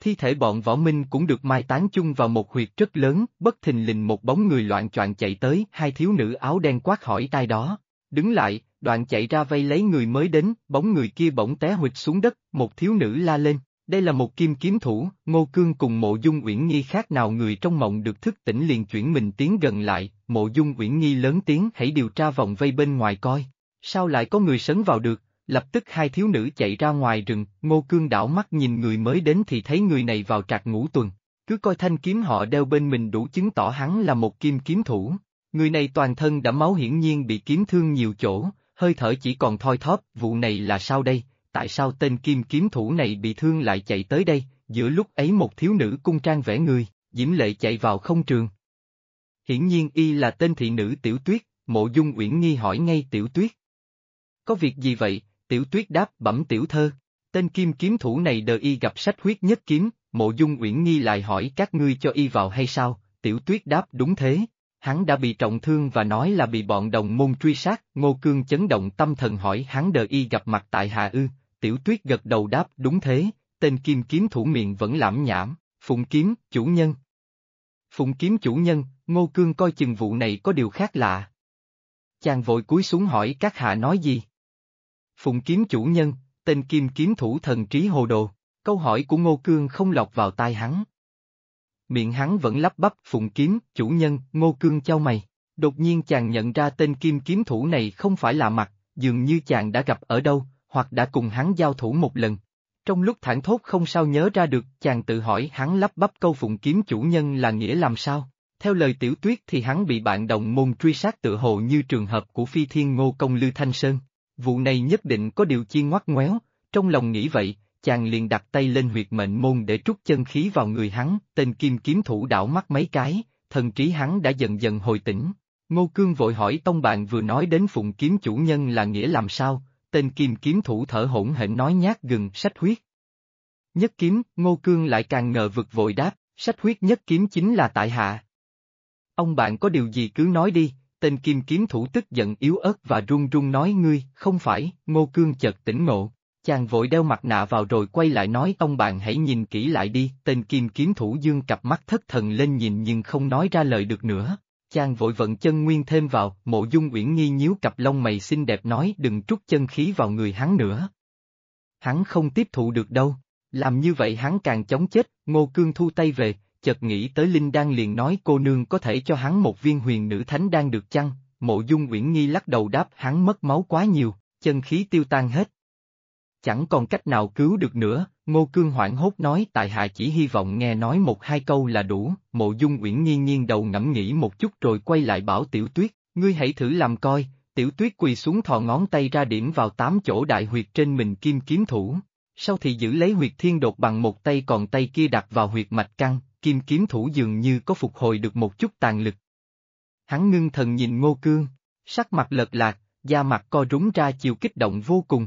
Thi thể bọn võ minh cũng được mai táng chung vào một huyệt rất lớn, bất thình lình một bóng người loạn choạng chạy tới, hai thiếu nữ áo đen quát hỏi tai đó. Đứng lại, đoạn chạy ra vây lấy người mới đến, bóng người kia bỗng té huyệt xuống đất, một thiếu nữ la lên. Đây là một kim kiếm thủ, Ngô Cương cùng mộ dung uyển nghi khác nào người trong mộng được thức tỉnh liền chuyển mình tiến gần lại, mộ dung uyển nghi lớn tiếng hãy điều tra vòng vây bên ngoài coi. Sao lại có người sấn vào được, lập tức hai thiếu nữ chạy ra ngoài rừng, Ngô Cương đảo mắt nhìn người mới đến thì thấy người này vào trạc ngũ tuần. Cứ coi thanh kiếm họ đeo bên mình đủ chứng tỏ hắn là một kim kiếm thủ. Người này toàn thân đã máu hiển nhiên bị kiếm thương nhiều chỗ, hơi thở chỉ còn thoi thóp, vụ này là sao đây, tại sao tên kim kiếm thủ này bị thương lại chạy tới đây, giữa lúc ấy một thiếu nữ cung trang vẽ người, diễm lệ chạy vào không trường. Hiển nhiên y là tên thị nữ Tiểu Tuyết, mộ dung uyển nghi hỏi ngay Tiểu Tuyết. Có việc gì vậy, Tiểu Tuyết đáp bẩm Tiểu Thơ. tên kim kiếm thủ này đờ y gặp sách huyết nhất kiếm, mộ dung uyển nghi lại hỏi các ngươi cho y vào hay sao, tiểu tuyết đáp đúng thế. Hắn đã bị trọng thương và nói là bị bọn đồng môn truy sát, ngô cương chấn động tâm thần hỏi hắn đờ y gặp mặt tại hạ Ư, tiểu tuyết gật đầu đáp đúng thế, tên kim kiếm thủ miệng vẫn lãm nhảm, phụng kiếm, chủ nhân. Phụng kiếm chủ nhân, ngô cương coi chừng vụ này có điều khác lạ. Chàng vội cúi xuống hỏi các hạ nói gì? Phụng kiếm chủ nhân, tên kim kiếm thủ thần trí hồ đồ, câu hỏi của ngô cương không lọt vào tai hắn. Miệng hắn vẫn lắp bắp phụng kiếm, chủ nhân, ngô cương trao mày. Đột nhiên chàng nhận ra tên kim kiếm thủ này không phải là mặt, dường như chàng đã gặp ở đâu, hoặc đã cùng hắn giao thủ một lần. Trong lúc thảng thốt không sao nhớ ra được, chàng tự hỏi hắn lắp bắp câu phụng kiếm chủ nhân là nghĩa làm sao. Theo lời tiểu tuyết thì hắn bị bạn đồng môn truy sát tự hồ như trường hợp của phi thiên ngô công Lư Thanh Sơn. Vụ này nhất định có điều chi ngoắt ngoéo, trong lòng nghĩ vậy, chàng liền đặt tay lên huyệt mệnh môn để trút chân khí vào người hắn, tên kim kiếm thủ đảo mắt mấy cái, thần trí hắn đã dần dần hồi tỉnh. Ngô Cương vội hỏi tông bạn vừa nói đến phụng kiếm chủ nhân là nghĩa làm sao, tên kim kiếm thủ thở hổn hển nói nhát gừng sách huyết. Nhất kiếm, Ngô Cương lại càng ngờ vực vội đáp, sách huyết nhất kiếm chính là tại hạ. Ông bạn có điều gì cứ nói đi, tên kim kiếm thủ tức giận yếu ớt và run run nói ngươi, không phải, Ngô Cương chợt tỉnh ngộ. Chàng vội đeo mặt nạ vào rồi quay lại nói ông bạn hãy nhìn kỹ lại đi, tên kim kiếm thủ dương cặp mắt thất thần lên nhìn nhưng không nói ra lời được nữa. Chàng vội vận chân nguyên thêm vào, mộ dung uyển nghi nhíu cặp lông mày xinh đẹp nói đừng trút chân khí vào người hắn nữa. Hắn không tiếp thụ được đâu, làm như vậy hắn càng chống chết, ngô cương thu tay về, chợt nghĩ tới Linh Đan liền nói cô nương có thể cho hắn một viên huyền nữ thánh đang được chăng, mộ dung uyển nghi lắc đầu đáp hắn mất máu quá nhiều, chân khí tiêu tan hết. Chẳng còn cách nào cứu được nữa, Ngô Cương hoảng hốt nói tại hạ chỉ hy vọng nghe nói một hai câu là đủ, mộ dung uyển nghi nghiêng đầu ngẫm nghĩ một chút rồi quay lại bảo tiểu tuyết, ngươi hãy thử làm coi, tiểu tuyết quỳ xuống thò ngón tay ra điểm vào tám chỗ đại huyệt trên mình kim kiếm thủ, sau thì giữ lấy huyệt thiên đột bằng một tay còn tay kia đặt vào huyệt mạch căng, kim kiếm thủ dường như có phục hồi được một chút tàn lực. Hắn ngưng thần nhìn ngô cương, sắc mặt lật lạc, da mặt co rúng ra chiều kích động vô cùng,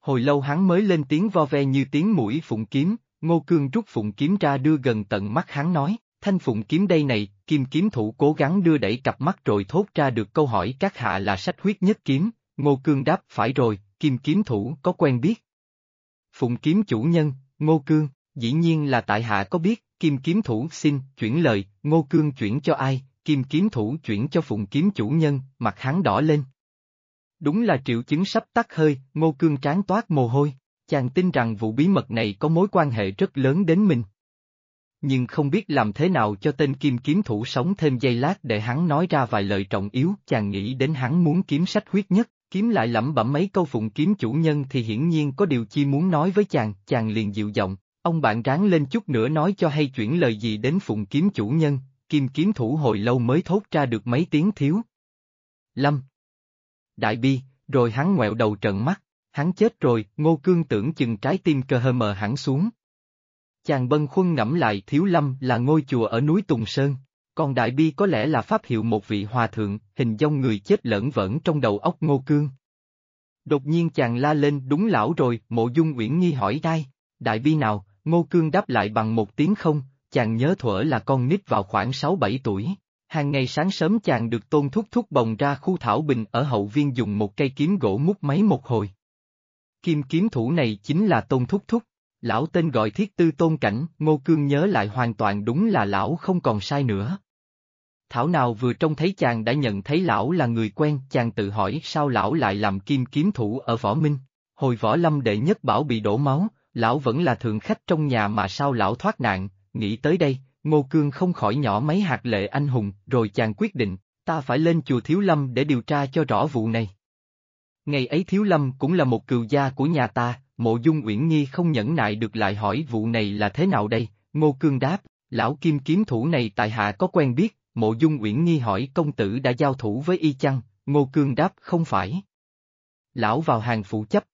Hồi lâu hắn mới lên tiếng vo ve như tiếng mũi phụng kiếm, Ngô Cương rút phụng kiếm ra đưa gần tận mắt hắn nói, thanh phụng kiếm đây này, kim kiếm thủ cố gắng đưa đẩy cặp mắt rồi thốt ra được câu hỏi các hạ là sách huyết nhất kiếm, Ngô Cương đáp phải rồi, kim kiếm thủ có quen biết. Phụng kiếm chủ nhân, Ngô Cương, dĩ nhiên là tại hạ có biết, kim kiếm thủ xin, chuyển lời, Ngô Cương chuyển cho ai, kim kiếm thủ chuyển cho phụng kiếm chủ nhân, mặt hắn đỏ lên, Đúng là triệu chứng sắp tắt hơi, ngô cương trán toát mồ hôi, chàng tin rằng vụ bí mật này có mối quan hệ rất lớn đến mình. Nhưng không biết làm thế nào cho tên kim kiếm thủ sống thêm giây lát để hắn nói ra vài lời trọng yếu, chàng nghĩ đến hắn muốn kiếm sách huyết nhất, kiếm lại lẩm bẩm mấy câu phụng kiếm chủ nhân thì hiển nhiên có điều chi muốn nói với chàng, chàng liền dịu giọng, ông bạn ráng lên chút nữa nói cho hay chuyển lời gì đến phụng kiếm chủ nhân, kim kiếm thủ hồi lâu mới thốt ra được mấy tiếng thiếu. Lâm, đại bi, rồi hắn ngoẹo đầu trợn mắt, hắn chết rồi, ngô cương tưởng chừng trái tim cơ hơ mờ hẳn xuống. Chàng bân khuân ngẫm lại thiếu lâm là ngôi chùa ở núi Tùng Sơn, còn đại bi có lẽ là pháp hiệu một vị hòa thượng, hình dông người chết lẫn vẫn trong đầu óc ngô cương. Đột nhiên chàng la lên đúng lão rồi, mộ dung uyển nghi hỏi đai, đại bi nào, ngô cương đáp lại bằng một tiếng không, chàng nhớ thuở là con nít vào khoảng 6-7 tuổi, Hàng ngày sáng sớm chàng được tôn thúc thúc bồng ra khu thảo bình ở hậu viên dùng một cây kiếm gỗ mút máy một hồi. Kim kiếm thủ này chính là tôn thúc thúc. Lão tên gọi thiết tư tôn cảnh, ngô cương nhớ lại hoàn toàn đúng là lão không còn sai nữa. Thảo nào vừa trông thấy chàng đã nhận thấy lão là người quen, chàng tự hỏi sao lão lại làm kim kiếm thủ ở võ minh. Hồi võ lâm đệ nhất bảo bị đổ máu, lão vẫn là thượng khách trong nhà mà sao lão thoát nạn, nghĩ tới đây, Ngô Cương không khỏi nhỏ mấy hạt lệ anh hùng, rồi chàng quyết định, ta phải lên chùa Thiếu Lâm để điều tra cho rõ vụ này. Ngày ấy Thiếu Lâm cũng là một cừu gia của nhà ta, mộ dung uyển nghi không nhẫn nại được lại hỏi vụ này là thế nào đây, Ngô Cương đáp, lão kim kiếm thủ này tại hạ có quen biết, mộ dung uyển nghi hỏi công tử đã giao thủ với y chăng, Ngô Cương đáp không phải. Lão vào hàng phụ chấp.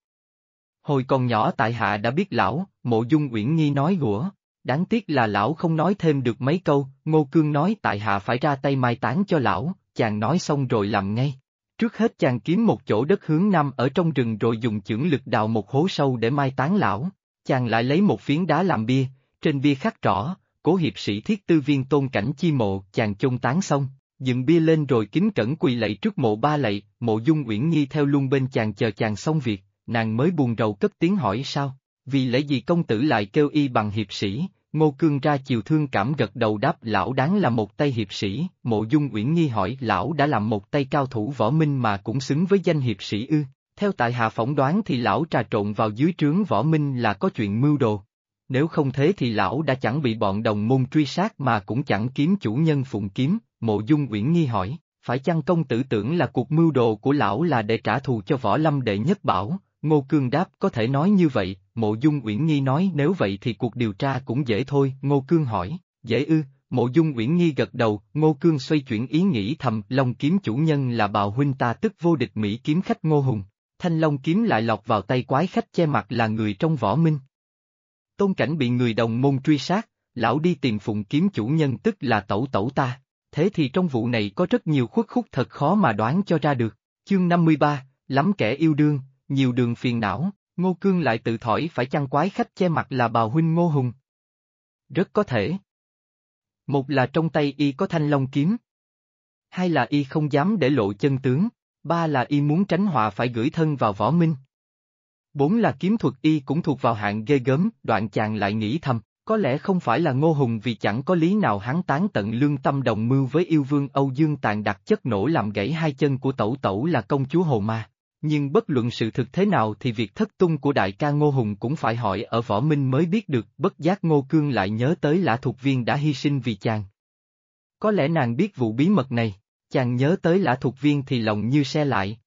Hồi còn nhỏ tại hạ đã biết lão, mộ dung uyển nghi nói gũa, Đáng tiếc là lão không nói thêm được mấy câu, Ngô Cương nói tại hạ phải ra tay mai táng cho lão, chàng nói xong rồi làm ngay. Trước hết chàng kiếm một chỗ đất hướng nam ở trong rừng rồi dùng chưởng lực đào một hố sâu để mai táng lão. Chàng lại lấy một phiến đá làm bia, trên bia khắc rõ, cố hiệp sĩ thiết tư viên tôn cảnh chi mộ, chàng chôn tán xong, dựng bia lên rồi kính cẩn quỳ lạy trước mộ ba lạy, mộ dung uyển nhi theo luôn bên chàng chờ chàng xong việc, nàng mới buồn rầu cất tiếng hỏi sao, vì lẽ gì công tử lại kêu y bằng hiệp sĩ, ngô cương ra chiều thương cảm gật đầu đáp lão đáng là một tay hiệp sĩ, mộ dung uyển nhi hỏi lão đã làm một tay cao thủ võ minh mà cũng xứng với danh hiệp sĩ ư, theo tại hạ phỏng đoán thì lão trà trộn vào dưới trướng võ minh là có chuyện mưu đồ. Nếu không thế thì lão đã chẳng bị bọn đồng môn truy sát mà cũng chẳng kiếm chủ nhân phụng kiếm, mộ dung uyển nghi hỏi, phải chăng công tử tưởng là cuộc mưu đồ của lão là để trả thù cho võ lâm đệ nhất bảo, ngô cương đáp có thể nói như vậy, mộ dung uyển nghi nói nếu vậy thì cuộc điều tra cũng dễ thôi, ngô cương hỏi, dễ ư, mộ dung uyển nghi gật đầu, ngô cương xoay chuyển ý nghĩ thầm, long kiếm chủ nhân là bào huynh ta tức vô địch Mỹ kiếm khách ngô hùng, thanh long kiếm lại lọt vào tay quái khách che mặt là người trong võ minh. Tôn cảnh bị người đồng môn truy sát, lão đi tìm phụng kiếm chủ nhân tức là tẩu tẩu ta, thế thì trong vụ này có rất nhiều khuất khúc thật khó mà đoán cho ra được. Chương 53, lắm kẻ yêu đương, nhiều đường phiền não, Ngô Cương lại tự thổi phải chăng quái khách che mặt là bào huynh Ngô Hùng. Rất có thể. Một là trong tay y có thanh long kiếm. Hai là y không dám để lộ chân tướng. Ba là y muốn tránh họa phải gửi thân vào võ minh. Bốn là kiếm thuật y cũng thuộc vào hạng ghê gớm, đoạn chàng lại nghĩ thầm, có lẽ không phải là ngô hùng vì chẳng có lý nào hắn tán tận lương tâm đồng mưu với yêu vương Âu Dương tàn đặt chất nổ làm gãy hai chân của tẩu tẩu là công chúa Hồ Ma. Nhưng bất luận sự thực thế nào thì việc thất tung của đại ca Ngô Hùng cũng phải hỏi ở võ minh mới biết được bất giác Ngô Cương lại nhớ tới lã thuộc viên đã hy sinh vì chàng. Có lẽ nàng biết vụ bí mật này, chàng nhớ tới lã thuộc viên thì lòng như xe lại.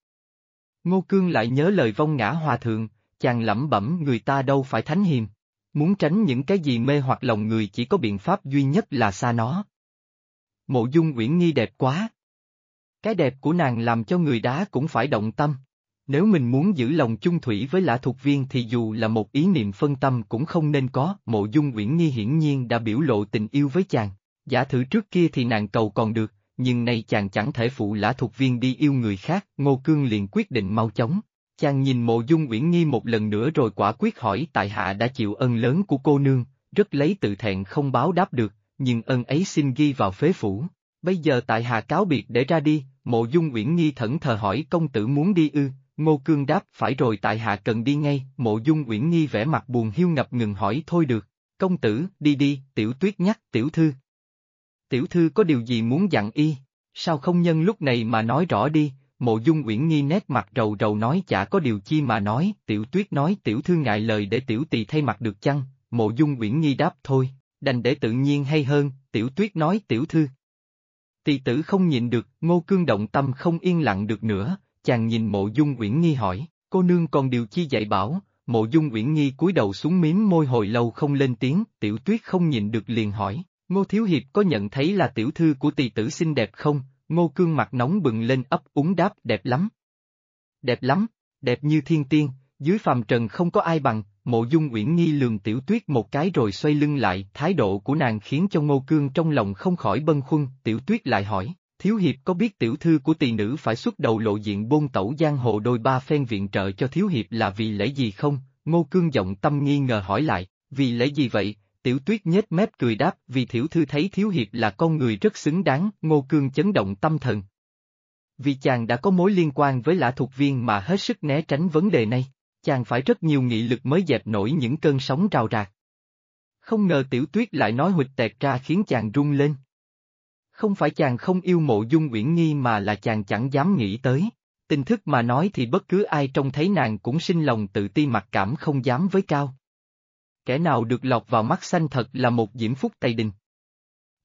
Ngô Cương lại nhớ lời vong ngã hòa thượng, chàng lẩm bẩm người ta đâu phải thánh hiền. Muốn tránh những cái gì mê hoặc lòng người chỉ có biện pháp duy nhất là xa nó. Mộ dung uyển nghi đẹp quá. Cái đẹp của nàng làm cho người đá cũng phải động tâm. Nếu mình muốn giữ lòng chung thủy với lã thuộc viên thì dù là một ý niệm phân tâm cũng không nên có, mộ dung uyển nghi hiển nhiên đã biểu lộ tình yêu với chàng. Giả thử trước kia thì nàng cầu còn được, nhưng nay chàng chẳng thể phụ lã thuộc viên đi yêu người khác, Ngô Cương liền quyết định mau chóng. Chàng nhìn mộ dung uyển nghi một lần nữa rồi quả quyết hỏi tại hạ đã chịu ân lớn của cô nương, rất lấy tự thẹn không báo đáp được, nhưng ân ấy xin ghi vào phế phủ. Bây giờ tại hạ cáo biệt để ra đi, mộ dung uyển nghi thẫn thờ hỏi công tử muốn đi ư, ngô cương đáp phải rồi tại hạ cần đi ngay, mộ dung uyển nghi vẻ mặt buồn hiu ngập ngừng hỏi thôi được, công tử, đi đi, tiểu tuyết nhắc, tiểu thư. Tiểu thư có điều gì muốn dặn y, sao không nhân lúc này mà nói rõ đi, Mộ dung uyển nghi nét mặt rầu rầu nói chả có điều chi mà nói, tiểu tuyết nói tiểu thư ngại lời để tiểu tỳ thay mặt được chăng, mộ dung uyển nghi đáp thôi, đành để tự nhiên hay hơn, tiểu tuyết nói tiểu thư. Tỳ tử không nhịn được, ngô cương động tâm không yên lặng được nữa, chàng nhìn mộ dung uyển nghi hỏi, cô nương còn điều chi dạy bảo, mộ dung uyển nghi cúi đầu xuống miếm môi hồi lâu không lên tiếng, tiểu tuyết không nhìn được liền hỏi, ngô thiếu hiệp có nhận thấy là tiểu thư của tỳ tử xinh đẹp không, Ngô Cương mặt nóng bừng lên ấp úng đáp đẹp lắm. Đẹp lắm, đẹp như thiên tiên, dưới phàm trần không có ai bằng, mộ dung uyển nghi lường tiểu tuyết một cái rồi xoay lưng lại, thái độ của nàng khiến cho Ngô Cương trong lòng không khỏi bâng khuâng, tiểu tuyết lại hỏi, thiếu hiệp có biết tiểu thư của tỳ nữ phải xuất đầu lộ diện bôn tẩu giang hồ đôi ba phen viện trợ cho thiếu hiệp là vì lẽ gì không, Ngô Cương giọng tâm nghi ngờ hỏi lại, vì lẽ gì vậy, Tiểu tuyết nhếch mép cười đáp vì tiểu thư thấy thiếu hiệp là con người rất xứng đáng, ngô cương chấn động tâm thần. Vì chàng đã có mối liên quan với lã thuộc viên mà hết sức né tránh vấn đề này, chàng phải rất nhiều nghị lực mới dẹp nổi những cơn sóng rào rạc. Không ngờ tiểu tuyết lại nói huỵch tẹt ra khiến chàng rung lên. Không phải chàng không yêu mộ dung uyển nghi mà là chàng chẳng dám nghĩ tới. Tình thức mà nói thì bất cứ ai trông thấy nàng cũng sinh lòng tự ti mặc cảm không dám với cao kẻ nào được lọt vào mắt xanh thật là một diễm phúc Tây Đình.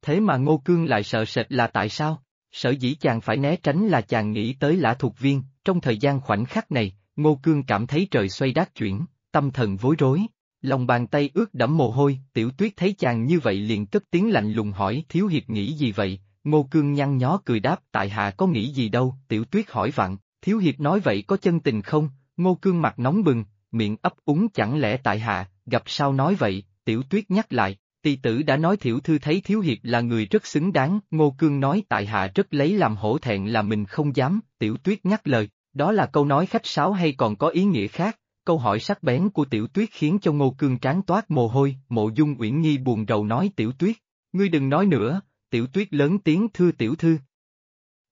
Thế mà Ngô Cương lại sợ sệt là tại sao? Sở dĩ chàng phải né tránh là chàng nghĩ tới lã thuộc viên, trong thời gian khoảnh khắc này, Ngô Cương cảm thấy trời xoay đát chuyển, tâm thần vối rối, lòng bàn tay ướt đẫm mồ hôi, tiểu tuyết thấy chàng như vậy liền cất tiếng lạnh lùng hỏi thiếu hiệp nghĩ gì vậy, Ngô Cương nhăn nhó cười đáp tại hạ có nghĩ gì đâu, tiểu tuyết hỏi vặn, thiếu hiệp nói vậy có chân tình không, Ngô Cương mặt nóng bừng, miệng ấp úng chẳng lẽ tại hạ, gặp sao nói vậy, tiểu tuyết nhắc lại, Tỳ tử đã nói thiểu thư thấy thiếu hiệp là người rất xứng đáng, Ngô Cương nói tại hạ rất lấy làm hổ thẹn là mình không dám, tiểu tuyết nhắc lời, đó là câu nói khách sáo hay còn có ý nghĩa khác, câu hỏi sắc bén của tiểu tuyết khiến cho Ngô Cương trán toát mồ hôi, mộ dung uyển nghi buồn rầu nói tiểu tuyết, ngươi đừng nói nữa, tiểu tuyết lớn tiếng thưa tiểu thư.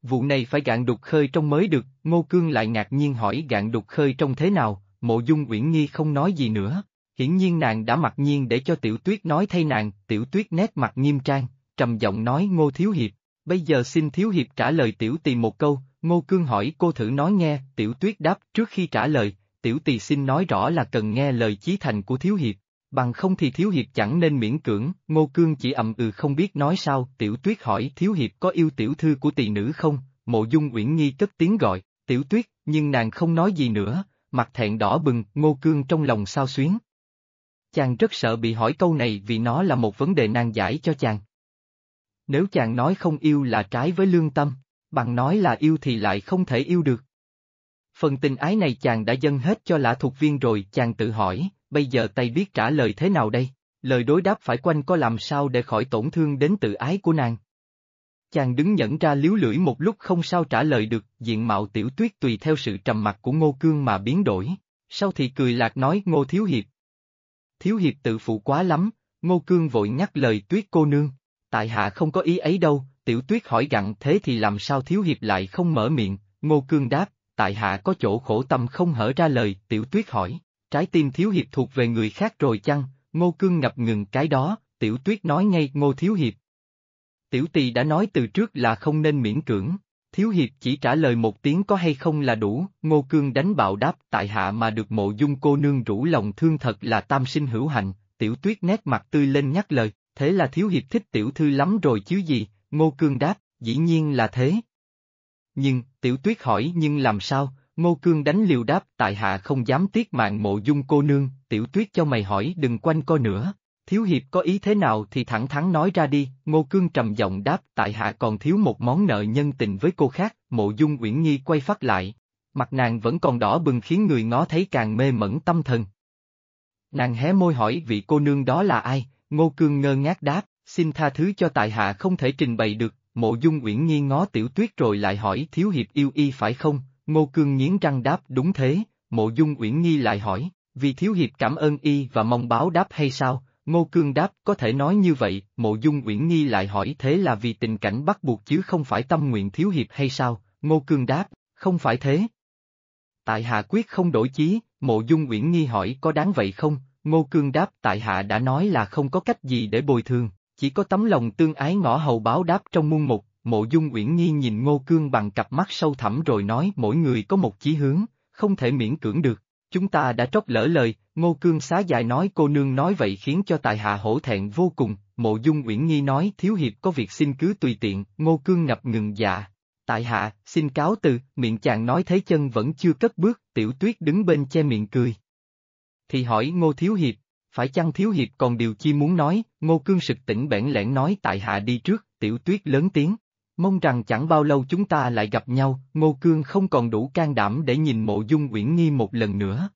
Vụ này phải gạn đục khơi trong mới được, Ngô Cương lại ngạc nhiên hỏi gạn đục khơi trong thế nào, mộ dung uyển nghi không nói gì nữa. Hiển nhiên nàng đã mặc nhiên để cho tiểu tuyết nói thay nàng, tiểu tuyết nét mặt nghiêm trang, trầm giọng nói ngô thiếu hiệp, bây giờ xin thiếu hiệp trả lời tiểu tỳ một câu, ngô cương hỏi cô thử nói nghe, tiểu tuyết đáp trước khi trả lời, tiểu tỳ xin nói rõ là cần nghe lời chí thành của thiếu hiệp, bằng không thì thiếu hiệp chẳng nên miễn cưỡng, ngô cương chỉ ậm ừ không biết nói sao, tiểu tuyết hỏi thiếu hiệp có yêu tiểu thư của tỳ nữ không, mộ dung uyển nghi cất tiếng gọi, tiểu tuyết, nhưng nàng không nói gì nữa, mặt thẹn đỏ bừng, ngô cương trong lòng sao xuyến. Chàng rất sợ bị hỏi câu này vì nó là một vấn đề nan giải cho chàng. Nếu chàng nói không yêu là trái với lương tâm, bằng nói là yêu thì lại không thể yêu được. Phần tình ái này chàng đã dâng hết cho lã thuộc viên rồi, chàng tự hỏi, bây giờ tay biết trả lời thế nào đây? Lời đối đáp phải quanh có làm sao để khỏi tổn thương đến tự ái của nàng. Chàng đứng nhẫn ra liếu lưỡi một lúc không sao trả lời được, diện mạo tiểu tuyết tùy theo sự trầm mặc của ngô cương mà biến đổi, sau thì cười lạc nói ngô thiếu hiệp. Thiếu hiệp tự phụ quá lắm, ngô cương vội nhắc lời tuyết cô nương, tại hạ không có ý ấy đâu, tiểu tuyết hỏi gặn thế thì làm sao thiếu hiệp lại không mở miệng, ngô cương đáp, tại hạ có chỗ khổ tâm không hở ra lời, tiểu tuyết hỏi, trái tim thiếu hiệp thuộc về người khác rồi chăng, ngô cương ngập ngừng cái đó, tiểu tuyết nói ngay ngô thiếu hiệp. Tiểu tỳ đã nói từ trước là không nên miễn cưỡng, thiếu hiệp chỉ trả lời một tiếng có hay không là đủ, ngô cương đánh bạo đáp tại hạ mà được mộ dung cô nương rủ lòng thương thật là tam sinh hữu hạnh, tiểu tuyết nét mặt tươi lên nhắc lời, thế là thiếu hiệp thích tiểu thư lắm rồi chứ gì, ngô cương đáp, dĩ nhiên là thế. Nhưng, tiểu tuyết hỏi nhưng làm sao, ngô cương đánh liều đáp tại hạ không dám tiếc mạng mộ dung cô nương, tiểu tuyết cho mày hỏi đừng quanh co nữa. Thiếu hiệp có ý thế nào thì thẳng thắn nói ra đi, Ngô Cương trầm giọng đáp tại hạ còn thiếu một món nợ nhân tình với cô khác, mộ dung uyển nhi quay phát lại. Mặt nàng vẫn còn đỏ bừng khiến người ngó thấy càng mê mẩn tâm thần. Nàng hé môi hỏi vị cô nương đó là ai, Ngô Cương ngơ ngác đáp, xin tha thứ cho tại hạ không thể trình bày được, mộ dung uyển nhi ngó tiểu tuyết rồi lại hỏi thiếu hiệp yêu y phải không, Ngô Cương nghiến răng đáp đúng thế, mộ dung uyển nhi lại hỏi, vì thiếu hiệp cảm ơn y và mong báo đáp hay sao, Ngô Cương đáp có thể nói như vậy, mộ dung uyển nghi lại hỏi thế là vì tình cảnh bắt buộc chứ không phải tâm nguyện thiếu hiệp hay sao, Ngô Cương đáp, không phải thế. Tại hạ quyết không đổi chí, mộ dung uyển nghi hỏi có đáng vậy không, Ngô Cương đáp tại hạ đã nói là không có cách gì để bồi thường, chỉ có tấm lòng tương ái ngõ hầu báo đáp trong muôn mục, mộ dung uyển Nhi nhìn Ngô Cương bằng cặp mắt sâu thẳm rồi nói mỗi người có một chí hướng, không thể miễn cưỡng được. Chúng ta đã trót lỡ lời, Ngô Cương xá dài nói cô nương nói vậy khiến cho tài hạ hổ thẹn vô cùng, mộ dung uyển Nhi nói thiếu hiệp có việc xin cứ tùy tiện, Ngô Cương ngập ngừng dạ. Tại hạ, xin cáo từ, miệng chàng nói thấy chân vẫn chưa cất bước, tiểu tuyết đứng bên che miệng cười. Thì hỏi Ngô Thiếu Hiệp, phải chăng Thiếu Hiệp còn điều chi muốn nói, Ngô Cương sực tỉnh bẽn lẽn nói tại hạ đi trước, tiểu tuyết lớn tiếng, Mong rằng chẳng bao lâu chúng ta lại gặp nhau, Ngô Cương không còn đủ can đảm để nhìn mộ dung uyển nghi một lần nữa.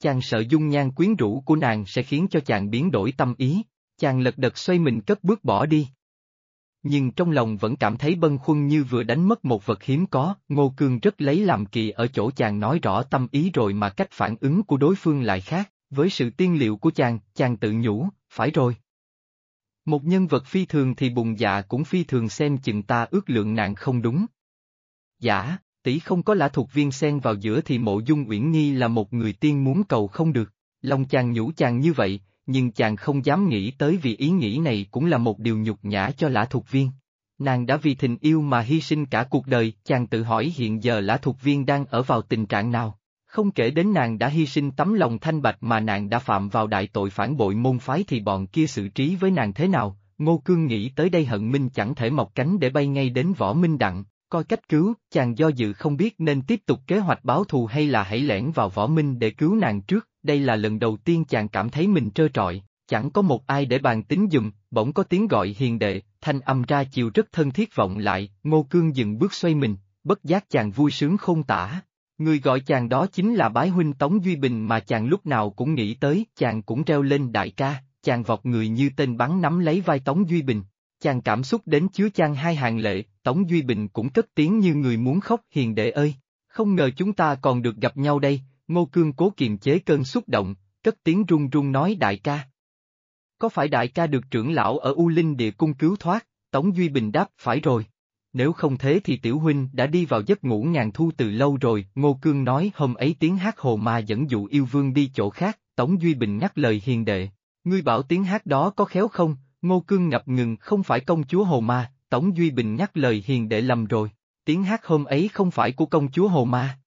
Chàng sợ dung nhan quyến rũ của nàng sẽ khiến cho chàng biến đổi tâm ý, chàng lật đật xoay mình cất bước bỏ đi. Nhưng trong lòng vẫn cảm thấy bân khuân như vừa đánh mất một vật hiếm có, Ngô Cương rất lấy làm kỳ ở chỗ chàng nói rõ tâm ý rồi mà cách phản ứng của đối phương lại khác, với sự tiên liệu của chàng, chàng tự nhủ, phải rồi. Một nhân vật phi thường thì bùng dạ cũng phi thường xem chừng ta ước lượng nạn không đúng. Giả, tỷ không có lã thuộc viên xen vào giữa thì mộ dung uyển nghi là một người tiên muốn cầu không được. Lòng chàng nhủ chàng như vậy, nhưng chàng không dám nghĩ tới vì ý nghĩ này cũng là một điều nhục nhã cho lã thuộc viên. Nàng đã vì tình yêu mà hy sinh cả cuộc đời, chàng tự hỏi hiện giờ lã thuộc viên đang ở vào tình trạng nào. Không kể đến nàng đã hy sinh tấm lòng thanh bạch mà nàng đã phạm vào đại tội phản bội môn phái thì bọn kia xử trí với nàng thế nào, Ngô Cương nghĩ tới đây hận minh chẳng thể mọc cánh để bay ngay đến võ minh đặng, coi cách cứu, chàng do dự không biết nên tiếp tục kế hoạch báo thù hay là hãy lẻn vào võ minh để cứu nàng trước, đây là lần đầu tiên chàng cảm thấy mình trơ trọi, chẳng có một ai để bàn tính dùm, bỗng có tiếng gọi hiền đệ, thanh âm ra chiều rất thân thiết vọng lại, Ngô Cương dừng bước xoay mình, bất giác chàng vui sướng không tả, Người gọi chàng đó chính là bái huynh Tống Duy Bình mà chàng lúc nào cũng nghĩ tới, chàng cũng reo lên đại ca, chàng vọt người như tên bắn nắm lấy vai Tống Duy Bình. Chàng cảm xúc đến chứa chan hai hàng lệ, Tống Duy Bình cũng cất tiếng như người muốn khóc hiền đệ ơi, không ngờ chúng ta còn được gặp nhau đây, Ngô Cương cố kiềm chế cơn xúc động, cất tiếng run run nói đại ca. Có phải đại ca được trưởng lão ở U Linh địa cung cứu thoát, Tống Duy Bình đáp phải rồi. Nếu không thế thì tiểu huynh đã đi vào giấc ngủ ngàn thu từ lâu rồi, Ngô Cương nói hôm ấy tiếng hát hồ ma dẫn dụ yêu vương đi chỗ khác, Tống Duy Bình nhắc lời hiền đệ. Ngươi bảo tiếng hát đó có khéo không, Ngô Cương ngập ngừng không phải công chúa hồ ma, Tống Duy Bình nhắc lời hiền đệ lầm rồi, tiếng hát hôm ấy không phải của công chúa hồ ma.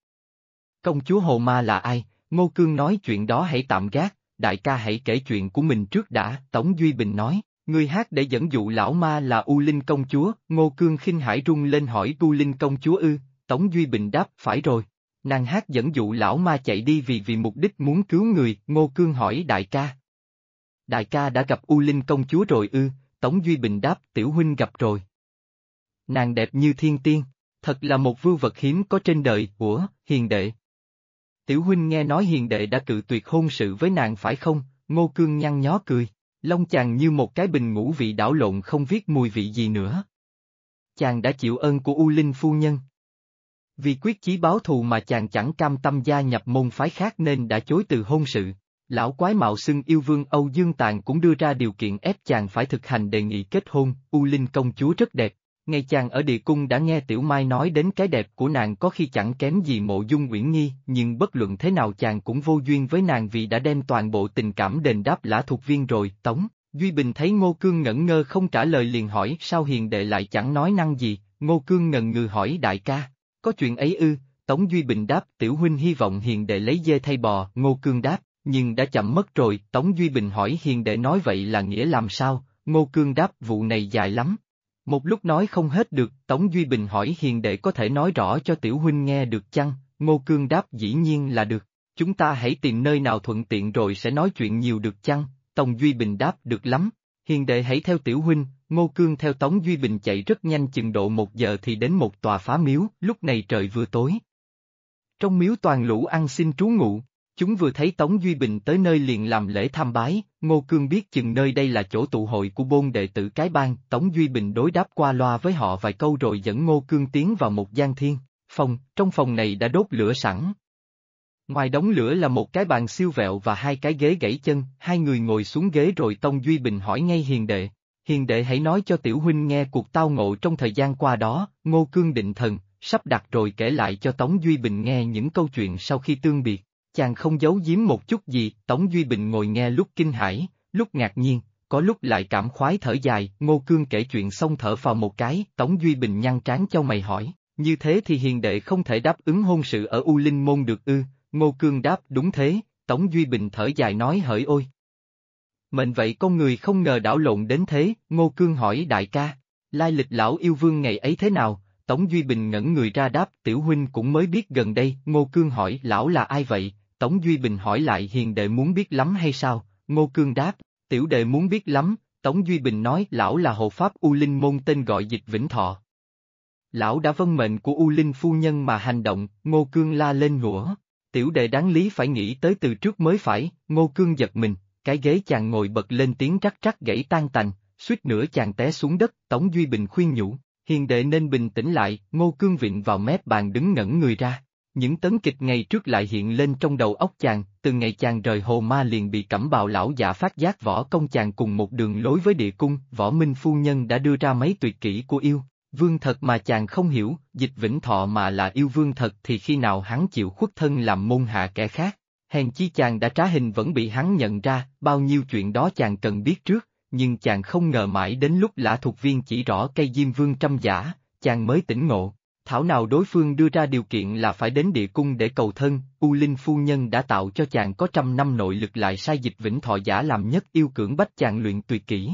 Công chúa hồ ma là ai, Ngô Cương nói chuyện đó hãy tạm gác, đại ca hãy kể chuyện của mình trước đã, Tống Duy Bình nói. Người hát để dẫn dụ lão ma là U Linh công chúa, Ngô Cương khinh hải rung lên hỏi U Linh công chúa ư, Tống Duy Bình đáp phải rồi. Nàng hát dẫn dụ lão ma chạy đi vì vì mục đích muốn cứu người, Ngô Cương hỏi đại ca. Đại ca đã gặp U Linh công chúa rồi ư, Tống Duy Bình đáp tiểu huynh gặp rồi. Nàng đẹp như thiên tiên, thật là một vưu vật hiếm có trên đời, của hiền đệ. Tiểu huynh nghe nói hiền đệ đã cự tuyệt hôn sự với nàng phải không, Ngô Cương nhăn nhó cười. Long chàng như một cái bình ngũ vị đảo lộn không viết mùi vị gì nữa. Chàng đã chịu ơn của U Linh phu nhân. Vì quyết chí báo thù mà chàng chẳng cam tâm gia nhập môn phái khác nên đã chối từ hôn sự. Lão quái mạo xưng yêu vương Âu Dương Tàn cũng đưa ra điều kiện ép chàng phải thực hành đề nghị kết hôn, U Linh công chúa rất đẹp ngay chàng ở địa cung đã nghe Tiểu Mai nói đến cái đẹp của nàng có khi chẳng kém gì mộ dung uyển nghi, nhưng bất luận thế nào chàng cũng vô duyên với nàng vì đã đem toàn bộ tình cảm đền đáp lã thuộc viên rồi, Tống. Duy Bình thấy Ngô Cương ngẩn ngơ không trả lời liền hỏi sao hiền đệ lại chẳng nói năng gì, Ngô Cương ngần ngừ hỏi đại ca, có chuyện ấy ư, Tống Duy Bình đáp tiểu huynh hy vọng hiền đệ lấy dê thay bò, Ngô Cương đáp, nhưng đã chậm mất rồi, Tống Duy Bình hỏi hiền đệ nói vậy là nghĩa làm sao, Ngô Cương đáp vụ này dài lắm, một lúc nói không hết được, Tống Duy Bình hỏi hiền đệ có thể nói rõ cho tiểu huynh nghe được chăng, Ngô Cương đáp dĩ nhiên là được, chúng ta hãy tìm nơi nào thuận tiện rồi sẽ nói chuyện nhiều được chăng, Tống Duy Bình đáp được lắm, hiền đệ hãy theo tiểu huynh, Ngô Cương theo Tống Duy Bình chạy rất nhanh chừng độ một giờ thì đến một tòa phá miếu, lúc này trời vừa tối. Trong miếu toàn lũ ăn xin trú ngụ, Chúng vừa thấy Tống Duy Bình tới nơi liền làm lễ tham bái, Ngô Cương biết chừng nơi đây là chỗ tụ hội của bôn đệ tử cái bang, Tống Duy Bình đối đáp qua loa với họ vài câu rồi dẫn Ngô Cương tiến vào một gian thiên, phòng, trong phòng này đã đốt lửa sẵn. Ngoài đống lửa là một cái bàn siêu vẹo và hai cái ghế gãy chân, hai người ngồi xuống ghế rồi Tống Duy Bình hỏi ngay hiền đệ, hiền đệ hãy nói cho tiểu huynh nghe cuộc tao ngộ trong thời gian qua đó, Ngô Cương định thần, sắp đặt rồi kể lại cho Tống Duy Bình nghe những câu chuyện sau khi tương biệt. Chàng không giấu giếm một chút gì, Tống Duy Bình ngồi nghe lúc kinh hãi, lúc ngạc nhiên, có lúc lại cảm khoái thở dài, Ngô Cương kể chuyện xong thở vào một cái, Tống Duy Bình nhăn trán cho mày hỏi, như thế thì hiền đệ không thể đáp ứng hôn sự ở U Linh Môn được ư, Ngô Cương đáp đúng thế, Tống Duy Bình thở dài nói hỡi ôi. Mệnh vậy con người không ngờ đảo lộn đến thế, Ngô Cương hỏi đại ca, lai lịch lão yêu vương ngày ấy thế nào, Tống Duy Bình ngẩn người ra đáp tiểu huynh cũng mới biết gần đây, Ngô Cương hỏi lão là ai vậy, Tống Duy Bình hỏi lại hiền đệ muốn biết lắm hay sao, Ngô Cương đáp, tiểu đệ muốn biết lắm, Tống Duy Bình nói lão là hộ pháp U Linh môn tên gọi dịch Vĩnh Thọ. Lão đã vân mệnh của U Linh phu nhân mà hành động, Ngô Cương la lên ngủa, tiểu đệ đáng lý phải nghĩ tới từ trước mới phải, Ngô Cương giật mình, cái ghế chàng ngồi bật lên tiếng rắc rắc gãy tan tành, suýt nữa chàng té xuống đất, Tống Duy Bình khuyên nhủ, hiền đệ nên bình tĩnh lại, Ngô Cương vịn vào mép bàn đứng ngẩn người ra. Những tấn kịch ngày trước lại hiện lên trong đầu óc chàng, từ ngày chàng rời hồ ma liền bị cẩm bào lão giả phát giác võ công chàng cùng một đường lối với địa cung, võ minh phu nhân đã đưa ra mấy tuyệt kỹ của yêu. Vương thật mà chàng không hiểu, dịch vĩnh thọ mà là yêu vương thật thì khi nào hắn chịu khuất thân làm môn hạ kẻ khác. Hèn chi chàng đã trá hình vẫn bị hắn nhận ra, bao nhiêu chuyện đó chàng cần biết trước, nhưng chàng không ngờ mãi đến lúc lã thuộc viên chỉ rõ cây diêm vương trăm giả, chàng mới tỉnh ngộ thảo nào đối phương đưa ra điều kiện là phải đến địa cung để cầu thân, U Linh phu nhân đã tạo cho chàng có trăm năm nội lực lại sai dịch vĩnh thọ giả làm nhất yêu cưỡng bách chàng luyện tuyệt kỹ.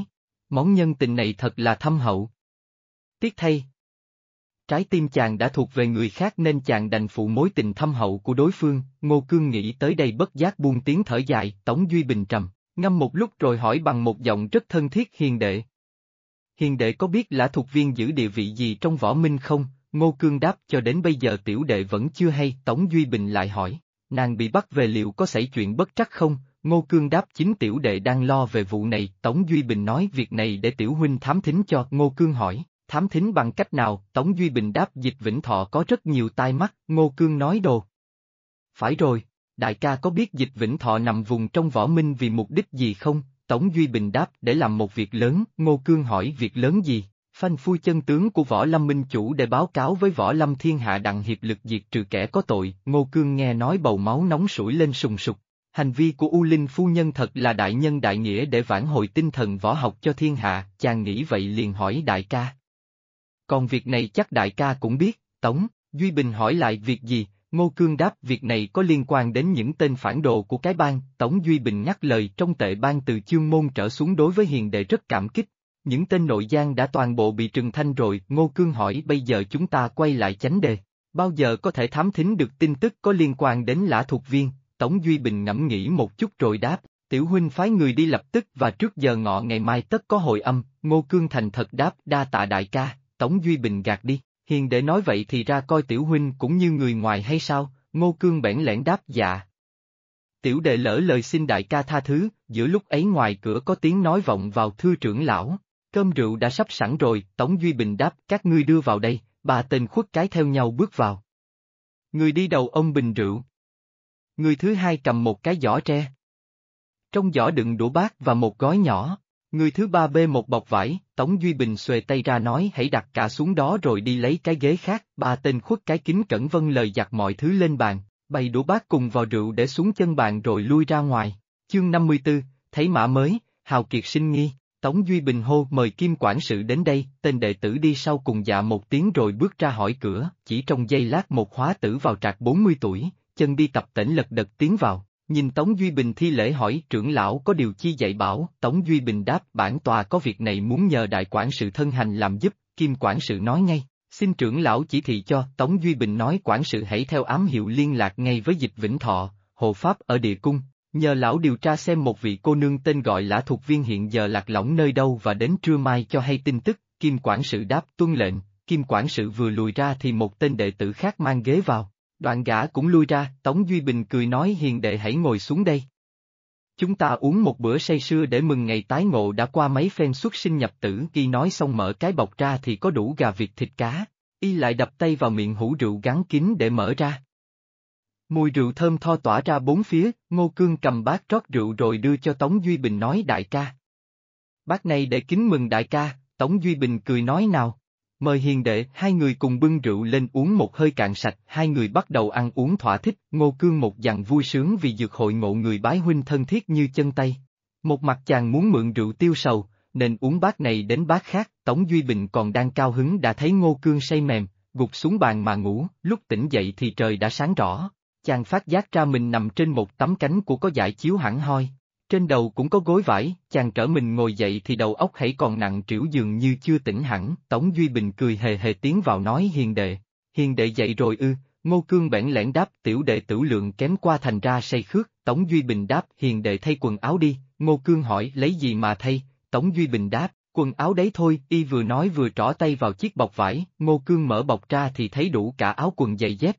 Món nhân tình này thật là thâm hậu. Tiếc thay. Trái tim chàng đã thuộc về người khác nên chàng đành phụ mối tình thâm hậu của đối phương, Ngô Cương nghĩ tới đây bất giác buông tiếng thở dài, Tống Duy Bình trầm, ngâm một lúc rồi hỏi bằng một giọng rất thân thiết hiền đệ. Hiền đệ có biết lã thuộc viên giữ địa vị gì trong võ minh không, Ngô Cương đáp cho đến bây giờ tiểu đệ vẫn chưa hay, Tống Duy Bình lại hỏi, nàng bị bắt về liệu có xảy chuyện bất trắc không, Ngô Cương đáp chính tiểu đệ đang lo về vụ này, Tống Duy Bình nói việc này để tiểu huynh thám thính cho, Ngô Cương hỏi, thám thính bằng cách nào, Tống Duy Bình đáp dịch Vĩnh Thọ có rất nhiều tai mắt, Ngô Cương nói đồ. Phải rồi, đại ca có biết dịch Vĩnh Thọ nằm vùng trong võ minh vì mục đích gì không? Tống Duy Bình đáp để làm một việc lớn, Ngô Cương hỏi việc lớn gì? Phanh phui chân tướng của Võ Lâm Minh Chủ để báo cáo với Võ Lâm Thiên Hạ đặng hiệp lực diệt trừ kẻ có tội, Ngô Cương nghe nói bầu máu nóng sủi lên sùng sục. Hành vi của U Linh Phu Nhân thật là đại nhân đại nghĩa để vãn hồi tinh thần võ học cho thiên hạ, chàng nghĩ vậy liền hỏi đại ca. Còn việc này chắc đại ca cũng biết, Tống, Duy Bình hỏi lại việc gì, Ngô Cương đáp việc này có liên quan đến những tên phản đồ của cái bang, Tống Duy Bình nhắc lời trong tệ bang từ chương môn trở xuống đối với hiền đệ rất cảm kích. Những tên nội giang đã toàn bộ bị trừng thanh rồi, Ngô Cương hỏi bây giờ chúng ta quay lại chánh đề. Bao giờ có thể thám thính được tin tức có liên quan đến lã thuộc viên, Tống Duy Bình ngẫm nghĩ một chút rồi đáp, tiểu huynh phái người đi lập tức và trước giờ ngọ ngày mai tất có hội âm, Ngô Cương thành thật đáp đa tạ đại ca, Tống Duy Bình gạt đi. Hiền để nói vậy thì ra coi tiểu huynh cũng như người ngoài hay sao, ngô cương bẽn lẽn đáp dạ. Tiểu đệ lỡ lời xin đại ca tha thứ, giữa lúc ấy ngoài cửa có tiếng nói vọng vào thư trưởng lão. Cơm rượu đã sắp sẵn rồi, Tống Duy Bình đáp các ngươi đưa vào đây, Bà tên khuất cái theo nhau bước vào. Người đi đầu ông bình rượu. Người thứ hai cầm một cái giỏ tre. Trong giỏ đựng đũa bát và một gói nhỏ. Người thứ ba bê một bọc vải, Tống Duy Bình xuề tay ra nói hãy đặt cả xuống đó rồi đi lấy cái ghế khác, Bà tên khuất cái kính cẩn vân lời giặt mọi thứ lên bàn, bày đũa bát cùng vào rượu để xuống chân bàn rồi lui ra ngoài. Chương 54, thấy mã mới, Hào Kiệt sinh nghi, Tống Duy Bình hô mời Kim Quản sự đến đây, tên đệ tử đi sau cùng dạ một tiếng rồi bước ra hỏi cửa, chỉ trong giây lát một hóa tử vào trạc 40 tuổi, chân đi tập tỉnh lật đật tiến vào, Nhìn Tống Duy Bình thi lễ hỏi trưởng lão có điều chi dạy bảo, Tống Duy Bình đáp bản tòa có việc này muốn nhờ đại quản sự thân hành làm giúp, Kim quản sự nói ngay, xin trưởng lão chỉ thị cho, Tống Duy Bình nói quản sự hãy theo ám hiệu liên lạc ngay với dịch Vĩnh Thọ, hộ pháp ở địa cung, nhờ lão điều tra xem một vị cô nương tên gọi lã thuộc viên hiện giờ lạc lõng nơi đâu và đến trưa mai cho hay tin tức, Kim quản sự đáp tuân lệnh, Kim quản sự vừa lùi ra thì một tên đệ tử khác mang ghế vào, Đoạn gã cũng lui ra, Tống Duy Bình cười nói hiền đệ hãy ngồi xuống đây. Chúng ta uống một bữa say sưa để mừng ngày tái ngộ đã qua mấy phen xuất sinh nhập tử khi nói xong mở cái bọc ra thì có đủ gà vịt thịt cá, y lại đập tay vào miệng hũ rượu gắn kín để mở ra. Mùi rượu thơm tho tỏa ra bốn phía, Ngô Cương cầm bát rót rượu rồi đưa cho Tống Duy Bình nói đại ca. Bát này để kính mừng đại ca, Tống Duy Bình cười nói nào. Mời hiền đệ, hai người cùng bưng rượu lên uống một hơi cạn sạch, hai người bắt đầu ăn uống thỏa thích, ngô cương một dặn vui sướng vì dược hội ngộ người bái huynh thân thiết như chân tay. Một mặt chàng muốn mượn rượu tiêu sầu, nên uống bát này đến bát khác, Tống Duy Bình còn đang cao hứng đã thấy ngô cương say mềm, gục xuống bàn mà ngủ, lúc tỉnh dậy thì trời đã sáng rõ. Chàng phát giác ra mình nằm trên một tấm cánh của có dải chiếu hẳn hoi, trên đầu cũng có gối vải, chàng trở mình ngồi dậy thì đầu óc hãy còn nặng trĩu dường như chưa tỉnh hẳn, Tống Duy Bình cười hề hề tiến vào nói hiền đệ. Hiền đệ dậy rồi ư, Ngô Cương bẽn lẽn đáp tiểu đệ tử lượng kém qua thành ra say khước, Tống Duy Bình đáp hiền đệ thay quần áo đi, Ngô Cương hỏi lấy gì mà thay, Tống Duy Bình đáp, quần áo đấy thôi, y vừa nói vừa trỏ tay vào chiếc bọc vải, Ngô Cương mở bọc ra thì thấy đủ cả áo quần giày dép.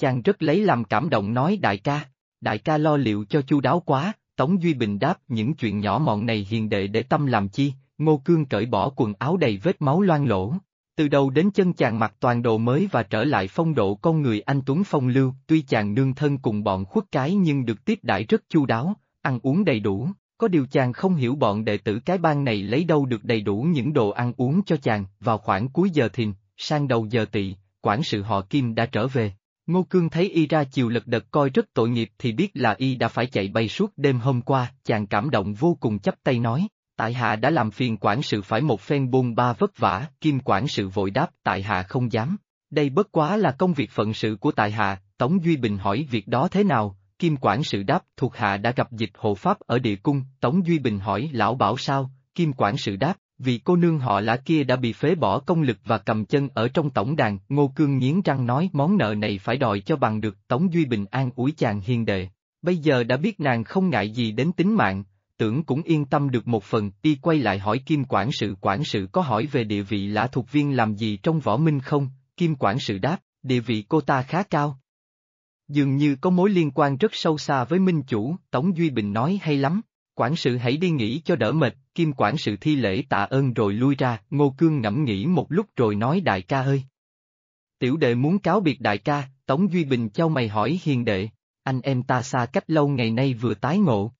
Chàng rất lấy làm cảm động nói đại ca, đại ca lo liệu cho chu đáo quá, Tống Duy Bình đáp những chuyện nhỏ mọn này hiền đệ để tâm làm chi, Ngô Cương cởi bỏ quần áo đầy vết máu loang lỗ. Từ đầu đến chân chàng mặc toàn đồ mới và trở lại phong độ con người anh Tuấn Phong Lưu, tuy chàng nương thân cùng bọn khuất cái nhưng được tiếp đãi rất chu đáo, ăn uống đầy đủ, có điều chàng không hiểu bọn đệ tử cái bang này lấy đâu được đầy đủ những đồ ăn uống cho chàng, vào khoảng cuối giờ thìn, sang đầu giờ tỵ, quản sự họ Kim đã trở về, Ngô Cương thấy y ra chiều lật đật coi rất tội nghiệp thì biết là y đã phải chạy bay suốt đêm hôm qua, chàng cảm động vô cùng chấp tay nói, tại hạ đã làm phiền quản sự phải một phen buông ba vất vả, kim quản sự vội đáp tại hạ không dám. Đây bất quá là công việc phận sự của tại hạ, Tống Duy Bình hỏi việc đó thế nào, kim quản sự đáp thuộc hạ đã gặp dịch hộ pháp ở địa cung, Tống Duy Bình hỏi lão bảo sao, kim quản sự đáp, vì cô nương họ lã kia đã bị phế bỏ công lực và cầm chân ở trong tổng đàn, Ngô Cương nghiến răng nói món nợ này phải đòi cho bằng được, Tống Duy Bình an ủi chàng hiền đệ. Bây giờ đã biết nàng không ngại gì đến tính mạng, tưởng cũng yên tâm được một phần, y quay lại hỏi Kim Quản sự Quản sự có hỏi về địa vị lã thuộc viên làm gì trong võ minh không, Kim Quản sự đáp, địa vị cô ta khá cao. dường như có mối liên quan rất sâu xa với minh chủ, Tống Duy Bình nói hay lắm, quản sự hãy đi nghỉ cho đỡ mệt, kim quản sự thi lễ tạ ơn rồi lui ra, Ngô Cương ngẫm nghĩ một lúc rồi nói đại ca ơi. Tiểu đệ muốn cáo biệt đại ca, Tống Duy Bình châu mày hỏi hiền đệ, anh em ta xa cách lâu ngày nay vừa tái ngộ.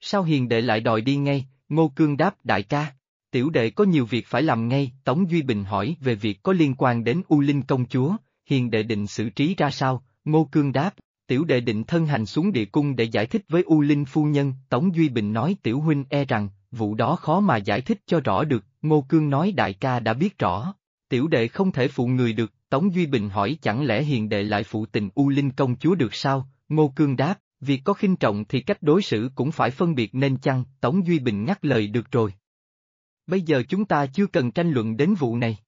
Sao hiền đệ lại đòi đi ngay, Ngô Cương đáp đại ca, tiểu đệ có nhiều việc phải làm ngay, Tống Duy Bình hỏi về việc có liên quan đến U Linh công chúa, hiền đệ định xử trí ra sao, Ngô Cương đáp, tiểu đệ định thân hành xuống địa cung để giải thích với U Linh phu nhân, Tống Duy Bình nói tiểu huynh e rằng, vụ đó khó mà giải thích cho rõ được, Ngô Cương nói đại ca đã biết rõ, tiểu đệ không thể phụ người được, Tống Duy Bình hỏi chẳng lẽ hiền đệ lại phụ tình U Linh công chúa được sao, Ngô Cương đáp, việc có khinh trọng thì cách đối xử cũng phải phân biệt nên chăng, Tống Duy Bình ngắt lời được rồi. Bây giờ chúng ta chưa cần tranh luận đến vụ này.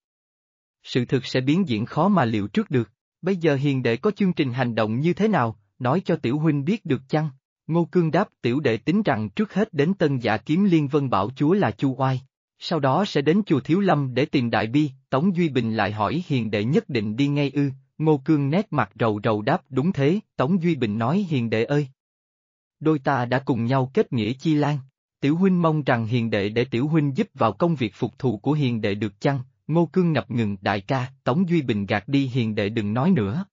Sự thực sẽ biến diễn khó mà liệu trước được, bây giờ hiền đệ có chương trình hành động như thế nào, nói cho tiểu huynh biết được chăng? Ngô Cương đáp tiểu đệ tính rằng trước hết đến tân giả kiếm liên vân bảo chúa là Chu Oai, sau đó sẽ đến chùa Thiếu Lâm để tìm Đại Bi, Tống Duy Bình lại hỏi hiền đệ nhất định đi ngay ư, Ngô Cương nét mặt rầu rầu đáp đúng thế, Tống Duy Bình nói hiền đệ ơi. Đôi ta đã cùng nhau kết nghĩa chi lan, tiểu huynh mong rằng hiền đệ để tiểu huynh giúp vào công việc phục thù của hiền đệ được chăng, Ngô Cương ngập ngừng đại ca, Tống Duy Bình gạt đi hiền đệ đừng nói nữa.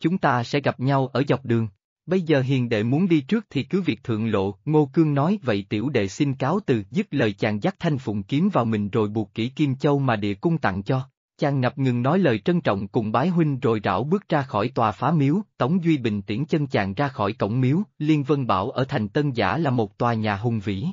Chúng ta sẽ gặp nhau ở dọc đường. Bây giờ hiền đệ muốn đi trước thì cứ việc thượng lộ, Ngô Cương nói vậy tiểu đệ xin cáo từ dứt lời chàng dắt thanh phụng kiếm vào mình rồi buộc kỹ kim châu mà địa cung tặng cho. Chàng ngập ngừng nói lời trân trọng cùng bái huynh rồi rảo bước ra khỏi tòa phá miếu, Tống Duy Bình tiễn chân chàng ra khỏi cổng miếu, Liên Vân Bảo ở thành Tân Giả là một tòa nhà hùng vĩ.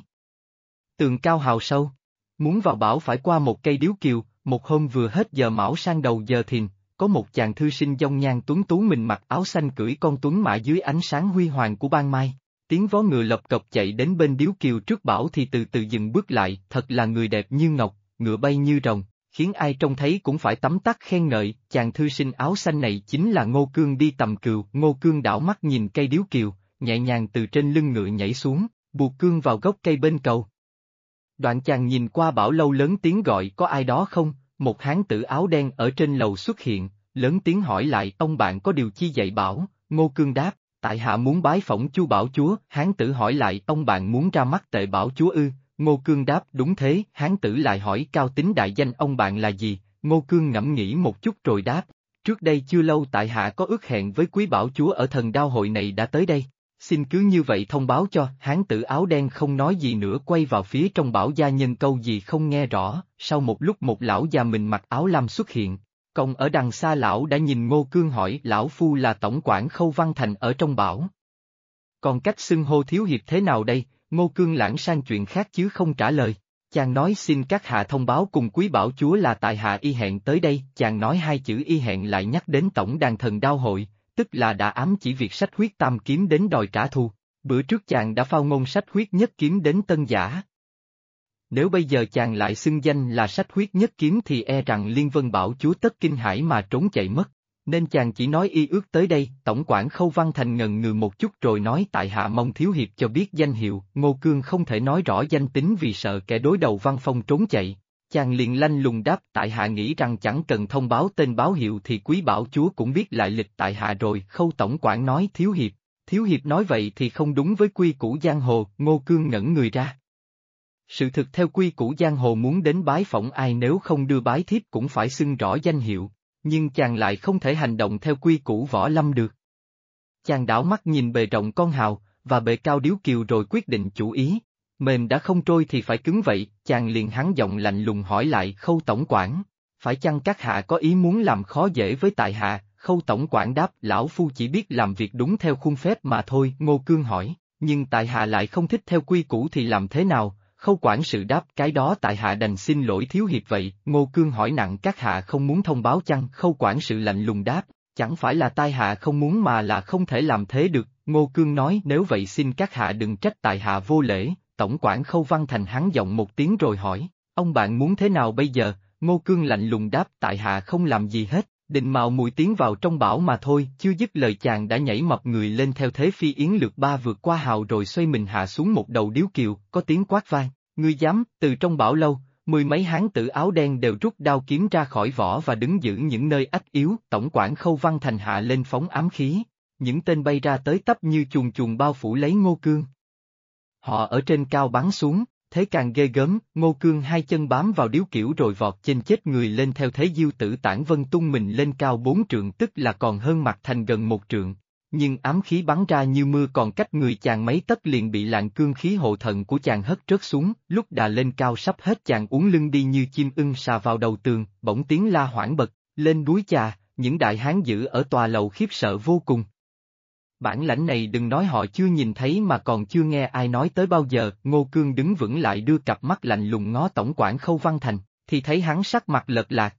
Tường cao hào sâu. Muốn vào bảo phải qua một cây điếu kiều, một hôm vừa hết giờ mão sang đầu giờ thìn, có một chàng thư sinh dông nhan tuấn tú mình mặc áo xanh cưỡi con tuấn mã dưới ánh sáng huy hoàng của ban mai. Tiếng vó ngựa lập cập chạy đến bên điếu kiều trước bảo thì từ từ dừng bước lại, thật là người đẹp như ngọc, ngựa bay như rồng, khiến ai trông thấy cũng phải tắm tắt khen ngợi, chàng thư sinh áo xanh này chính là Ngô Cương đi tầm cừu, Ngô Cương đảo mắt nhìn cây điếu kiều, nhẹ nhàng từ trên lưng ngựa nhảy xuống, buộc cương vào gốc cây bên cầu. Đoạn chàng nhìn qua bảo lâu lớn tiếng gọi có ai đó không, một hán tử áo đen ở trên lầu xuất hiện, lớn tiếng hỏi lại ông bạn có điều chi dạy bảo, Ngô Cương đáp, tại hạ muốn bái phỏng chu bảo chúa, hán tử hỏi lại ông bạn muốn ra mắt tệ bảo chúa ư, Ngô Cương đáp đúng thế, hán tử lại hỏi cao tính đại danh ông bạn là gì, Ngô Cương ngẫm nghĩ một chút rồi đáp, trước đây chưa lâu tại hạ có ước hẹn với quý bảo chúa ở thần đao hội này đã tới đây, xin cứ như vậy thông báo cho, hán tử áo đen không nói gì nữa quay vào phía trong bảo gia nhân câu gì không nghe rõ, sau một lúc một lão già mình mặc áo lam xuất hiện. Còn ở đằng xa lão đã nhìn Ngô Cương hỏi lão phu là tổng quản Khâu Văn Thành ở trong bảo. Còn cách xưng hô thiếu hiệp thế nào đây, Ngô Cương lãng sang chuyện khác chứ không trả lời. Chàng nói xin các hạ thông báo cùng quý bảo chúa là tại hạ y hẹn tới đây, chàng nói hai chữ y hẹn lại nhắc đến tổng đàn thần đao hội, tức là đã ám chỉ việc sách huyết tam kiếm đến đòi trả thù. Bữa trước chàng đã phao ngôn sách huyết nhất kiếm đến tân giả. Nếu bây giờ chàng lại xưng danh là sách huyết nhất kiếm thì e rằng Liên Vân Bảo chúa tất kinh hải mà trốn chạy mất. Nên chàng chỉ nói y ước tới đây, tổng quản Khâu Văn Thành ngần ngừ một chút rồi nói tại hạ mong thiếu hiệp cho biết danh hiệu, Ngô Cương không thể nói rõ danh tính vì sợ kẻ đối đầu văn phong trốn chạy. Chàng liền lanh lùng đáp tại hạ nghĩ rằng chẳng cần thông báo tên báo hiệu thì quý bảo chúa cũng biết lại lịch tại hạ rồi, khâu tổng quản nói thiếu hiệp, thiếu hiệp nói vậy thì không đúng với quy củ giang hồ, ngô cương ngẩn người ra. Sự thực theo quy củ giang hồ muốn đến bái phỏng ai nếu không đưa bái thiếp cũng phải xưng rõ danh hiệu, nhưng chàng lại không thể hành động theo quy củ võ lâm được. Chàng đảo mắt nhìn bề rộng con hào, và bề cao điếu kiều rồi quyết định chủ ý, mềm đã không trôi thì phải cứng vậy, chàng liền hắn giọng lạnh lùng hỏi lại khâu tổng quản, phải chăng các hạ có ý muốn làm khó dễ với tại hạ, khâu tổng quản đáp lão phu chỉ biết làm việc đúng theo khuôn phép mà thôi, ngô cương hỏi, nhưng tại hạ lại không thích theo quy củ thì làm thế nào, khâu quản sự đáp cái đó tại hạ đành xin lỗi thiếu hiệp vậy, ngô cương hỏi nặng các hạ không muốn thông báo chăng, khâu quản sự lạnh lùng đáp, chẳng phải là tai hạ không muốn mà là không thể làm thế được, ngô cương nói nếu vậy xin các hạ đừng trách tại hạ vô lễ, tổng quản Khâu Văn Thành hắn giọng một tiếng rồi hỏi, ông bạn muốn thế nào bây giờ, Ngô Cương lạnh lùng đáp tại hạ không làm gì hết, định mạo mùi tiến vào trong bảo mà thôi, chưa dứt lời chàng đã nhảy mập người lên theo thế phi yến lượt ba vượt qua hào rồi xoay mình hạ xuống một đầu điếu kiều, có tiếng quát vang, ngươi dám, từ trong bảo lâu, mười mấy hán tử áo đen đều rút đao kiếm ra khỏi vỏ và đứng giữ những nơi ách yếu, tổng quản Khâu Văn Thành hạ lên phóng ám khí, những tên bay ra tới tấp như chuồng chuồng bao phủ lấy Ngô Cương. Họ ở trên cao bắn xuống, thế càng ghê gớm, Ngô Cương hai chân bám vào điếu kiểu rồi vọt trên chết người lên theo thế diêu tử tản vân tung mình lên cao bốn trượng tức là còn hơn mặt thành gần một trượng. Nhưng ám khí bắn ra như mưa còn cách người chàng mấy tấc liền bị lạng cương khí hộ thần của chàng hất rớt xuống, lúc đà lên cao sắp hết chàng uống lưng đi như chim ưng xà vào đầu tường, bỗng tiếng la hoảng bật, lên đuối chà, những đại hán giữ ở tòa lầu khiếp sợ vô cùng. Bản lãnh này đừng nói họ chưa nhìn thấy mà còn chưa nghe ai nói tới bao giờ, Ngô Cương đứng vững lại đưa cặp mắt lạnh lùng ngó tổng quản Khâu Văn Thành, thì thấy hắn sắc mặt lật lạc.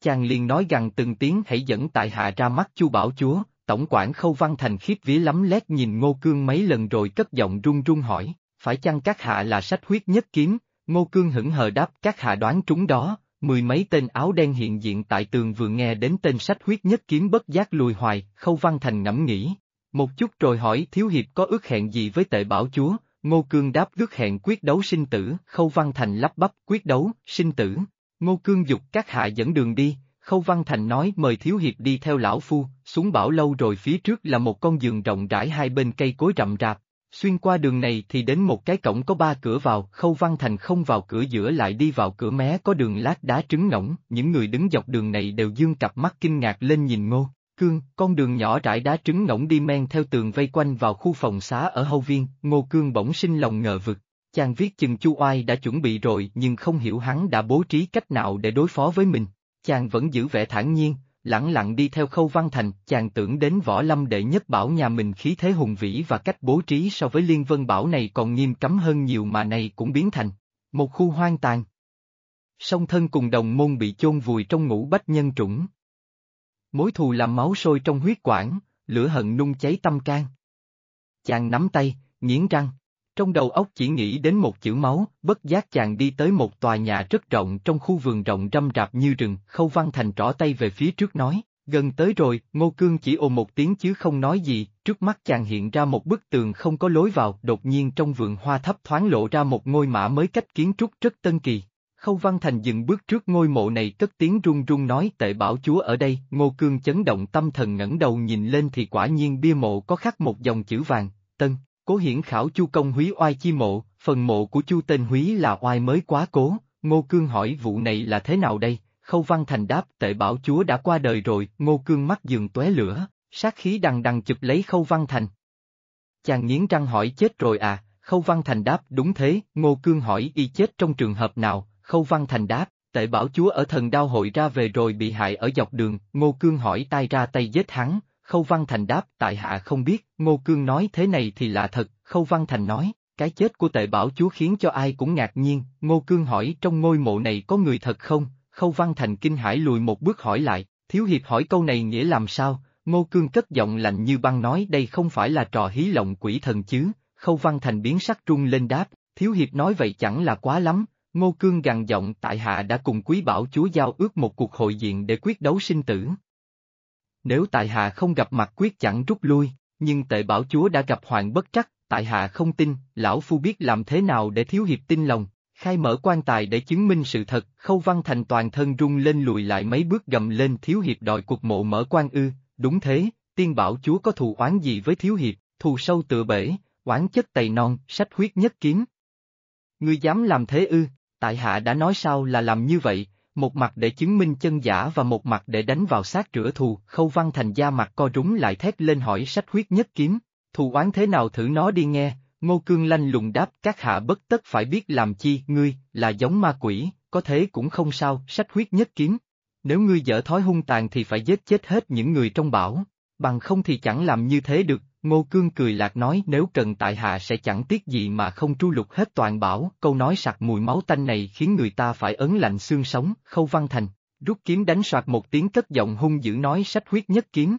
Chàng liền nói gần từng tiếng hãy dẫn tại hạ ra mắt chu bảo chúa, tổng quản Khâu Văn Thành khiếp vía lắm lét nhìn Ngô Cương mấy lần rồi cất giọng run run hỏi, phải chăng các hạ là sách huyết nhất kiếm, Ngô Cương hững hờ đáp các hạ đoán trúng đó, mười mấy tên áo đen hiện diện tại tường vừa nghe đến tên sách huyết nhất kiếm bất giác lùi hoài, Khâu Văn Thành ngẫm nghĩ, một chút rồi hỏi Thiếu Hiệp có ước hẹn gì với tệ bảo chúa, Ngô Cương đáp ước hẹn quyết đấu sinh tử, Khâu Văn Thành lắp bắp quyết đấu, sinh tử. Ngô Cương dục các hạ dẫn đường đi, Khâu Văn Thành nói mời Thiếu Hiệp đi theo lão phu, xuống bảo lâu rồi phía trước là một con giường rộng rãi hai bên cây cối rậm rạp. Xuyên qua đường này thì đến một cái cổng có ba cửa vào, Khâu Văn Thành không vào cửa giữa lại đi vào cửa mé có đường lát đá trứng ngỗng, những người đứng dọc đường này đều dương cặp mắt kinh ngạc lên nhìn ngô. Cương, con đường nhỏ trải đá trứng ngỗng đi men theo tường vây quanh vào khu phòng xá ở hậu viên, Ngô Cương bỗng sinh lòng ngờ vực. Chàng viết chừng Chu Oai đã chuẩn bị rồi nhưng không hiểu hắn đã bố trí cách nào để đối phó với mình. Chàng vẫn giữ vẻ thản nhiên, lẳng lặng đi theo khâu văn thành, chàng tưởng đến võ lâm đệ nhất bảo nhà mình khí thế hùng vĩ và cách bố trí so với liên vân bảo này còn nghiêm cấm hơn nhiều mà này cũng biến thành một khu hoang tàn. Song thân cùng đồng môn bị chôn vùi trong ngũ bách nhân trũng. Mối thù làm máu sôi trong huyết quản, lửa hận nung cháy tâm can. Chàng nắm tay, nghiến răng. Trong đầu óc chỉ nghĩ đến một chữ máu, bất giác chàng đi tới một tòa nhà rất rộng trong khu vườn rộng râm rạp như rừng, khâu văn thành trỏ tay về phía trước nói, gần tới rồi, ngô cương chỉ ồ một tiếng chứ không nói gì, trước mắt chàng hiện ra một bức tường không có lối vào, đột nhiên trong vườn hoa thấp thoáng lộ ra một ngôi mã mới cách kiến trúc rất tân kỳ. Khâu Văn Thành dừng bước trước ngôi mộ này cất tiếng run run nói tệ bảo chúa ở đây, Ngô Cương chấn động tâm thần ngẩng đầu nhìn lên thì quả nhiên bia mộ có khắc một dòng chữ vàng, tân, cố hiển khảo chu công húy oai chi mộ, phần mộ của chu tên húy là oai mới quá cố, Ngô Cương hỏi vụ này là thế nào đây, Khâu Văn Thành đáp tệ bảo chúa đã qua đời rồi, Ngô Cương mắt dường tóe lửa, sát khí đằng đằng chụp lấy Khâu Văn Thành. Chàng nghiến răng hỏi chết rồi à, Khâu Văn Thành đáp đúng thế, Ngô Cương hỏi y chết trong trường hợp nào, Khâu Văn Thành đáp, tệ bảo chúa ở thần đao hội ra về rồi bị hại ở dọc đường, Ngô Cương hỏi tay ra tay giết hắn, Khâu Văn Thành đáp, tại hạ không biết, Ngô Cương nói thế này thì lạ thật, Khâu Văn Thành nói, cái chết của tệ bảo chúa khiến cho ai cũng ngạc nhiên, Ngô Cương hỏi trong ngôi mộ này có người thật không, Khâu Văn Thành kinh hãi lùi một bước hỏi lại, Thiếu Hiệp hỏi câu này nghĩa làm sao, Ngô Cương cất giọng lạnh như băng nói đây không phải là trò hí lộng quỷ thần chứ, Khâu Văn Thành biến sắc trung lên đáp, Thiếu Hiệp nói vậy chẳng là quá lắm, Ngô Cương gằn giọng tại hạ đã cùng quý bảo chúa giao ước một cuộc hội diện để quyết đấu sinh tử. Nếu tại hạ không gặp mặt quyết chẳng rút lui, nhưng tệ bảo chúa đã gặp hoàng bất trắc, tại hạ không tin, lão phu biết làm thế nào để thiếu hiệp tin lòng, khai mở quan tài để chứng minh sự thật, khâu văn thành toàn thân rung lên lùi lại mấy bước gầm lên thiếu hiệp đòi cuộc mộ mở quan ư, đúng thế, tiên bảo chúa có thù oán gì với thiếu hiệp, thù sâu tựa bể, oán chất tày non, sách huyết nhất kiếm. Ngươi dám làm thế ư, tại hạ đã nói sao là làm như vậy, một mặt để chứng minh chân giả và một mặt để đánh vào sát rửa thù, khâu văn thành da mặt co rúng lại thét lên hỏi sách huyết nhất kiếm, thù oán thế nào thử nó đi nghe, ngô cương lanh lùng đáp các hạ bất tất phải biết làm chi, ngươi, là giống ma quỷ, có thế cũng không sao, sách huyết nhất kiếm. Nếu ngươi dở thói hung tàn thì phải giết chết hết những người trong bảo, bằng không thì chẳng làm như thế được, Ngô Cương cười lạc nói nếu cần tại hạ sẽ chẳng tiếc gì mà không tru lục hết toàn bảo, câu nói sặc mùi máu tanh này khiến người ta phải ấn lạnh xương sống, khâu văn thành, rút kiếm đánh soạt một tiếng cất giọng hung dữ nói sách huyết nhất kiếm.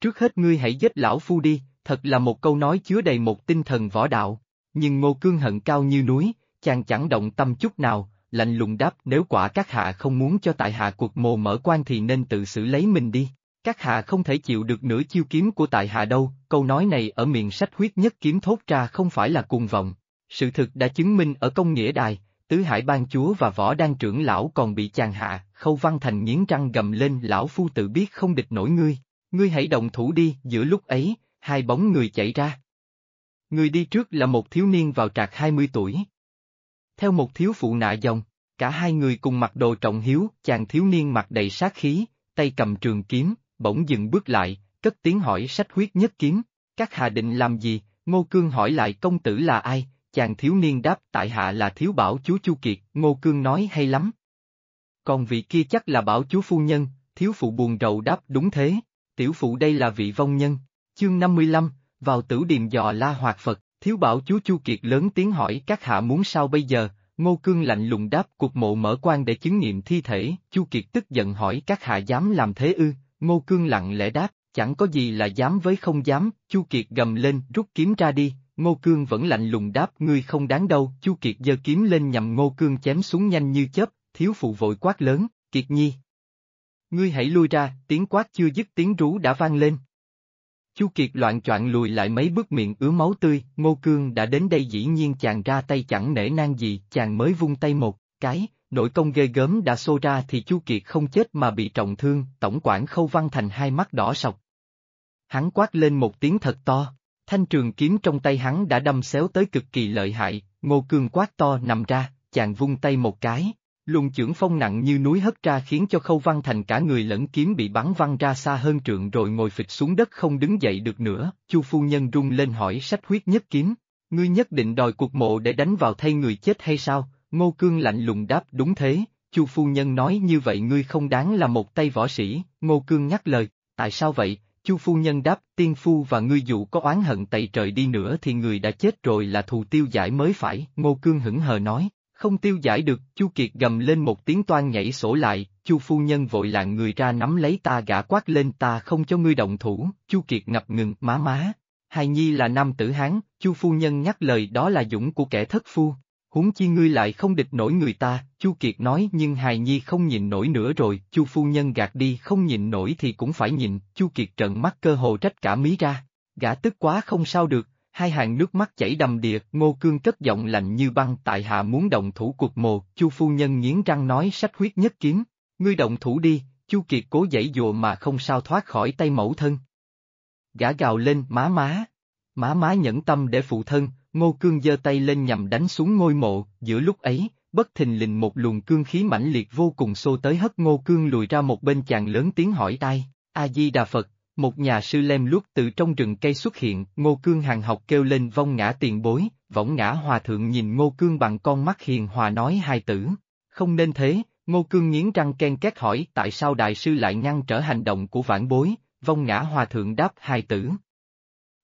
Trước hết ngươi hãy giết lão phu đi, thật là một câu nói chứa đầy một tinh thần võ đạo, nhưng Ngô Cương hận cao như núi, chàng chẳng động tâm chút nào, lạnh lùng đáp nếu quả các hạ không muốn cho tại hạ cuộc mồ mở quan thì nên tự xử lấy mình đi. Các hạ không thể chịu được nửa chiêu kiếm của tại hạ đâu, câu nói này ở miệng sách huyết nhất kiếm thốt ra không phải là cuồng vọng. Sự thực đã chứng minh ở công nghĩa đài, tứ hải ban chúa và võ đan trưởng lão còn bị chàng hạ, khâu văn thành nghiến răng gầm lên lão phu tự biết không địch nổi ngươi. Ngươi hãy động thủ đi, giữa lúc ấy, hai bóng người chạy ra. Người đi trước là một thiếu niên vào trạc 20 tuổi. Theo một thiếu phụ nạ dòng, cả hai người cùng mặc đồ trọng hiếu, chàng thiếu niên mặc đầy sát khí, tay cầm trường kiếm, bỗng dừng bước lại, cất tiếng hỏi sách huyết nhất kiếm, các hạ định làm gì, Ngô Cương hỏi lại công tử là ai, chàng thiếu niên đáp tại hạ là thiếu bảo chú Chu Kiệt, Ngô Cương nói hay lắm. Còn vị kia chắc là bảo chú phu nhân, thiếu phụ buồn rầu đáp đúng thế, tiểu phụ đây là vị vong nhân, chương 55, vào tử điềm dò la hoạt Phật, thiếu bảo chú Chu Kiệt lớn tiếng hỏi các hạ muốn sao bây giờ, Ngô Cương lạnh lùng đáp cuộc mộ mở quan để chứng nghiệm thi thể, Chu Kiệt tức giận hỏi các hạ dám làm thế ư, Ngô Cương lặng lẽ đáp, chẳng có gì là dám với không dám, Chu Kiệt gầm lên rút kiếm ra đi, Ngô Cương vẫn lạnh lùng đáp ngươi không đáng đâu, Chu Kiệt giơ kiếm lên nhằm Ngô Cương chém xuống nhanh như chớp, thiếu phụ vội quát lớn, Kiệt Nhi. Ngươi hãy lui ra, tiếng quát chưa dứt tiếng rú đã vang lên. Chu Kiệt loạn choạng lùi lại mấy bước miệng ứa máu tươi, Ngô Cương đã đến đây dĩ nhiên chàng ra tay chẳng nể nang gì, chàng mới vung tay một cái, nội công ghê gớm đã xô ra thì Chu Kiệt không chết mà bị trọng thương, tổng quản khâu văn thành hai mắt đỏ sọc. Hắn quát lên một tiếng thật to, thanh trường kiếm trong tay hắn đã đâm xéo tới cực kỳ lợi hại, Ngô Cương quát to nằm ra, chàng vung tay một cái, Luồng chưởng phong nặng như núi hất ra khiến cho khâu văn thành cả người lẫn kiếm bị bắn văng ra xa hơn trượng rồi ngồi phịch xuống đất không đứng dậy được nữa, chu phu nhân rung lên hỏi sách huyết nhất kiếm, ngươi nhất định đòi cuộc mộ để đánh vào thay người chết hay sao, ngô cương lạnh lùng đáp đúng thế, chu phu nhân nói như vậy ngươi không đáng là một tay võ sĩ, ngô cương nhắc lời, tại sao vậy, chu phu nhân đáp tiên phu và ngươi dù có oán hận tày trời đi nữa thì người đã chết rồi là thù tiêu giải mới phải, ngô cương hững hờ nói, không tiêu giải được, Chu Kiệt gầm lên một tiếng toan nhảy sổ lại, Chu phu nhân vội lạng người ra nắm lấy ta gã quát lên ta không cho ngươi động thủ, Chu Kiệt ngập ngừng, má má. Hài Nhi là nam tử Hán, Chu phu nhân nhắc lời đó là dũng của kẻ thất phu. Huống chi ngươi lại không địch nổi người ta, Chu Kiệt nói nhưng Hài Nhi không nhìn nổi nữa rồi, Chu phu nhân gạt đi không nhìn nổi thì cũng phải nhìn, Chu Kiệt trợn mắt cơ hồ trách cả mí ra. Gã tức quá không sao được, hai hàng nước mắt chảy đầm đìa, ngô cương cất giọng lạnh như băng tại hạ muốn động thủ cuộc mồ, chu phu nhân nghiến răng nói sách huyết nhất kiếm, ngươi động thủ đi, chu kiệt cố dãy dùa mà không sao thoát khỏi tay mẫu thân. Gã gào lên má má, má má nhẫn tâm để phụ thân, ngô cương giơ tay lên nhằm đánh xuống ngôi mộ, giữa lúc ấy, bất thình lình một luồng cương khí mãnh liệt vô cùng xô tới hất ngô cương lùi ra một bên chàng lớn tiếng hỏi tai, A-di-đà Phật, một nhà sư lem lút từ trong rừng cây xuất hiện, Ngô Cương hàng học kêu lên vong ngã tiền bối, võng ngã hòa thượng nhìn Ngô Cương bằng con mắt hiền hòa nói hai tử. Không nên thế, Ngô Cương nghiến răng ken két hỏi tại sao đại sư lại ngăn trở hành động của vãn bối, vong ngã hòa thượng đáp hai tử.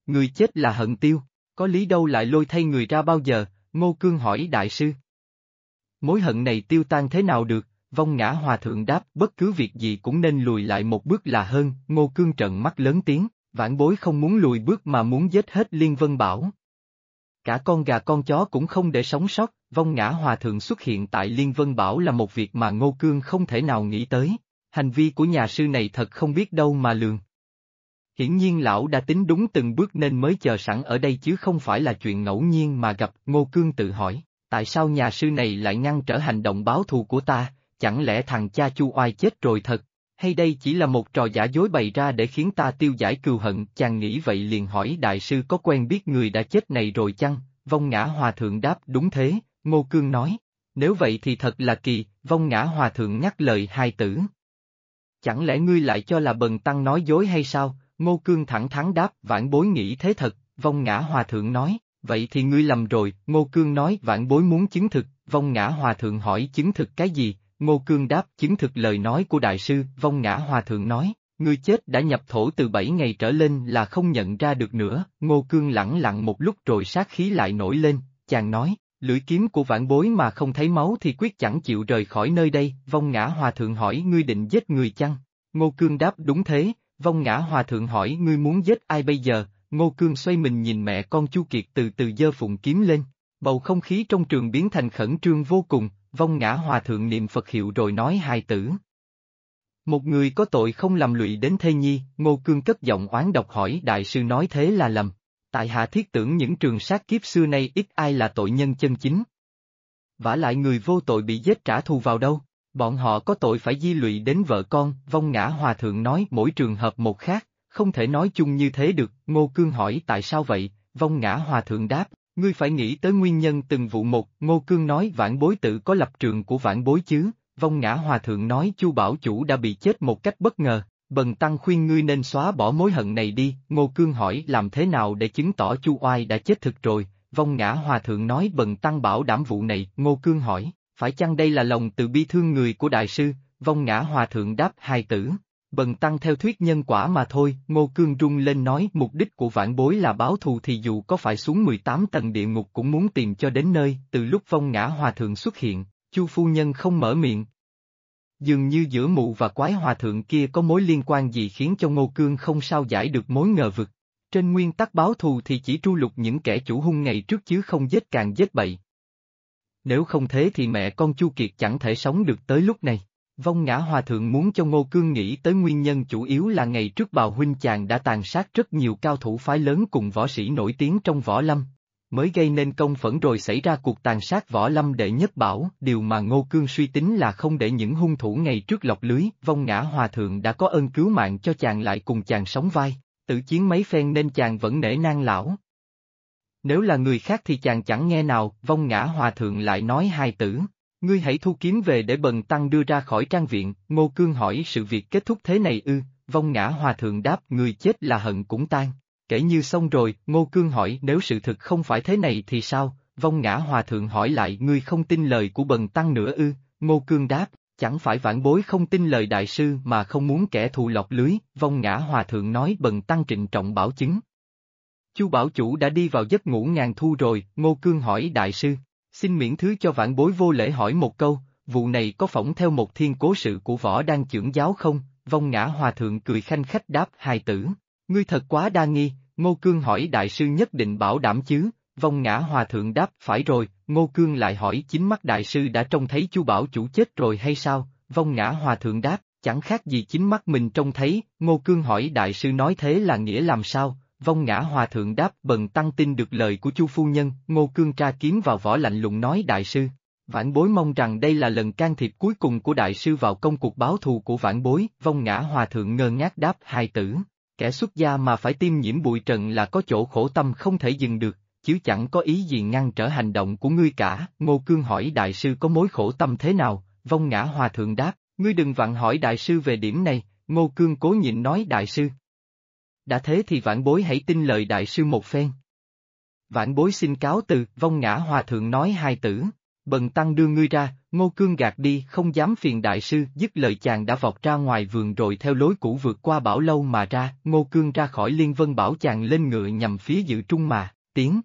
Người chết là hận tiêu, có lý đâu lại lôi thay người ra bao giờ, Ngô Cương hỏi đại sư. Mối hận này tiêu tan thế nào được, Vong ngã hòa thượng đáp bất cứ việc gì cũng nên lùi lại một bước là hơn, ngô cương trận mắt lớn tiếng, vãn bối không muốn lùi bước mà muốn giết hết Liên Vân Bảo. Cả con gà con chó cũng không để sống sót, vong ngã hòa thượng xuất hiện tại Liên Vân Bảo là một việc mà ngô cương không thể nào nghĩ tới, hành vi của nhà sư này thật không biết đâu mà lường. Hiển nhiên lão đã tính đúng từng bước nên mới chờ sẵn ở đây chứ không phải là chuyện ngẫu nhiên mà gặp, Ngô Cương tự hỏi, tại sao nhà sư này lại ngăn trở hành động báo thù của ta, chẳng lẽ thằng cha chu oai chết rồi thật, hay đây chỉ là một trò giả dối bày ra để khiến ta tiêu giải cừu hận, chàng nghĩ vậy liền hỏi đại sư có quen biết người đã chết này rồi chăng, vong ngã hòa thượng đáp đúng thế, ngô cương nói, nếu vậy thì thật là kỳ, vong ngã hòa thượng nhắc lời hai tử. Chẳng lẽ ngươi lại cho là bần tăng nói dối hay sao, ngô cương thẳng thắn đáp vãn bối nghĩ thế thật, vong ngã hòa thượng nói, vậy thì ngươi lầm rồi, ngô cương nói vãn bối muốn chứng thực, vong ngã hòa thượng hỏi chứng thực cái gì, Ngô Cương đáp chứng thực lời nói của đại sư, vong ngã hòa thượng nói, ngươi chết đã nhập thổ từ bảy ngày trở lên là không nhận ra được nữa, Ngô Cương lẳng lặng một lúc rồi sát khí lại nổi lên, chàng nói, lưỡi kiếm của vãn bối mà không thấy máu thì quyết chẳng chịu rời khỏi nơi đây, vong ngã hòa thượng hỏi ngươi định giết người chăng? Ngô Cương đáp đúng thế, vong ngã hòa thượng hỏi ngươi muốn giết ai bây giờ, Ngô Cương xoay mình nhìn mẹ con Chu Kiệt từ từ giơ phụng kiếm lên, bầu không khí trong trường biến thành khẩn trương vô cùng, vong ngã hòa thượng niệm Phật hiệu rồi nói hai tử. Một người có tội không làm lụy đến thê nhi, ngô cương cất giọng oán độc hỏi đại sư nói thế là lầm. Tại hạ thiết tưởng những trường sát kiếp xưa nay ít ai là tội nhân chân chính. vả lại người vô tội bị giết trả thù vào đâu, bọn họ có tội phải di lụy đến vợ con, vong ngã hòa thượng nói mỗi trường hợp một khác, không thể nói chung như thế được, Ngô Cương hỏi tại sao vậy, vong ngã hòa thượng đáp, ngươi phải nghĩ tới nguyên nhân từng vụ một, Ngô Cương nói vãn bối tự có lập trường của vãn bối chứ, vong ngã hòa thượng nói chu bảo chủ đã bị chết một cách bất ngờ, bần tăng khuyên ngươi nên xóa bỏ mối hận này đi, Ngô Cương hỏi làm thế nào để chứng tỏ chu oai đã chết thực rồi, vong ngã hòa thượng nói bần tăng bảo đảm vụ này, Ngô Cương hỏi, phải chăng đây là lòng từ bi thương người của đại sư, vong ngã hòa thượng đáp hai tử. Bần tăng theo thuyết nhân quả mà thôi, Ngô Cương rung lên nói mục đích của vãn bối là báo thù thì dù có phải xuống 18 tầng địa ngục cũng muốn tìm cho đến nơi, từ lúc vong ngã hòa thượng xuất hiện, chu phu nhân không mở miệng. Dường như giữa mụ và quái hòa thượng kia có mối liên quan gì khiến cho Ngô Cương không sao giải được mối ngờ vực. Trên nguyên tắc báo thù thì chỉ tru lục những kẻ chủ hung ngày trước chứ không giết càng giết bậy. Nếu không thế thì mẹ con Chu Kiệt chẳng thể sống được tới lúc này. Vong ngã hòa thượng muốn cho Ngô Cương nghĩ tới nguyên nhân chủ yếu là ngày trước bào huynh chàng đã tàn sát rất nhiều cao thủ phái lớn cùng võ sĩ nổi tiếng trong võ lâm, mới gây nên công phẫn rồi xảy ra cuộc tàn sát võ lâm đệ nhất bảo, điều mà Ngô Cương suy tính là không để những hung thủ ngày trước lọc lưới, vong ngã hòa thượng đã có ơn cứu mạng cho chàng lại cùng chàng sống vai, tự chiến mấy phen nên chàng vẫn nể nang lão. Nếu là người khác thì chàng chẳng nghe nào, vong ngã hòa thượng lại nói hai tử. Ngươi hãy thu kiếm về để bần tăng đưa ra khỏi trang viện, Ngô Cương hỏi sự việc kết thúc thế này ư, vong ngã hòa thượng đáp người chết là hận cũng tan. Kể như xong rồi, Ngô Cương hỏi nếu sự thực không phải thế này thì sao, vong ngã hòa thượng hỏi lại ngươi không tin lời của bần tăng nữa ư, Ngô Cương đáp, chẳng phải vãn bối không tin lời đại sư mà không muốn kẻ thù lọc lưới, vong ngã hòa thượng nói bần tăng trịnh trọng bảo chứng. Chu bảo chủ đã đi vào giấc ngủ ngàn thu rồi, Ngô Cương hỏi đại sư, Xin miễn thứ cho vãn bối vô lễ hỏi một câu, vụ này có phỏng theo một thiên cố sự của võ đang trưởng giáo không? Vong ngã hòa thượng cười khanh khách đáp hài tử. Ngươi thật quá đa nghi, Ngô Cương hỏi đại sư nhất định bảo đảm chứ, vong ngã hòa thượng đáp phải rồi, Ngô Cương lại hỏi chính mắt đại sư đã trông thấy chu bảo chủ chết rồi hay sao, vong ngã hòa thượng đáp, chẳng khác gì chính mắt mình trông thấy, Ngô Cương hỏi đại sư nói thế là nghĩa làm sao, Vong ngã hòa thượng đáp bần tăng tin được lời của chu phu nhân, ngô cương tra kiếm vào vỏ lạnh lùng nói đại sư. Vãn bối mong rằng đây là lần can thiệp cuối cùng của đại sư vào công cuộc báo thù của vãn bối, vong ngã hòa thượng ngơ ngác đáp hai tử. Kẻ xuất gia mà phải tiêm nhiễm bụi trần là có chỗ khổ tâm không thể dừng được, chứ chẳng có ý gì ngăn trở hành động của ngươi cả. Ngô Cương hỏi đại sư có mối khổ tâm thế nào, vong ngã hòa thượng đáp, ngươi đừng vặn hỏi đại sư về điểm này, Ngô Cương cố nhịn nói đại sư, đã thế thì vãn bối hãy tin lời đại sư một phen. Vãn bối xin cáo từ, vong ngã hòa thượng nói hai tử, bần tăng đưa ngươi ra, ngô cương gạt đi không dám phiền đại sư, dứt lời chàng đã vọt ra ngoài vườn rồi theo lối cũ vượt qua bảo lâu mà ra, ngô cương ra khỏi liên vân bảo chàng lên ngựa nhằm phía dự trung mà, tiến.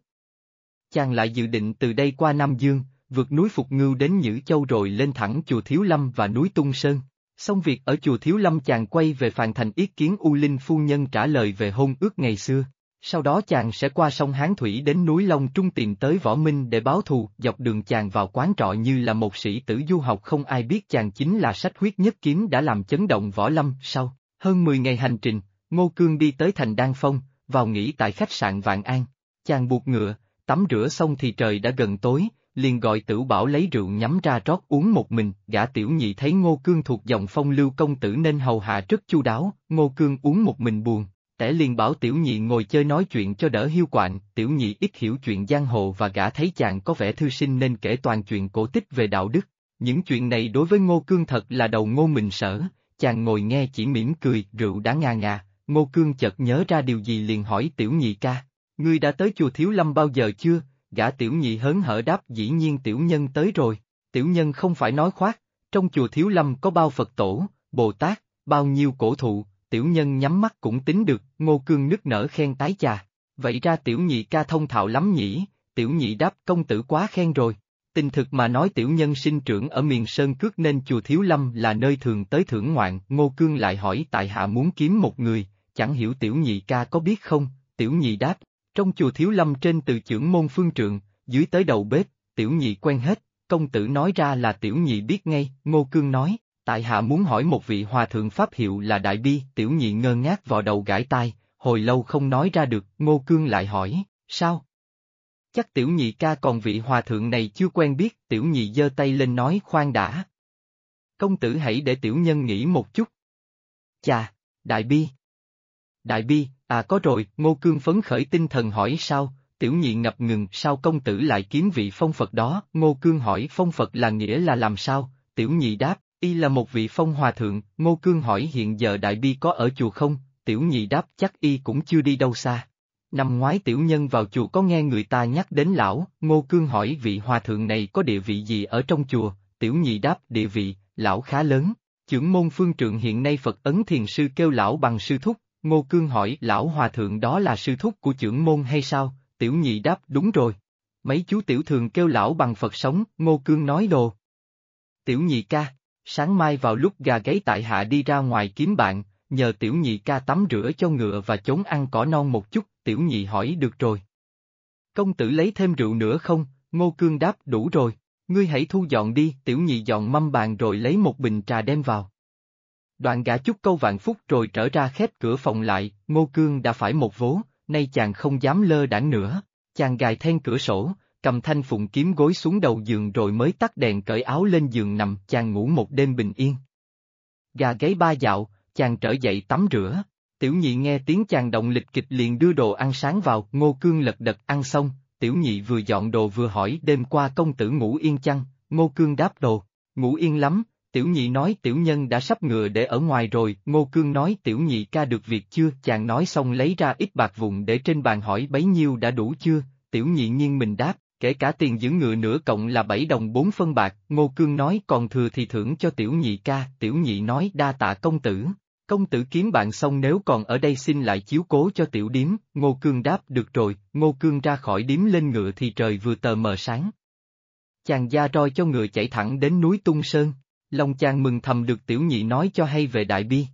Chàng lại dự định từ đây qua Nam Dương, vượt núi Phục Ngưu đến Nhữ Châu rồi lên thẳng chùa Thiếu Lâm và núi Tung Sơn. Xong việc ở chùa Thiếu Lâm chàng quay về phàn thành ý kiến U Linh phu nhân trả lời về hôn ước ngày xưa. Sau đó chàng sẽ qua sông Hán Thủy đến núi Long Trung tìm tới Võ Minh để báo thù, dọc đường chàng vào quán trọ như là một sĩ tử du học không ai biết chàng chính là sách huyết nhất kiếm đã làm chấn động Võ Lâm. Sau, hơn 10 ngày hành trình, Ngô Cương đi tới thành Đan Phong, vào nghỉ tại khách sạn Vạn An. Chàng buộc ngựa, tắm rửa xong thì trời đã gần tối, liền gọi tử bảo lấy rượu nhắm ra rót uống một mình, gã tiểu nhị thấy Ngô Cương thuộc dòng phong lưu công tử nên hầu hạ rất chu đáo, Ngô Cương uống một mình buồn, tẻ liền bảo tiểu nhị ngồi chơi nói chuyện cho đỡ hiu quạnh, tiểu nhị ít hiểu chuyện giang hồ và gã thấy chàng có vẻ thư sinh nên kể toàn chuyện cổ tích về đạo đức. Những chuyện này đối với Ngô Cương thật là đầu ngô mình sở, chàng ngồi nghe chỉ mỉm cười, rượu đã ngà ngà, Ngô Cương chợt nhớ ra điều gì liền hỏi tiểu nhị ca, ngươi đã tới chùa Thiếu Lâm bao giờ chưa, gã tiểu nhị hớn hở đáp dĩ nhiên tiểu nhân tới rồi, tiểu nhân không phải nói khoác, trong chùa Thiếu Lâm có bao Phật tổ, Bồ Tát, bao nhiêu cổ thụ, tiểu nhân nhắm mắt cũng tính được, ngô cương nức nở khen tái trà, vậy ra tiểu nhị ca thông thạo lắm nhỉ, tiểu nhị đáp công tử quá khen rồi. Tình thực mà nói tiểu nhân sinh trưởng ở miền Sơn Cước nên chùa Thiếu Lâm là nơi thường tới thưởng ngoạn, Ngô Cương lại hỏi tại hạ muốn kiếm một người, chẳng hiểu tiểu nhị ca có biết không, tiểu nhị đáp, trong chùa Thiếu Lâm trên từ trưởng môn phương trượng, dưới tới đầu bếp, tiểu nhị quen hết, công tử nói ra là tiểu nhị biết ngay, Ngô Cương nói, tại hạ muốn hỏi một vị hòa thượng pháp hiệu là Đại Bi, tiểu nhị ngơ ngác vào đầu gãi tai, hồi lâu không nói ra được, Ngô Cương lại hỏi, sao? Chắc tiểu nhị ca còn vị hòa thượng này chưa quen biết, tiểu nhị giơ tay lên nói khoan đã. Công tử hãy để tiểu nhân nghĩ một chút. Chà, Đại Bi. Đại bi, à có rồi, ngô cương phấn khởi tinh thần hỏi sao, tiểu nhị ngập ngừng sao công tử lại kiếm vị phong Phật đó, ngô cương hỏi phong Phật là nghĩa là làm sao, tiểu nhị đáp, y là một vị phong hòa thượng, ngô cương hỏi hiện giờ đại bi có ở chùa không, tiểu nhị đáp chắc y cũng chưa đi đâu xa. Năm ngoái tiểu nhân vào chùa có nghe người ta nhắc đến lão, ngô cương hỏi vị hòa thượng này có địa vị gì ở trong chùa, tiểu nhị đáp địa vị, lão khá lớn. Chưởng môn phương trượng hiện nay Phật ấn thiền sư kêu lão bằng sư thúc, ngô cương hỏi lão hòa thượng đó là sư thúc của trưởng môn hay sao, tiểu nhị đáp đúng rồi. Mấy chú tiểu thường kêu lão bằng Phật sống, ngô cương nói đồ. Tiểu nhị ca, sáng mai vào lúc gà gáy tại hạ đi ra ngoài kiếm bạn, nhờ tiểu nhị ca tắm rửa cho ngựa và chống ăn cỏ non một chút, tiểu nhị hỏi được rồi. Công tử lấy thêm rượu nữa không, ngô cương đáp đủ rồi, ngươi hãy thu dọn đi, tiểu nhị dọn mâm bàn rồi lấy một bình trà đem vào. Đoạn gã chút câu vạn phúc rồi trở ra khép cửa phòng lại, ngô cương đã phải một vố, nay chàng không dám lơ đãng nữa, chàng gài then cửa sổ, cầm thanh phụng kiếm gối xuống đầu giường rồi mới tắt đèn cởi áo lên giường nằm, chàng ngủ một đêm bình yên. Gà gáy ba dạo, chàng trở dậy tắm rửa, tiểu nhị nghe tiếng chàng động lịch kịch liền đưa đồ ăn sáng vào, ngô cương lật đật ăn xong, tiểu nhị vừa dọn đồ vừa hỏi đêm qua công tử ngủ yên chăng, ngô cương đáp đồ, ngủ yên lắm, tiểu nhị nói tiểu nhân đã sắp ngựa để ở ngoài rồi, ngô cương nói tiểu nhị ca được việc chưa, chàng nói xong lấy ra ít bạc vụn để trên bàn hỏi bấy nhiêu đã đủ chưa, tiểu nhị nhiên mình đáp, kể cả tiền giữ ngựa nữa cộng là 7 đồng 4 phân bạc, Ngô Cương nói còn thừa thì thưởng cho tiểu nhị ca, tiểu nhị nói đa tạ công tử. Công tử kiếm bạn xong nếu còn ở đây xin lại chiếu cố cho tiểu điếm, Ngô Cương đáp được rồi, Ngô Cương ra khỏi điếm lên ngựa thì trời vừa tờ mờ sáng. Chàng gia roi cho ngựa chạy thẳng đến núi Tung Sơn, Long chàng mừng thầm được tiểu nhị nói cho hay về đại bi.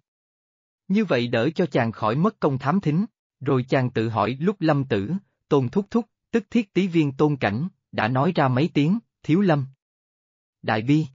Như vậy đỡ cho chàng khỏi mất công thám thính, rồi chàng tự hỏi lúc lâm tử, tôn thúc thúc, tức thiết tí viên tôn cảnh, đã nói ra mấy tiếng, thiếu lâm. Đại bi.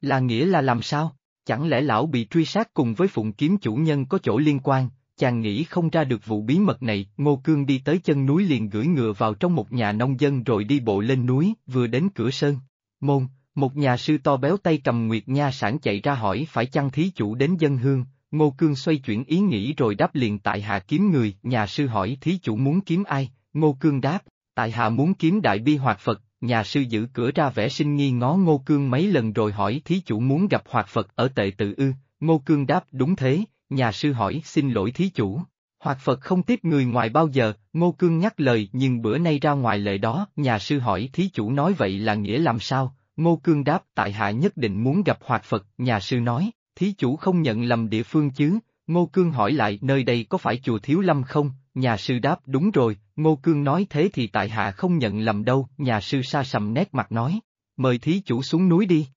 Là nghĩa là làm sao? Chẳng lẽ lão bị truy sát cùng với phụng kiếm chủ nhân có chỗ liên quan, chàng nghĩ không ra được vụ bí mật này, Ngô Cương đi tới chân núi liền gửi ngựa vào trong một nhà nông dân rồi đi bộ lên núi, vừa đến cửa sơn. Môn, một nhà sư to béo tay cầm nguyệt nha sản chạy ra hỏi phải chăng thí chủ đến dân hương, Ngô Cương xoay chuyển ý nghĩ rồi đáp liền tại hạ kiếm người, nhà sư hỏi thí chủ muốn kiếm ai, Ngô Cương đáp, tại hạ muốn kiếm đại bi hoạt Phật, nhà sư giữ cửa ra vẻ sinh nghi ngó Ngô Cương mấy lần rồi hỏi thí chủ muốn gặp hoạt Phật ở tệ tự ư, Ngô Cương đáp đúng thế, nhà sư hỏi xin lỗi thí chủ. Hoạt Phật không tiếp người ngoài bao giờ, Ngô Cương nhắc lời nhưng bữa nay ra ngoài lệ đó, nhà sư hỏi thí chủ nói vậy là nghĩa làm sao, Ngô Cương đáp tại hạ nhất định muốn gặp Hoạt Phật, nhà sư nói, thí chủ không nhận lầm địa phương chứ, Ngô Cương hỏi lại nơi đây có phải chùa Thiếu Lâm không, nhà sư đáp đúng rồi, Ngô Cương nói thế thì tại hạ không nhận lầm đâu, nhà sư sa sầm nét mặt nói, mời thí chủ xuống núi đi.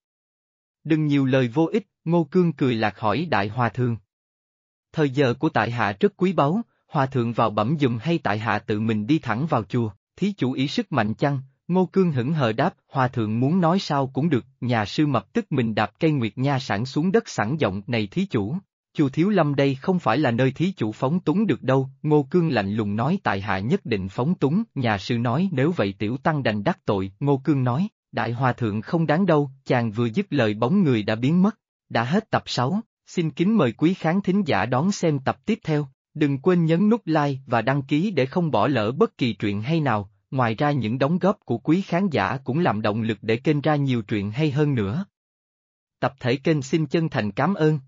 Đừng nhiều lời vô ích, Ngô Cương cười lạc hỏi Đại Hòa Thượng. Thời giờ của tại hạ rất quý báu, Hòa Thượng vào bẩm dùm hay tại hạ tự mình đi thẳng vào chùa, thí chủ ý sức mạnh chăng, Ngô Cương hững hờ đáp, Hòa Thượng muốn nói sao cũng được, nhà sư mập tức mình đạp cây nguyệt nha sản xuống đất sẵn giọng này thí chủ, Chu Thiếu Lâm đây không phải là nơi thí chủ phóng túng được đâu, Ngô Cương lạnh lùng nói tại hạ nhất định phóng túng, nhà sư nói nếu vậy tiểu tăng đành đắc tội, Ngô Cương nói, đại hòa thượng không đáng đâu, chàng vừa dứt lời bóng người đã biến mất, đã hết tập 6, xin kính mời quý khán thính giả đón xem tập tiếp theo, đừng quên nhấn nút like và đăng ký để không bỏ lỡ bất kỳ truyện hay nào, ngoài ra những đóng góp của quý khán giả cũng làm động lực để kênh ra nhiều truyện hay hơn nữa. Tập thể kênh xin chân thành cảm ơn.